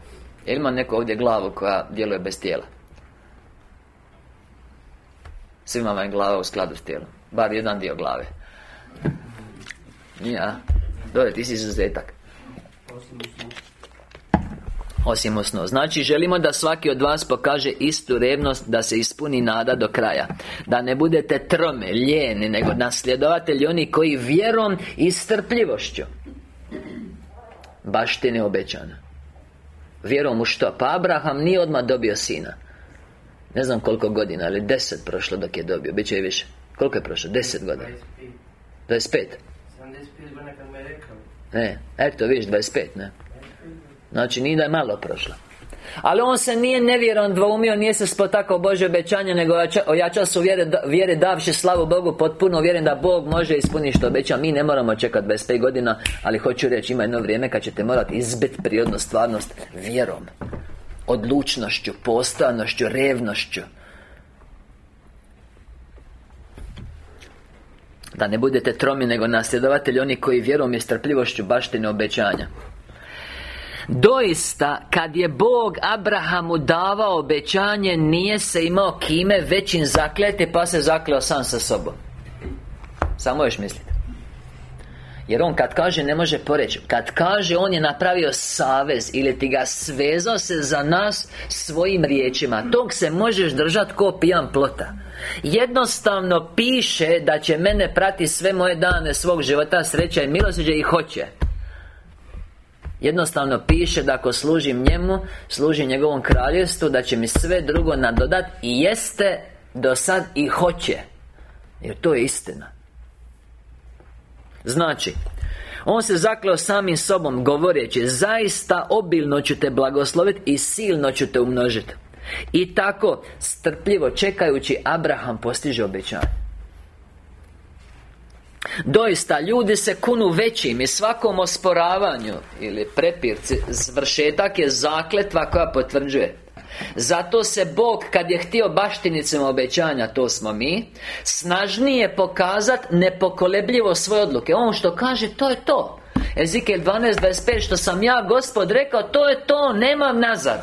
Jel ima neko ovdje glavu koja djeluje bez tijela? Svima vam je glava u skladu s tijelom. Bar jedan dio glave Nije, a? Dole, ti si izuzetak. Osim osno Znači želimo da svaki od vas pokaže istu revnost Da se ispuni nada do kraja. Da ne budete trome, lijeni Nego nasljedovatelji oni koji vjerom i strpljivošću. Baštine obećana Vjerom u što? Pa Abraham nije odmah dobio sina. Ne znam koliko godina, ali deset prošlo dok je dobio. Biće i više. Koliko je prošlo? Deset godina. 25 Ne, eto vidiš, 25, ne? Znači, nije da je malo prošlo. Ali on se nije nevjeran dvoumio, nije se spotakao Bože obećanje Nego ojačao su vjere, vjere davši slavu Bogu Potpuno uvjeren da Bog može ispuniti što obeća. Mi ne moramo čekati 25 godina Ali hoću reći, ima jedno vrijeme kad ćete morati izbiti prirodnu stvarnost Vjerom Odlučnošću, postojanošću, revnošću Da ne budete tromi, nego nasljedovatelji Oni koji vjerom i strpljivošću baštine obećanja. Doista, kad je Bog Abrahamu davao obećanje Nije se imao kime većim zakleti Pa se zakleo sam sa sobom. Samo još mislite jer on kad kaže ne može poreći. Kad kaže on je napravio savez Ili ti ga svezao se za nas Svojim riječima. Tog se možeš držati ko pijan plota. Jednostavno piše Da će mene prati sve moje dane Svog života, sreća i milosrđe I hoće. Jednostavno piše da ako služim njemu Služim njegovom kraljevstvu Da će mi sve drugo nadodat I jeste do sad i hoće. Jer to je istina Znači on se zakleo samim sobom govoreći Zaista obilno ću te blagosloviti I silno ću te umnožiti I tako strpljivo čekajući Abraham postiže obećanje. Doista, ljudi se kunu većim i svakom osporavanju Ili prepirci Zvršetak je zakletva koja potvrđuje zato se Bog, kad je htio baštinicama obećanja, to smo mi Snažnije pokazat nepokolebljivo svoje odluke. On što kaže, to je to. Ezekiel 12.25 Što sam ja, Gospod, rekao To je to, nemam nazad.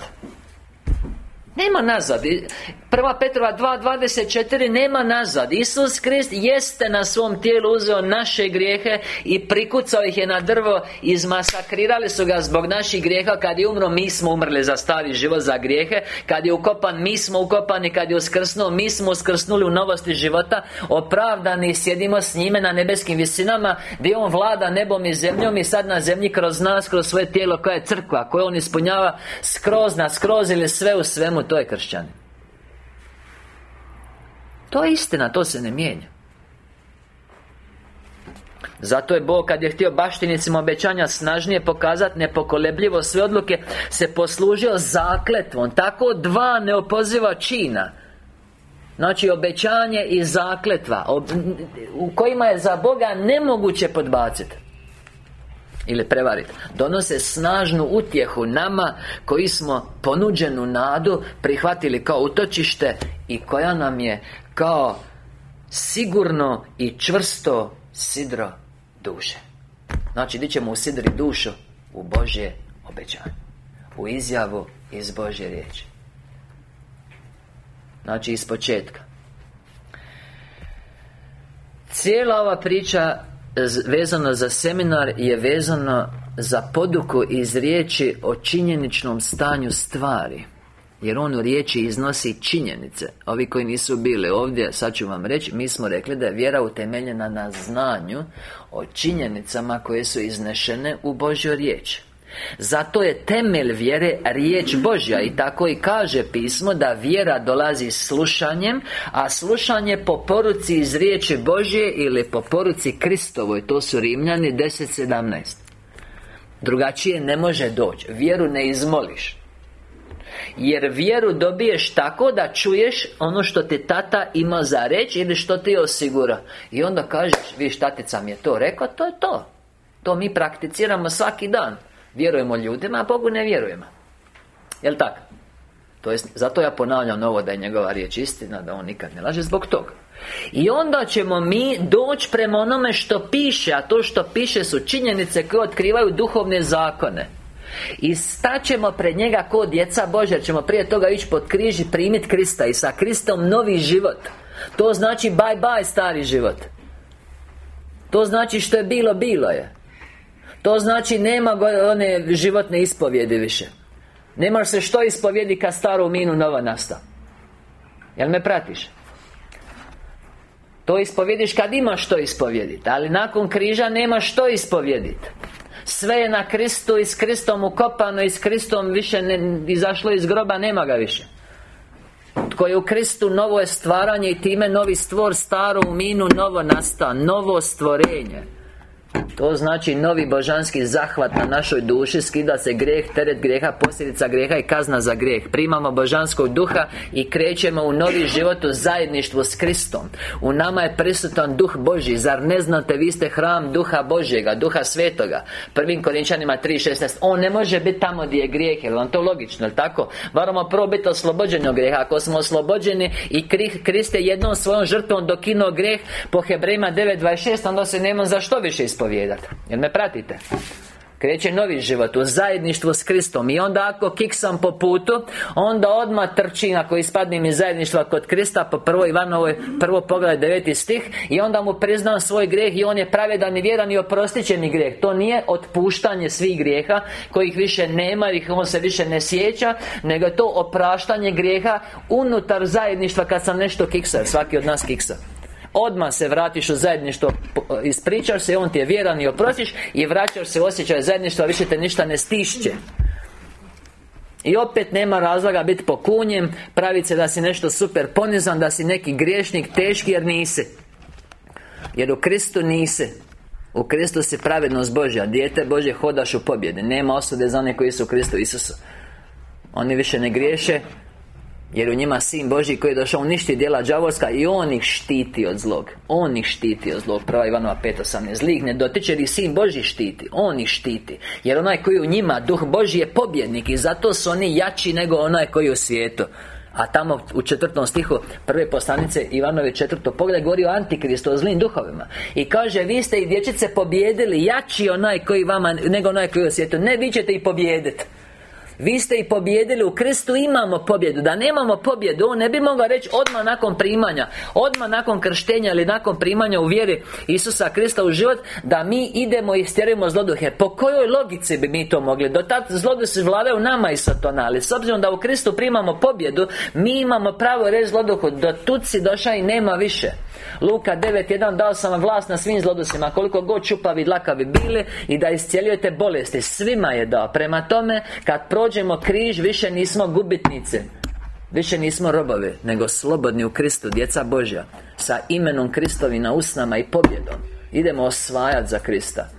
Nema nazad Prva Petrova 2.24 nema nazad. Isus Krist jeste na svom tijelu uzeo naše grijehe I prikucao ih je na drvo Izmasakrirali su ga zbog naših grijeha. Kad je umro, mi smo umrli za stari život, za grijehe. Kad je ukopan, mi smo ukopani. Kad je uskrsnuo, mi smo uskrsnuli u novosti života. Opravdani sjedimo s njime na nebeskim visinama Gdje on vlada nebom i zemljom I sad na zemlji kroz nas, kroz svoje tijelo Koje je crkva, koje on ispunjava Skroz na skroz ili sve u svemu. To je kršćanin To je istina, to se ne mijenja. Zato je Bog kad je htio baštinicima obećanja snažnije pokazati nepokolebljivo sve odluke se poslužio zakletvom. Tako dva neopoziva čina. Znači obećanje i zakletva U kojima je za Boga nemoguće podbaciti ili prevariti Donose snažnu utjehu nama Koji smo ponuđenu nadu Prihvatili kao utočište I koja nam je kao Sigurno i čvrsto sidro duše. Znači, di ćemo usidri dušu? U Božje obećanje. U izjavu iz Božje riječi. Znači, iz početka. Cijela ova priča vezano za seminar je vezano za poduku iz riječi o činjeničnom stanju stvari jer on u riječi iznosi činjenice. Ovi koji nisu bili ovdje, sad ću vam reći Mi smo rekli da je vjera utemeljena na znanju O činjenicama koje su iznešene u Božjoj riječi zato je temelj vjere riječ Božja I tako i kaže pismo da vjera dolazi slušanjem A slušanje po poruci iz riječi Božje Ili po poruci Kristovoj To su Rimljani 10.17 Drugačije ne može doći. Vjeru ne izmoliš. Jer vjeru dobiješ tako da čuješ ono što ti tata ima za reći Ili što ti osigura I onda kažeš, viš tatica mi je to rekao, to je to. To mi prakticiramo svaki dan Vjerujemo ljudima, a Bogu ne vjerujemo. Jel' tako? To jest, zato ja ponavljam ovo da je njegova riječ istina Da on nikad ne laže zbog toga. I onda ćemo mi doći prema onome što piše A to što piše su činjenice koje otkrivaju duhovne zakone. I staćemo pred njega ko djeca Božja ćemo prije toga ići pod križ i primiti Krista. I sa Kristom novi život. To znači bye bye stari život. To znači što je bilo, bilo je To znači nema one životne ispovjedi više. Nemaš se što ispovjedi kad staru minu nova nasta. Jel me pratiš? To ispovjediš kad imaš što ispovjediti Ali nakon križa nema što ispovjediti sve je na Kristu i s Kristom ukopano i s Kristom više ne izašlo iz groba, nema ga više. Tko je u Kristu novo je stvaranje i time novi stvor Staro u minu novo nasta Novo stvorenje to znači novi božanski zahvat na našoj duši Skida se grijeh, teret grijeha, posljedica grijeha i kazna za grijeh. Primamo božanskog duha i krećemo u novi život u zajedništvu s Kristom. U nama je prisutan duh Boži Zar ne znate, vi ste hram duha Božjega, duha svetoga? Prvim Korinčanima 3.16 On ne može biti tamo gdje je grijeh, je vam to logično, jel tako? Moramo prvo biti oslobođeni od grijeha. Ako smo oslobođeni i Krist je jednom svojom žrtvom dokinuo grijeh Po Hebrejima 9.26 Onda se nema za što više ispovijedati Jel me pratite? Kreće novi život u zajedništvu s Kristom I onda ako kiksam po putu Onda odmah trčim ako ispadnem iz zajedništva kod Krista Po prvo Ivanovoj prvo pogled deveti stih I onda mu priznam svoj grijeh I on je pravedan i vjeran i oprostićeni grijeh. To nije otpuštanje svih grijeha Kojih više nema Ih on se više ne sjeća Nego to opraštanje grijeha Unutar zajedništva kad sam nešto kiksa Svaki od nas kiksa Odmah se vratiš u zajedništvo Ispričaš se, on ti je vjeran i oprostiš I vraćaš se osjećaj zajedništva Više te ništa ne stišće. I opet nema razloga biti pokunjem Praviti se da si nešto super ponizan Da si neki griješnik teški jer nisi. Jer u Kristu nisi. U Kristu si pravednost Božja. Dijete Božje hodaš u pobjede. Nema osude za one koji su u Kristu Isusu. Oni više ne griješe jer u njima Sin Boži koji je došao uništiti djela đavolska I On ih štiti od zlog. On ih štiti od zlog. Prva Ivanova 5.18 Zlih ne dotiče li Sin Boži štiti. On ih štiti. Jer onaj koji u njima Duh Boži je pobjednik I zato su oni jači nego onaj koji u svijetu. A tamo u četvrtom stihu prve poslanice Ivanove četvrto pogled govori o antikristu, o zlim duhovima. I kaže, vi ste i dječice pobjedili Jači onaj koji vama, nego onaj koji svijetu. Ne, vi ćete i pobijediti Vi ste i pobjedili, u Kristu imamo pobjedu. Da nemamo pobjedu, on ne bi mogao reći odmah nakon primanja Odmah nakon krštenja ili nakon primanja u vjeri Isusa Krista u život Da mi idemo i stjerujemo zloduhe. Po kojoj logici bi mi to mogli? Do tad zlodusi vladaju nama i satona Ali s obzirom da u Kristu primamo pobjedu Mi imamo pravo reći zloduhu Do tu si došao i nema više Luka 9.1 Dao sam vam vlast na svim zlodusima. Koliko god čupavi dlakavi bili I da iscijeljujete bolesti Svima je dao. Prema tome Kad prođemo križ Više nismo gubitnice Više nismo robovi Nego slobodni u Kristu Djeca Božja. Sa imenom Kristovi na usnama i pobjedom. Idemo osvajati za Krista.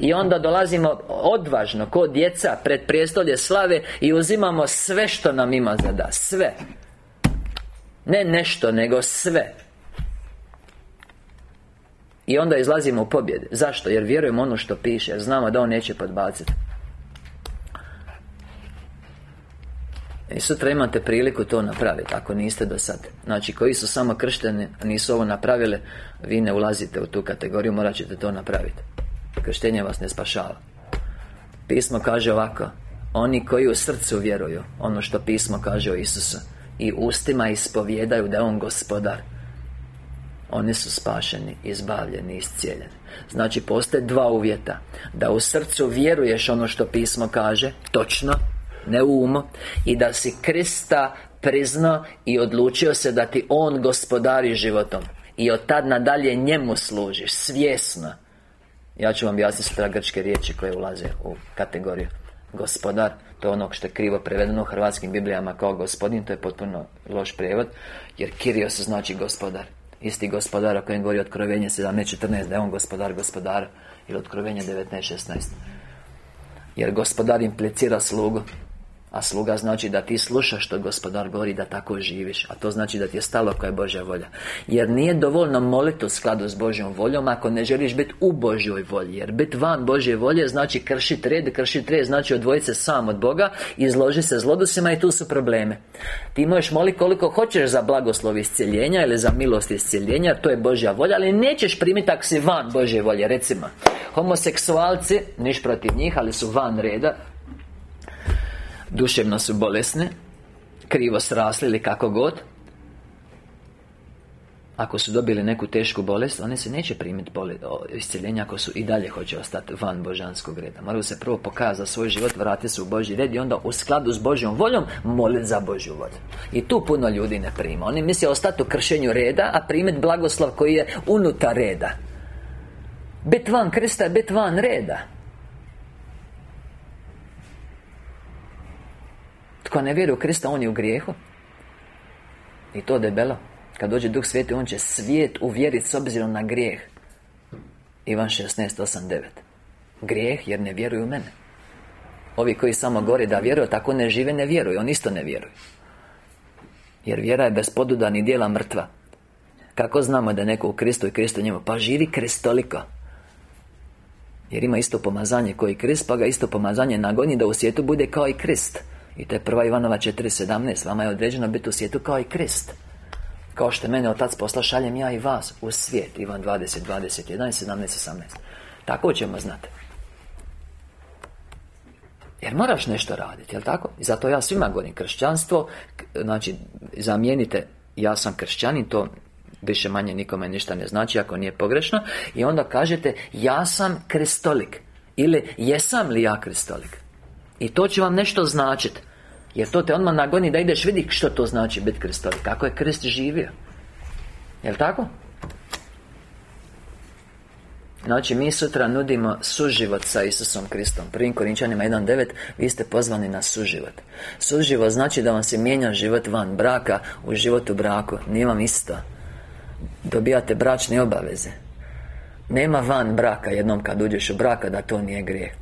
I onda dolazimo odvažno Ko djeca pred prijestolje slave I uzimamo sve što nam ima zada Sve. Ne nešto, nego sve i onda izlazimo u pobjede. Zašto? Jer vjerujemo ono što piše Jer znamo da On neće podbaciti I sutra imate priliku to napraviti Ako niste do sad. Znači koji su samo kršteni Nisu ovo napravili Vi ne ulazite u tu kategoriju Morat ćete to napraviti Krštenje vas ne spašava. Pismo kaže ovako Oni koji u srcu vjeruju Ono što pismo kaže o Isusu I ustima ispovjedaju da je On gospodar oni su spašeni, izbavljeni, iscijeljeni. Znači, postoje dva uvjeta. Da u srcu vjeruješ ono što pismo kaže Točno Ne u umu I da si Krista priznao I odlučio se da ti On gospodari životom. I od tad nadalje njemu služiš Svjesno. Ja ću vam objasniti sutra grčke riječi koje ulaze u kategoriju. Gospodar To je ono što je krivo prevedeno u hrvatskim biblijama kao gospodin To je potpuno loš prijevod Jer Kirios znači gospodar Isti gospodar o kojem govori otkrovenje 17.14 Da je on gospodar gospodar Ili otkrovenje 19.16 Jer gospodar implicira slugu a sluga znači da ti slušaš što gospodar govori da tako živiš A to znači da ti je stalo koja je Božja volja. Jer nije dovoljno moliti u skladu s Božjom voljom Ako ne želiš biti u Božjoj volji. Jer biti van Božje volje znači kršiti red Kršiti red znači odvojiti se sam od Boga Izloži se zlodusima i tu su probleme. Ti možeš moliti koliko hoćeš za blagoslov iscijeljenja Ili za milost iscijeljenja To je Božja volja Ali nećeš primiti ako si van Božje volje Recimo. Homoseksualci, niš protiv njih, ali su van reda Duševno su bolesne Krivo srasli ili kako god. Ako su dobili neku tešku bolest One se neće primiti iscjeljenja Ako su i dalje hoće ostati van božanskog reda. Moraju se prvo pokazati za svoj život Vratiti se u Božji red I onda u skladu s Božjom voljom Moliti za Božju volju. I tu puno ljudi ne prima. Oni misle ostati u kršenju reda A primiti blagoslov koji je unutar reda. Bit van Krista bit van reda Tko ne vjeruje u Krista, on je u grijehu. I to debelo. Kad dođe Duh Sveti, on će svijet uvjeriti s obzirom na grijeh. Ivan 16.8.9 Grijeh jer ne vjeruju u mene. Ovi koji samo govore da vjeruju, tako ne žive, ne vjeruju. On isto ne vjeruje Jer vjera je bez podudanih dijela mrtva. Kako znamo da neko u Kristu i Kristu njemu? Pa živi kristoliko Jer ima isto pomazanje koji Krist Pa ga isto pomazanje nagoni da u svijetu bude kao i Krist i to je prva Ivanova 4.17 Vama je određeno biti u svijetu kao i Krist. Kao što mene Otac posla šaljem ja i vas u svijet. Ivan 20, 21, 17, 18 Tako ćemo znati jer moraš nešto raditi, jel tako? I zato ja svima govorim kršćanstvo Znači, zamijenite Ja sam kršćanin, to više manje nikome ništa ne znači ako nije pogrešno. I onda kažete Ja sam kristolik. Ili jesam li ja kristolik? I to će vam nešto značiti jer to te odmah nagoni da ideš vidi što to znači biti kristovi Kako je krist živio. Jel' tako? Znači, mi sutra nudimo suživot sa Isusom Kristom. Prvim Korinčanima 1.9 Vi ste pozvani na suživot. Suživot znači da vam se mijenja život van braka U životu braku. Nije vam isto. Dobijate bračne obaveze. Nema van braka jednom kad uđeš u braka da to nije grijeh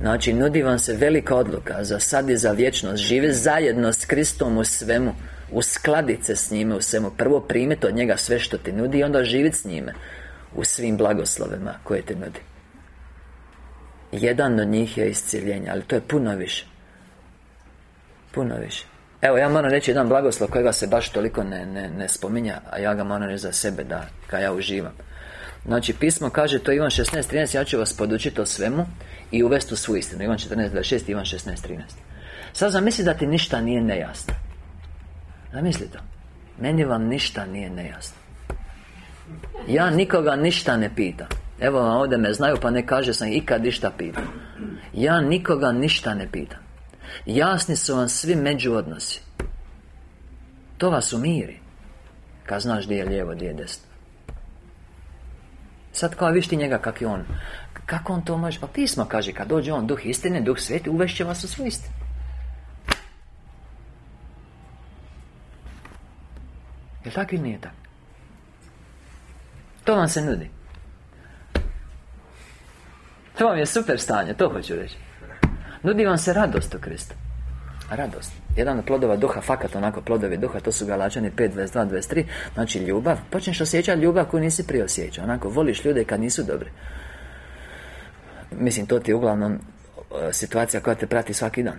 Znači, nudi vam se velika odluka Za sad i za vječnost. Živi zajedno s Kristom u svemu Uskladiti se s njime u svemu. Prvo primiti od njega sve što ti nudi I onda živjeti s njime U svim blagoslovima koje ti nudi. Jedan od njih je isciljenje Ali to je puno više. Puno više. Evo, ja moram reći jedan blagoslov kojega se baš toliko ne, ne, ne spominja A ja ga moram reći za sebe da Kad ja uživam. Znači, pismo kaže, to Ivan 16.13 Ja ću vas podučiti o svemu I uvesti u svu istinu. Ivan 14.26, Ivan 16.13 Sad zamisli da ti ništa nije nejasno. Zamisli to. Meni vam ništa nije nejasno. Ja nikoga ništa ne pitam. Evo vam ovdje me znaju pa ne kaže sam ikad ništa pitam. Ja nikoga ništa ne pitam. Jasni su vam svi međuodnosi. To vas umiri Kad znaš gdje je lijevo, gdje je desno. Sad kao viš ti njega kak je on Kako on to može? Pa pismo kaže Kad dođe on duh istine, duh sveti Uvešće vas u svoj istinu. Je tako ili nije tako? To vam se nudi. To vam je super stanje, to hoću reći. Nudi vam se radost u Kristu. Radost. Jedan od plodova duha, fakat onako plodovi duha To su Galačani 5, 22, 23 Znači ljubav, počneš osjećati ljubav koju nisi prije osjećao. Onako, voliš ljude kad nisu dobri Mislim, to ti je uglavnom e, Situacija koja te prati svaki dan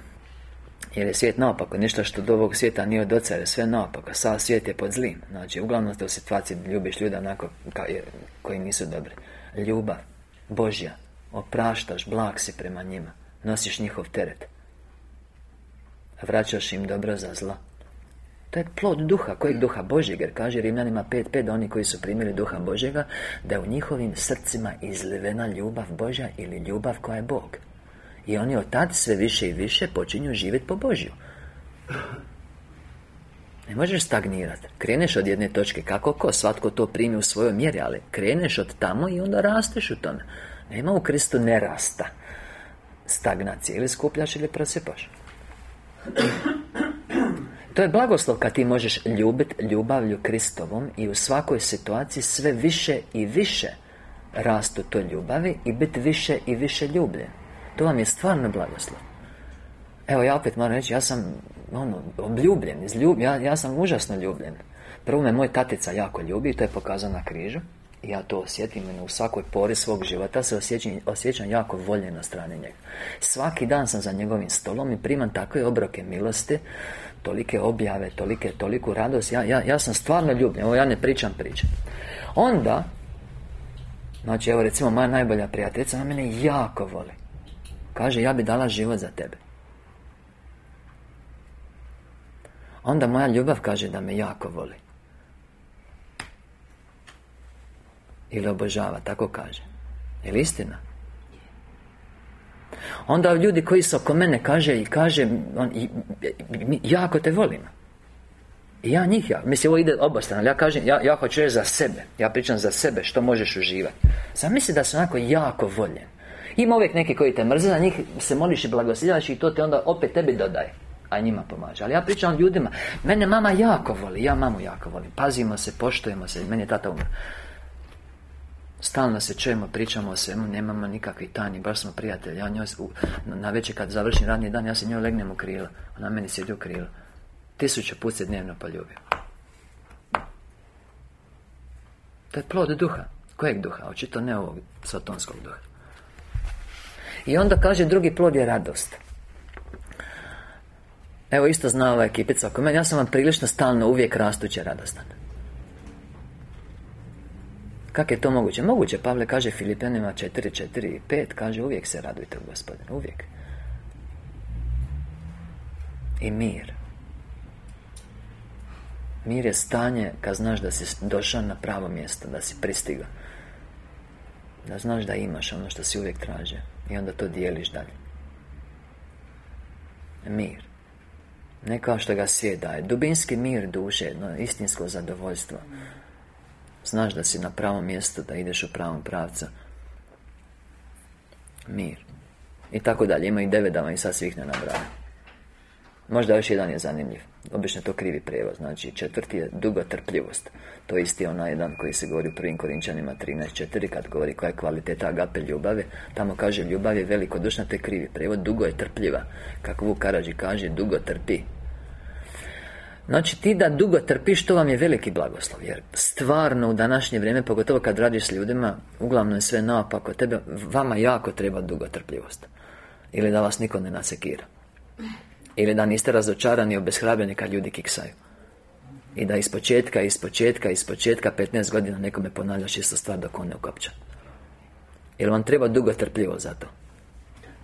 jer je svijet naopako, ništa što do ovog svijeta nije od oca, je sve naopako, sav svijet je pod zlim. Znači, uglavnom ste u situaciji ljubiš ljude onako koji nisu dobri. Ljubav, Božja, opraštaš, blag si prema njima, nosiš njihov teret. Vraćaš im dobro za zlo. To je plod duha, kojeg duha Božjeg, jer kaže Rimljanima 5.5 da oni koji su primili duha Božjega, da je u njihovim srcima izlivena ljubav Božja ili ljubav koja je Bog. I oni od tad sve više i više počinju živjeti po Božju Ne možeš stagnirati Kreneš od jedne točke Kako ko? Svatko to primi u svojoj mjeri Ali kreneš od tamo i onda rasteš u tome Nema u Kristu nerasta Stagnacije Ili skupljaš ili prosipaš to je blagoslov kad ti možeš ljubiti ljubavlju Kristovom I u svakoj situaciji sve više i više Rastu toj ljubavi I biti više i više ljubljen to vam je stvarno blagoslov. Evo ja opet moram reći, ja sam ono, obljubljen, izljub, ja, ja sam užasno ljubljen. Prvo me moj tatica jako ljubi i to je pokazano na križu. I ja to osjetim u svakoj pori svog života se osjećam, osjećam jako na strane njega. Svaki dan sam za njegovim stolom i primam takve obroke milosti Tolike objave, tolike, toliku radost. Ja, ja, ja sam stvarno ljubljen, ovo ja ne pričam priče. Onda Znači evo recimo moja najbolja prijateljica Ona mene jako voli. Kaže, ja bi dala život za tebe. Onda moja ljubav kaže da me jako voli. Ili obožava, tako kaže. Je li istina? Onda ljudi koji su oko mene kaže i kaže on, i, Jako te volim I ja njih ja Mislim, ovo ide obostrano Ja kažem, ja, ja hoću za sebe Ja pričam za sebe, što možeš uživati Zamisli da su onako jako voljen ima uvijek neki koji te mrze, na njih se moliš i blagoslivljaš i to te onda opet tebi dodaje a njima pomaže. Ali ja pričam ljudima, mene mama jako voli, ja mamu jako volim. Pazimo se, poštujemo se, meni je tata umr. Stalno se čujemo, pričamo o svemu, nemamo nikakvi tani, baš smo prijatelji. Ja njoj, na večer kad završim radni dan, ja se njoj legnem u krilo. Ona meni sjedi u krilo. Tisuću put se dnevno poljubio. To je plod duha. Kojeg duha? Očito ne ovog sotonskog duha. I onda kaže drugi plod je radost Evo isto zna ova ekipica oko mene Ja sam vam prilično stalno uvijek rastuće radostan Kako je to moguće? Moguće, Pavle kaže Filipenima 4, 4 i 5 Kaže uvijek se radujte u gospodinu Uvijek. I mir. Mir je stanje kad znaš da si došao na pravo mjesto Da si pristigao Da znaš da imaš ono što si uvijek tražio i onda to dijeliš dalje. Mir. Ne kao što ga svijet daje. Dubinski mir duše, jedno istinsko zadovoljstvo Znaš da si na pravom mjestu, da ideš u pravom pravcu. Mir. I tako dalje, ima i devet i sad svih ne nabrajam. Možda još jedan je zanimljiv. Obično to krivi prijevod. Znači četvrti je dugotrpljivost To je isti onaj jedan koji se govori u prvim Korinčanima 13.4 Kad govori koja je kvaliteta agape ljubave Tamo kaže ljubav je velikodušna To je krivi prijevod Dugo je trpljiva. Kako Vuk Karadži kaže Dugo trpi Znači ti da dugo trpiš To vam je veliki blagoslov Jer stvarno u današnje vrijeme Pogotovo kad radiš s ljudima Uglavnom je sve naopako Tebe, vama jako treba dugo trpljivost Ili da vas niko ne nasekira ili da niste razočarani i obeshrabreni kad ljudi kiksaju I da ispočetka, ispočetka, ispočetka 15 godina nekome ponavljaš istu stvar dok on ne ukopća Jer vam treba dugo trpljivo za to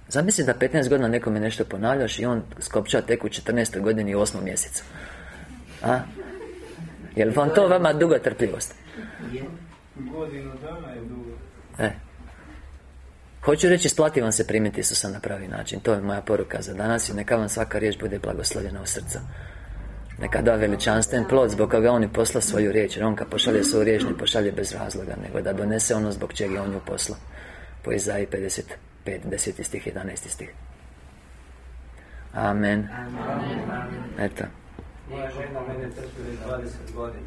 Zamisli da 15 godina nekome nešto ponavljaš i on skopča tek u 14. godini i 8. mjesecu A? Jel vam to vama duga trpljivost? Godinu dana je dugo. E. Hoću reći, isplati vam se primiti Isusa na pravi način To je moja poruka za danas I neka vam svaka riječ bude blagoslovljena u srcu Neka da veličanstven plod Zbog koga on i posla svoju riječ Jer on kad pošalje svoju riječ ne pošalje bez razloga Nego da donese ono zbog čega je on ju posla Po Izaji 55, 10 stih, 11 stih Amen Amen. Eto Moja žena mene trpi već 20 godina.